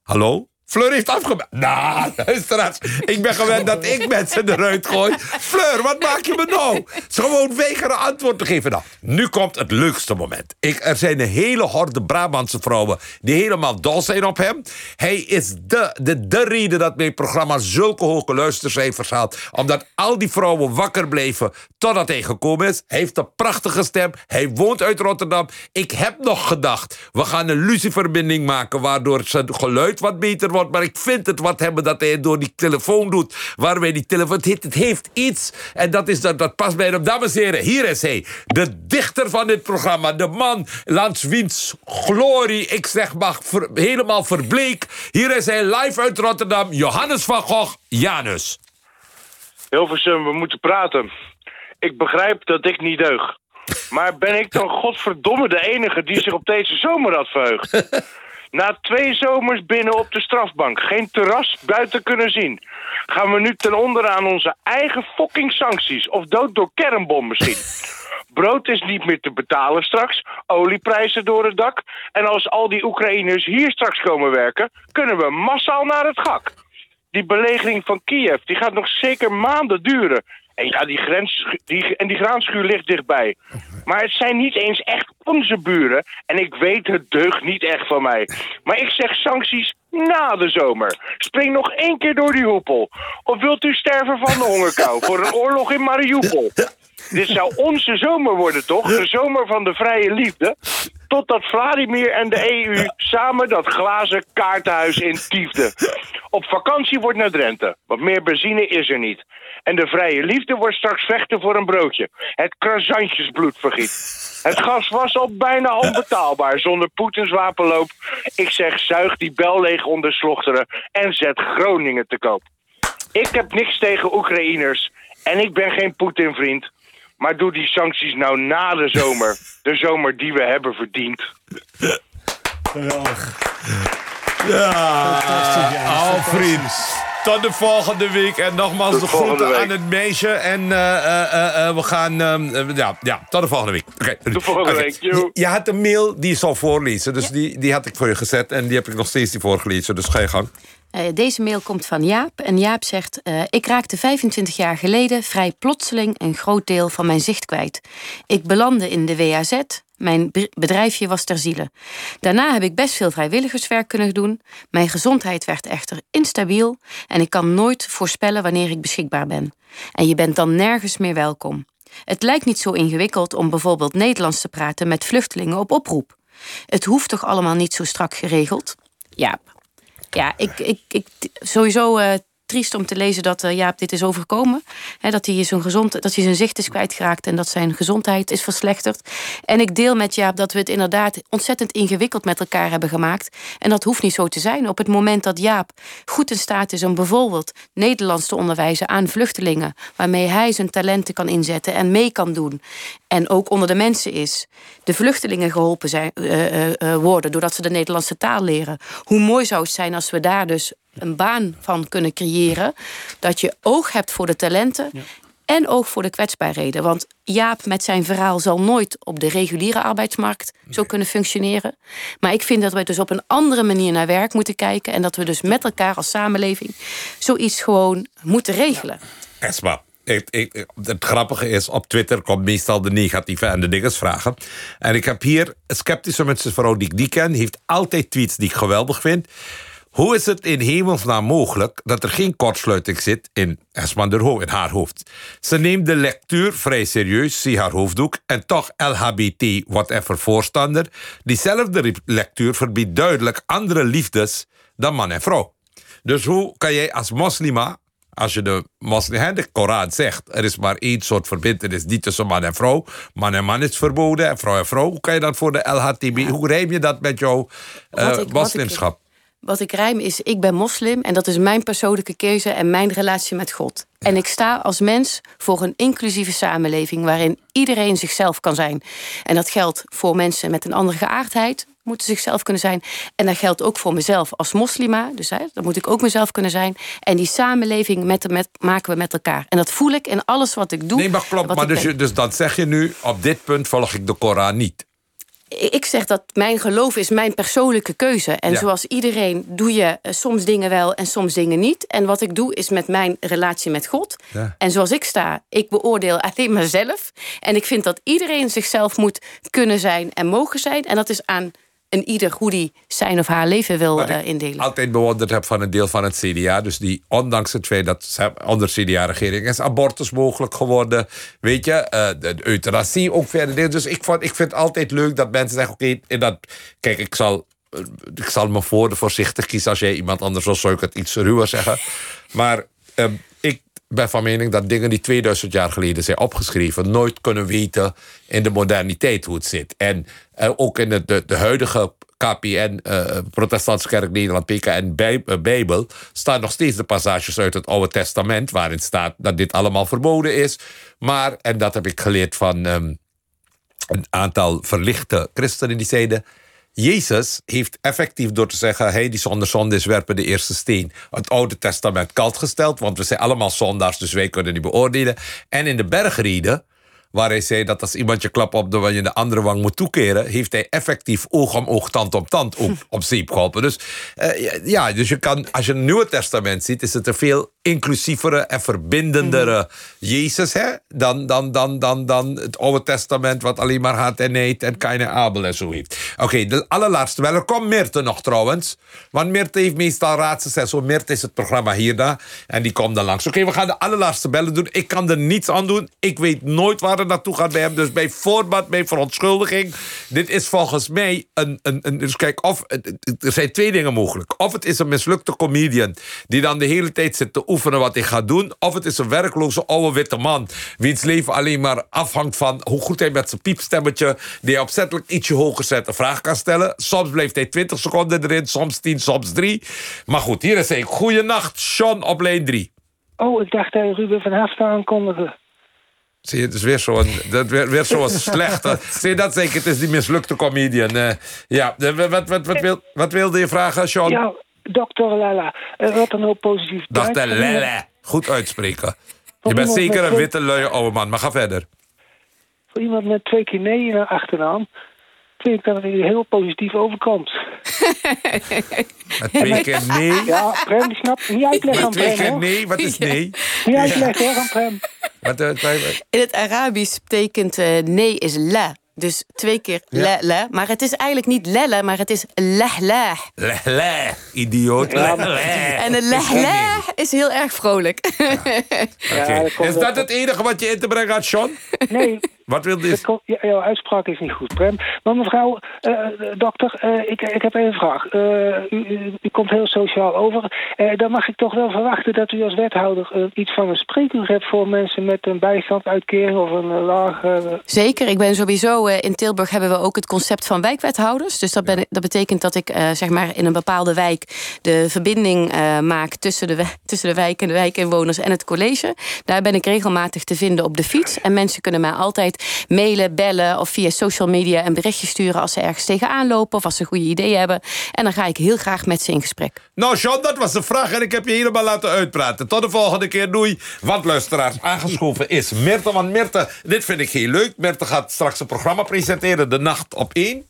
Hallo? Fleur heeft afgebeld. Nou, luisteraars. Ik ben gewend dat ik mensen eruit gooi. Fleur, wat maak je me nou? Ze gewoon weigeren antwoord te geven. Nou, nu komt het leukste moment. Ik, er zijn een hele horde Brabantse vrouwen... die helemaal dol zijn op hem. Hij is de, de, de reden dat mijn programma zulke hoge luistercijfers haalt. Omdat al die vrouwen wakker bleven totdat hij gekomen is. Hij heeft een prachtige stem. Hij woont uit Rotterdam. Ik heb nog gedacht, we gaan een lucieverbinding maken... waardoor zijn geluid wat beter wordt. Maar ik vind het wat hebben dat hij door die telefoon doet. Waarbij die telefoon... Het heeft, het heeft iets. En dat, is, dat, dat past bij hem. Dames en heren, hier is hij. De dichter van dit programma. De man langs wiens glorie, ik zeg maar, ver- helemaal verbleek. Hier is hij live uit Rotterdam. Johannes van Gogh, Janus. Hilversum, we moeten praten. Ik begrijp dat ik niet deug. Maar ben ik dan godverdomme de enige die zich op deze zomer had verheugd? Na twee zomers binnen op de strafbank, geen terras buiten kunnen zien. Gaan we nu ten onder aan onze eigen fucking sancties? Of dood door kernbom misschien? Brood is niet meer te betalen straks, olieprijzen door het dak. En als al die Oekraïners hier straks komen werken, kunnen we massaal naar het gak. Die belegering van Kiev die gaat nog zeker maanden duren. En ja, die, grens, die, en die graanschuur ligt dichtbij. Maar het zijn niet eens echt onze buren. En ik weet, het deugt niet echt van mij. Maar ik zeg sancties na de zomer. Spring nog één keer door die hoepel. Of wilt u sterven van de hongerkou voor een oorlog in Mariupol? Dit zou onze zomer worden, toch? De zomer van de vrije liefde. Totdat Vladimir en de EU samen dat glazen kaartenhuis in tiefden. Op vakantie wordt naar Drenthe, want meer benzine is er niet. En de vrije liefde wordt straks vechten voor een broodje. Het vergiet. Het gas was al bijna onbetaalbaar zonder Poetins wapenloop. Ik zeg, zuig die bel leeg onder slochteren en zet Groningen te koop. Ik heb niks tegen Oekraïners en ik ben geen Poetin-vriend. Maar doe die sancties nou na de zomer. De zomer die we hebben verdiend. Geweldig. Ja, Alfred. Tot de volgende week. En nogmaals de, groeten aan het meisje. En uh, uh, we gaan... Ehm, ja, ja, tot de volgende week. Okay. De volgende week, je, je had een mail die je zou voorlezen. Dus die, die had ik voor je gezet. En die heb ik nog steeds die voorgelezen. Dus ga je gang. Uh, deze mail komt van Jaap. En Jaap zegt: uh, Ik raakte 25 jaar geleden vrij plotseling een groot deel van mijn zicht kwijt. Ik belandde in de WAZ. Mijn bedrijfje was ter ziele. Daarna heb ik best veel vrijwilligerswerk kunnen doen. Mijn gezondheid werd echter instabiel en ik kan nooit voorspellen wanneer ik beschikbaar ben. En je bent dan nergens meer welkom. Het lijkt niet zo ingewikkeld om bijvoorbeeld Nederlands te praten met vluchtelingen op oproep. Het hoeft toch allemaal niet zo strak geregeld? Ja, ja, ik, ik, ik sowieso uh, triest om te lezen dat uh, Jaap dit is overkomen. dat, hij zijn gezond, dat hij zijn zicht is kwijtgeraakt en dat zijn gezondheid is verslechterd. En ik deel met Jaap dat we het inderdaad ontzettend ingewikkeld met elkaar hebben gemaakt. En dat hoeft niet zo te zijn. Op het moment dat Jaap goed in staat is om bijvoorbeeld Nederlands te onderwijzen aan vluchtelingen, waarmee hij zijn talenten kan inzetten en mee kan doen. En ook onder de mensen is. De vluchtelingen geholpen zijn, uh, worden doordat ze de Nederlandse taal leren. Hoe mooi zou het zijn als we daar dus een baan van kunnen creëren. Dat je oog hebt voor de talenten. En oog voor de kwetsbaarheden. Want Jaap met zijn verhaal zal nooit op de reguliere arbeidsmarkt zo kunnen functioneren. Maar ik vind dat we dus op een andere manier naar werk moeten kijken. En dat we dus met elkaar als samenleving zoiets gewoon moeten regelen. Esma. Ik, ik, het grappige is, op Twitter komt meestal de negatieve en de dinges vragen. En ik heb hier een sceptische mensen vrouw die ik niet ken. Die heeft altijd tweets die ik geweldig vind. Hoe is het in hemelsnaam mogelijk dat er geen kortsluiting zit in Esman der in haar hoofd? Ze neemt de lectuur vrij serieus, zie haar hoofddoek, en toch LHBT, whatever voorstander. Diezelfde lectuur verbiedt duidelijk andere liefdes dan man en vrouw. Dus hoe kan jij als moslima, als je de moslim, de Koran zegt, er is maar één soort verbindenis, niet tussen man en vrouw. Man en man is verboden en vrouw en vrouw. Hoe kan je dat voor de LHTB, hoe rijm je dat met jouw uh, moslimschap? Wat ik rijm is, ik ben moslim en dat is mijn persoonlijke keuze en mijn relatie met God. En ik sta als mens voor een inclusieve samenleving waarin iedereen zichzelf kan zijn. En dat geldt voor mensen met een andere geaardheid, moeten zichzelf kunnen zijn. En dat geldt ook voor mezelf als moslima. Dus hè, dan moet ik ook mezelf kunnen zijn. En die samenleving met, met, maken we met elkaar. En dat voel ik in alles wat ik doe. Nee, maar klopt. Maar dus, dus dat zeg je nu, op dit punt volg ik de Koran niet ik zeg dat mijn geloof is mijn persoonlijke keuze. En zoals iedereen doe je eh, soms dingen wel en soms dingen niet. En wat ik doe is met mijn relatie met God. En zoals ik sta, ik beoordeel alleen mezelf. En ik vind dat iedereen zichzelf moet kunnen zijn en mogen zijn. En dat is aan en ieder hoe die zijn of haar leven wil uh, indelen. Ik altijd bewonderd heb van een deel van het CDA. Dus die, ondanks het feit dat onder CDA-regering is abortus mogelijk geworden. Weet je, uh, de euthanasie ook verder. Dus ik, vond, ik vind het altijd leuk dat mensen zeggen: oké, in dat. Kijk, ik zal, eh, ik zal me voor de voorzichtig kiezen. Als jij iemand anders wil, zou ik het iets ruwer zeggen. Maar ehm, ben van mening dat dingen die 2000 jaar geleden zijn opgeschreven, nooit kunnen weten in de moderniteit hoe het zit. En uh, ook in de, de, de huidige KPN, eh, Protestantse Kerk Nederland, PKN bij, uh, Bijbel, staan nog steeds de passages uit het Oude Testament waarin staat dat dit allemaal verboden is. Maar, en dat heb ik geleerd van. Um, een aantal verlichte christenen die zeiden. Jezus heeft effectief door te zeggen: hij die zonder zonde is, werpen de eerste steen. Het Oude Testament kalt gesteld, want we zijn allemaal zondaars, dus wij kunnen die beoordelen. En in de bergreden waar hij zei dat als iemand je klap op de, je de andere wang moet toekeren, heeft hij effectief oog om oog, tand om tand op, op zeep geholpen. Dus uh, ja, dus je kan, als je een Nieuwe Testament ziet, is het een veel inclusievere en verbindendere mhm. Jezus hè, dan, dan, dan, dan, dan het Oude Testament, wat alleen maar haat en neet en keine Abel en zo heeft. Oké, de allerlaatste wel. Er komt Meerte nog trouwens. Want Meerte heeft meestal raadsels en zo. Meerte is het programma hierna. En die komt dan langs. Oké, we gaan de allerlaatste bellen doen. Ik kan er niets aan doen. Ik weet nooit waar het naartoe gaat bij hem. Dus bij voorbaat, bij verontschuldiging. Dit is volgens mij een... een, een dus kijk, of, er zijn twee dingen mogelijk. Of het is een mislukte comedian... die dan de hele tijd zit te oefenen wat hij gaat doen. Of het is een werkloze oude witte man... wiens leven alleen maar afhangt van hoe goed hij met zijn piepstemmetje... die hij opzettelijk ietsje hoger zet een vraag kan stellen. Soms blijft hij 20 seconden erin, soms 10, soms 3. Maar goed, hier is hij. Goeienacht, Sean op lijn 3. Oh, ik dacht dat je Ruben van Haften aankondigen. Zie je, het is weer zo'n weer, weer zo slechte. Zie je dat zeker? Het is die mislukte comedian. Uh, ja, wat, wat, wat, wil, wat wilde je vragen, Sean? Ja, dokter Lella. Wat een hoop positief. Dokter Lella. Goed uitspreken. Je bent zeker een witte luie oude man, maar ga verder. Voor iemand met twee keer nee naar achternaam vind ik dat het heel positief overkomt. Met twee keer nee? Ja, Prem, snap niet uitleggen aan Prem. Twee keer nee, wat is nee? Niet uitleggen hoor aan Prem. In het Arabisch betekent uh, nee is la. Dus twee keer ja. le, Maar het is eigenlijk niet lelle, maar het is leh, leh. Leh, leh. Idioot. Ja, En de leh, leh is heel erg vrolijk. Ja, is dat het enige wat je in te brengen had, Sean? Nee. Wat wil dit? Ja, jouw uitspraak is niet goed, Prem. Maar mevrouw, uh, dokter, uh, ik, ik heb een vraag. Uh, u, u, u, komt heel sociaal over. dan mag ik toch wel verwachten dat u als wethouder iets van een spreekuur hebt voor mensen met een bijstandsuitkering of een lage. Zeker, ik ben sowieso in Tilburg hebben we ook het concept van wijkwethouders. Dus dat, ben, dat betekent dat ik zeg maar in een bepaalde wijk de verbinding maak tussen de, tussen de wijk en de wijkinwoners en het college. Daar ben ik regelmatig te vinden op de fiets. En mensen kunnen mij altijd mailen, bellen of via social media een berichtje sturen als ze ergens tegenaan lopen of als ze goede ideeën hebben. En dan ga ik heel graag met ze in gesprek. Nou, John, dat was de vraag en ik heb je helemaal laten uitpraten. Tot de volgende keer, doei. Want luisteraars, aangeschoven is Mirte. Want Mirte, dit vind ik heel leuk. Mirte gaat straks een programma presenteren, De Nacht op 1.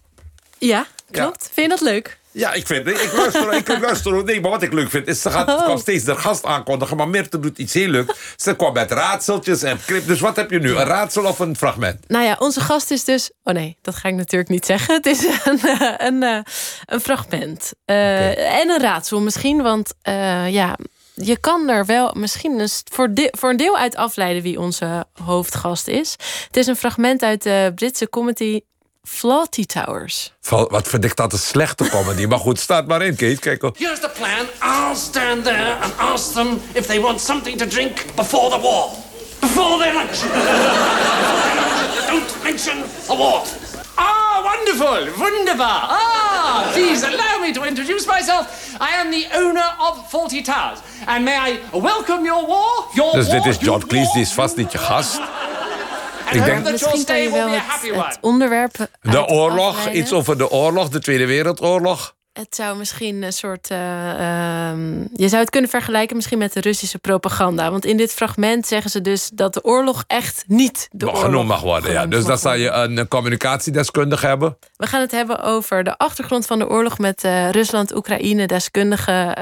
Ja, klopt. Vind je dat leuk? Ja, ik vind Ik luister, ik luister. Nee, maar wat ik leuk vind, is ze gaat oh. steeds de gast aankondigen. Maar Mirte doet iets heel leuks. Ze kwam met raadseltjes en clip. Dus wat heb je nu? Een raadsel of een fragment? Nou ja, onze gast is dus. Oh nee, dat ga ik natuurlijk niet zeggen. Het is een, eh, een, een, eh, een fragment. Uh, En een raadsel misschien. Want uh, ja je kan er wel misschien een, voor, de, voor een deel uit afleiden wie onze hoofdgast is. Het is een fragment uit de Britse comedy Flawty Towers. Wat vind ik dat een slechte comedy. maar goed, staat maar in, Kees. Kijk op. Here's the plan. I'll stand there and ask them if they want something to drink before the war. Before their lunch. Don't mention the war. Ah, wonderful, wunderbar. Ah, please allow me to introduce myself. I am the owner of Faulty Towers. And may I welcome your war? Your dus dit is John Cleese, die is vast niet je gast. Ik denk, Misschien kan je wel het, het onderwerp. De oorlog, iets over de oorlog, de Tweede Wereldoorlog. Het zou misschien een soort. Uh, je zou het kunnen vergelijken misschien met de Russische propaganda. Want in dit fragment zeggen ze dus dat de oorlog echt niet de oorlog genoemd mag worden. Ja. Dus dan zou je een communicatiedeskundige hebben. We gaan het hebben over de achtergrond van de oorlog met uh, Rusland-Oekraïne-deskundige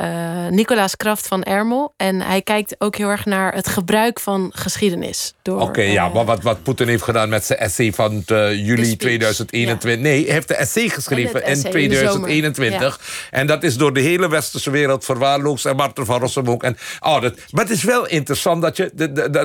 Nicolaas Kraft van Ermel. En hij kijkt ook heel erg naar het gebruik van geschiedenis. Oké, ja, maar wat, wat Poetin heeft gedaan met zijn essay van juli 2021. Nee, hij heeft de essay geschreven in 2021. En dat is door de hele westerse wereld verwaarloosd. En Marten van Rossum ook. En, oh, dat, maar het is wel interessant dat je,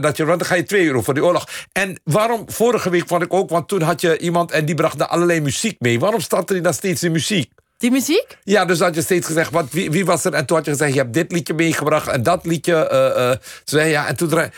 dat je... Want dan ga je twee euro voor die oorlog. En waarom, vorige week vond ik ook... Want toen had je iemand en die bracht allerlei muziek mee. Waarom startte hij dan steeds in muziek? Die muziek? Ja, dus had je steeds gezegd, wat, wie, wie was er? En toen had je gezegd, je hebt dit liedje meegebracht en dat liedje. Uh, zei, ja, en toen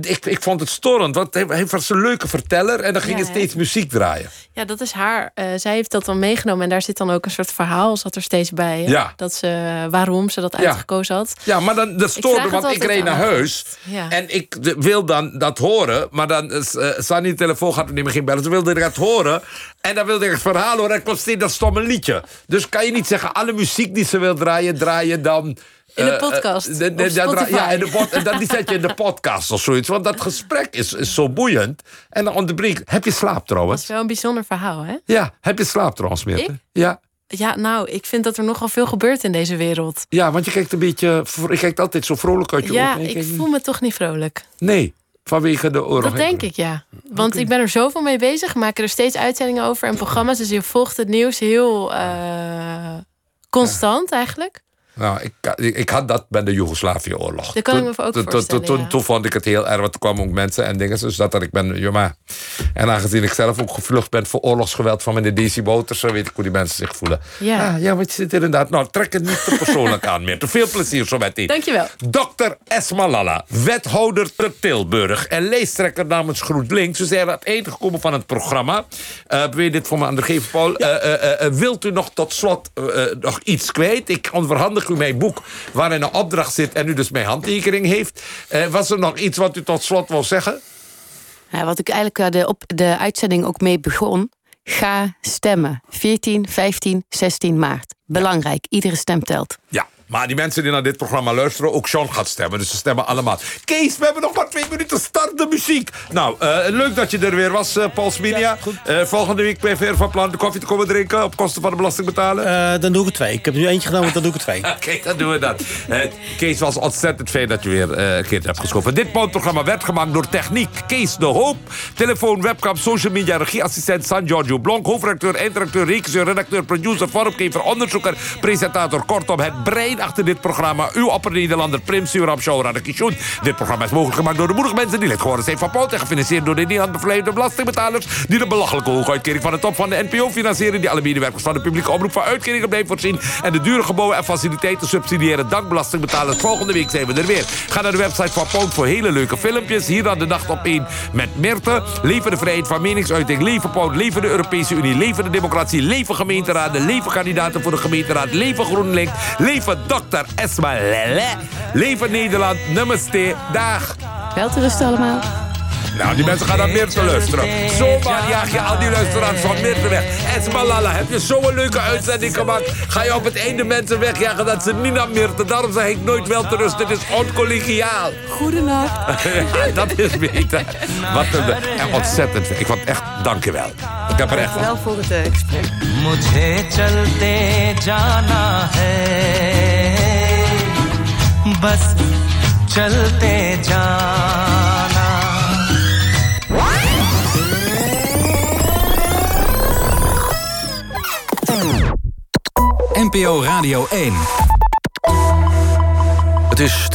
ik, ik vond het storend, want hij, was een leuke verteller en dan ging ja, je steeds muziek draaien. Ja, dat is haar. Uh, zij heeft dat dan meegenomen en daar zit dan ook een soort verhaal, zat er steeds bij. Hè? Ja. Dat ze, waarom ze dat uitgekozen had. Ja, maar dan, dat stoorde, want ik reed naar huis ja. en ik wil dan dat horen, maar dan uh, Sunny de telefoon gaat niet meer geen bellen. Ze wilde het horen en dan wilde ik het verhaal horen en ik kwam steeds dat stomme liedje. Dus kan je niet zeggen, alle muziek die ze wil draaien, draaien dan... In de podcast. Uh, de, de, ja, in de pod, dan die zet je in de podcast of zoiets. Want dat gesprek is, is zo boeiend. En dan onderbreek. Heb je slaap trouwens? Dat is wel een bijzonder verhaal, hè? Ja, heb je slaap trouwens? Ja. Ja, nou, ik vind dat er nogal veel gebeurt in deze wereld. Ja, want je kijkt een beetje. Je kijkt altijd zo vrolijk uit je Ja, ik voel me toch niet vrolijk. Nee. Vanwege de oorlog? Dat denk ik, ja. Want okay. ik ben er zoveel mee bezig. We maken er steeds uitzendingen over en programma's. Dus je volgt het nieuws heel uh, constant ja. eigenlijk. Nou, ik, ik, had dat bij de Joegoslavië-oorlog. Dat kan ik me ook voorstellen, toen, ja. toen vond ik het heel erg, want er kwamen ook mensen en dingen. Dus dat, ik ben, ja maar. En aangezien ik zelf ook gevlucht ben voor oorlogsgeweld van meneer DC Boters, zo weet ik hoe die mensen zich voelen. Ja, ah, ja want je zit inderdaad, nou trek het niet te persoonlijk aan meer. Te veel plezier zo meteen. Dankjewel. Dokter Esmalala, wethouder te Tilburg en leestrekker namens GroenLinks. We zijn aan het einde gekomen van het programma. Uh, wil je dit voor me aan de geven, Paul? Ja. Uh, uh, wilt u nog tot slot nog iets kwijt? Ik onverhandig u mijn boek waarin een opdracht zit en u dus mijn handtekening heeft. Uh, was er nog iets wat u tot slot wil zeggen? Ja, wat ik eigenlijk de, op de uitzending ook mee begon. Ga stemmen. 14, 15, 16 maart. Belangrijk, iedere stem telt. Ja. Maar die mensen die naar dit programma luisteren, ook Sean gaat stemmen. Dus ze stemmen allemaal. Kees, we hebben nog maar twee minuten. Start de muziek. Nou, uh, leuk dat je er weer was, uh, Paul Sminia. Ja, uh, volgende week ben je weer van plan de koffie te komen drinken... op kosten van de belastingbetaler? dan doe ik er twee. Ik heb nu eentje genomen, dan doe ik er twee. Oké, okay, dan doen we dat. Kees, was ontzettend fijn dat je weer een keer hebt geschoven. Dit programma werd gemaakt door Techniek Kees de Hoop. Telefoon, webcam, social media, regieassistent San Giorgio Blonk. Hoofdredacteur, eindredacteur, regisseur, redacteur, producer, vormgever, onderzoeker... presentator, kortom het brein achter dit programma. Uw opper-Nederlander Prim Suram Showra de Kishun. Dit programma is mogelijk gemaakt door de moedige mensen die lid geworden zijn van Poot... en gefinancierd door de Nederland bevleide belastingbetalers... die de belachelijke hoge uitkering van de top van de NPO financieren... die alle medewerkers van de publieke omroep van uitkeringen blijven voorzien... en de dure gebouwen en faciliteiten subsidiëren. Dank belastingbetalers. Volgende week zijn we er weer. Ga naar de website van Poot voor hele leuke filmpjes. Hier aan de nacht op 1 met Mirte. Leven de vrijheid van meningsuiting. Leven Poot. Leven de Europese Unie. Leven de democratie. Leven gemeenteraden. Leven kandidaten voor de gemeenteraad. Leven GroenLinks. Leven Dr. Esma Lele. Leven Nederland. Namaste. Dag. Wel te rusten allemaal. Nou, die mensen gaan naar Mirte luisteren. Zomaar jaag je al die luisteraars van Mirte weg. Esmalala, heb je zo'n leuke uitzending gemaakt? Ga je op het einde mensen wegjagen dat ze niet naar Mirte. Daarom zeg ik nooit wel te rusten. Dit is oncollegiaal. Goedenacht. dat is beter. Wat een, ontzettend. Ik vond echt, dank je wel. Ik heb er echt Wel voor het eh, gesprek. चलते NPO Radio 1. Het is twee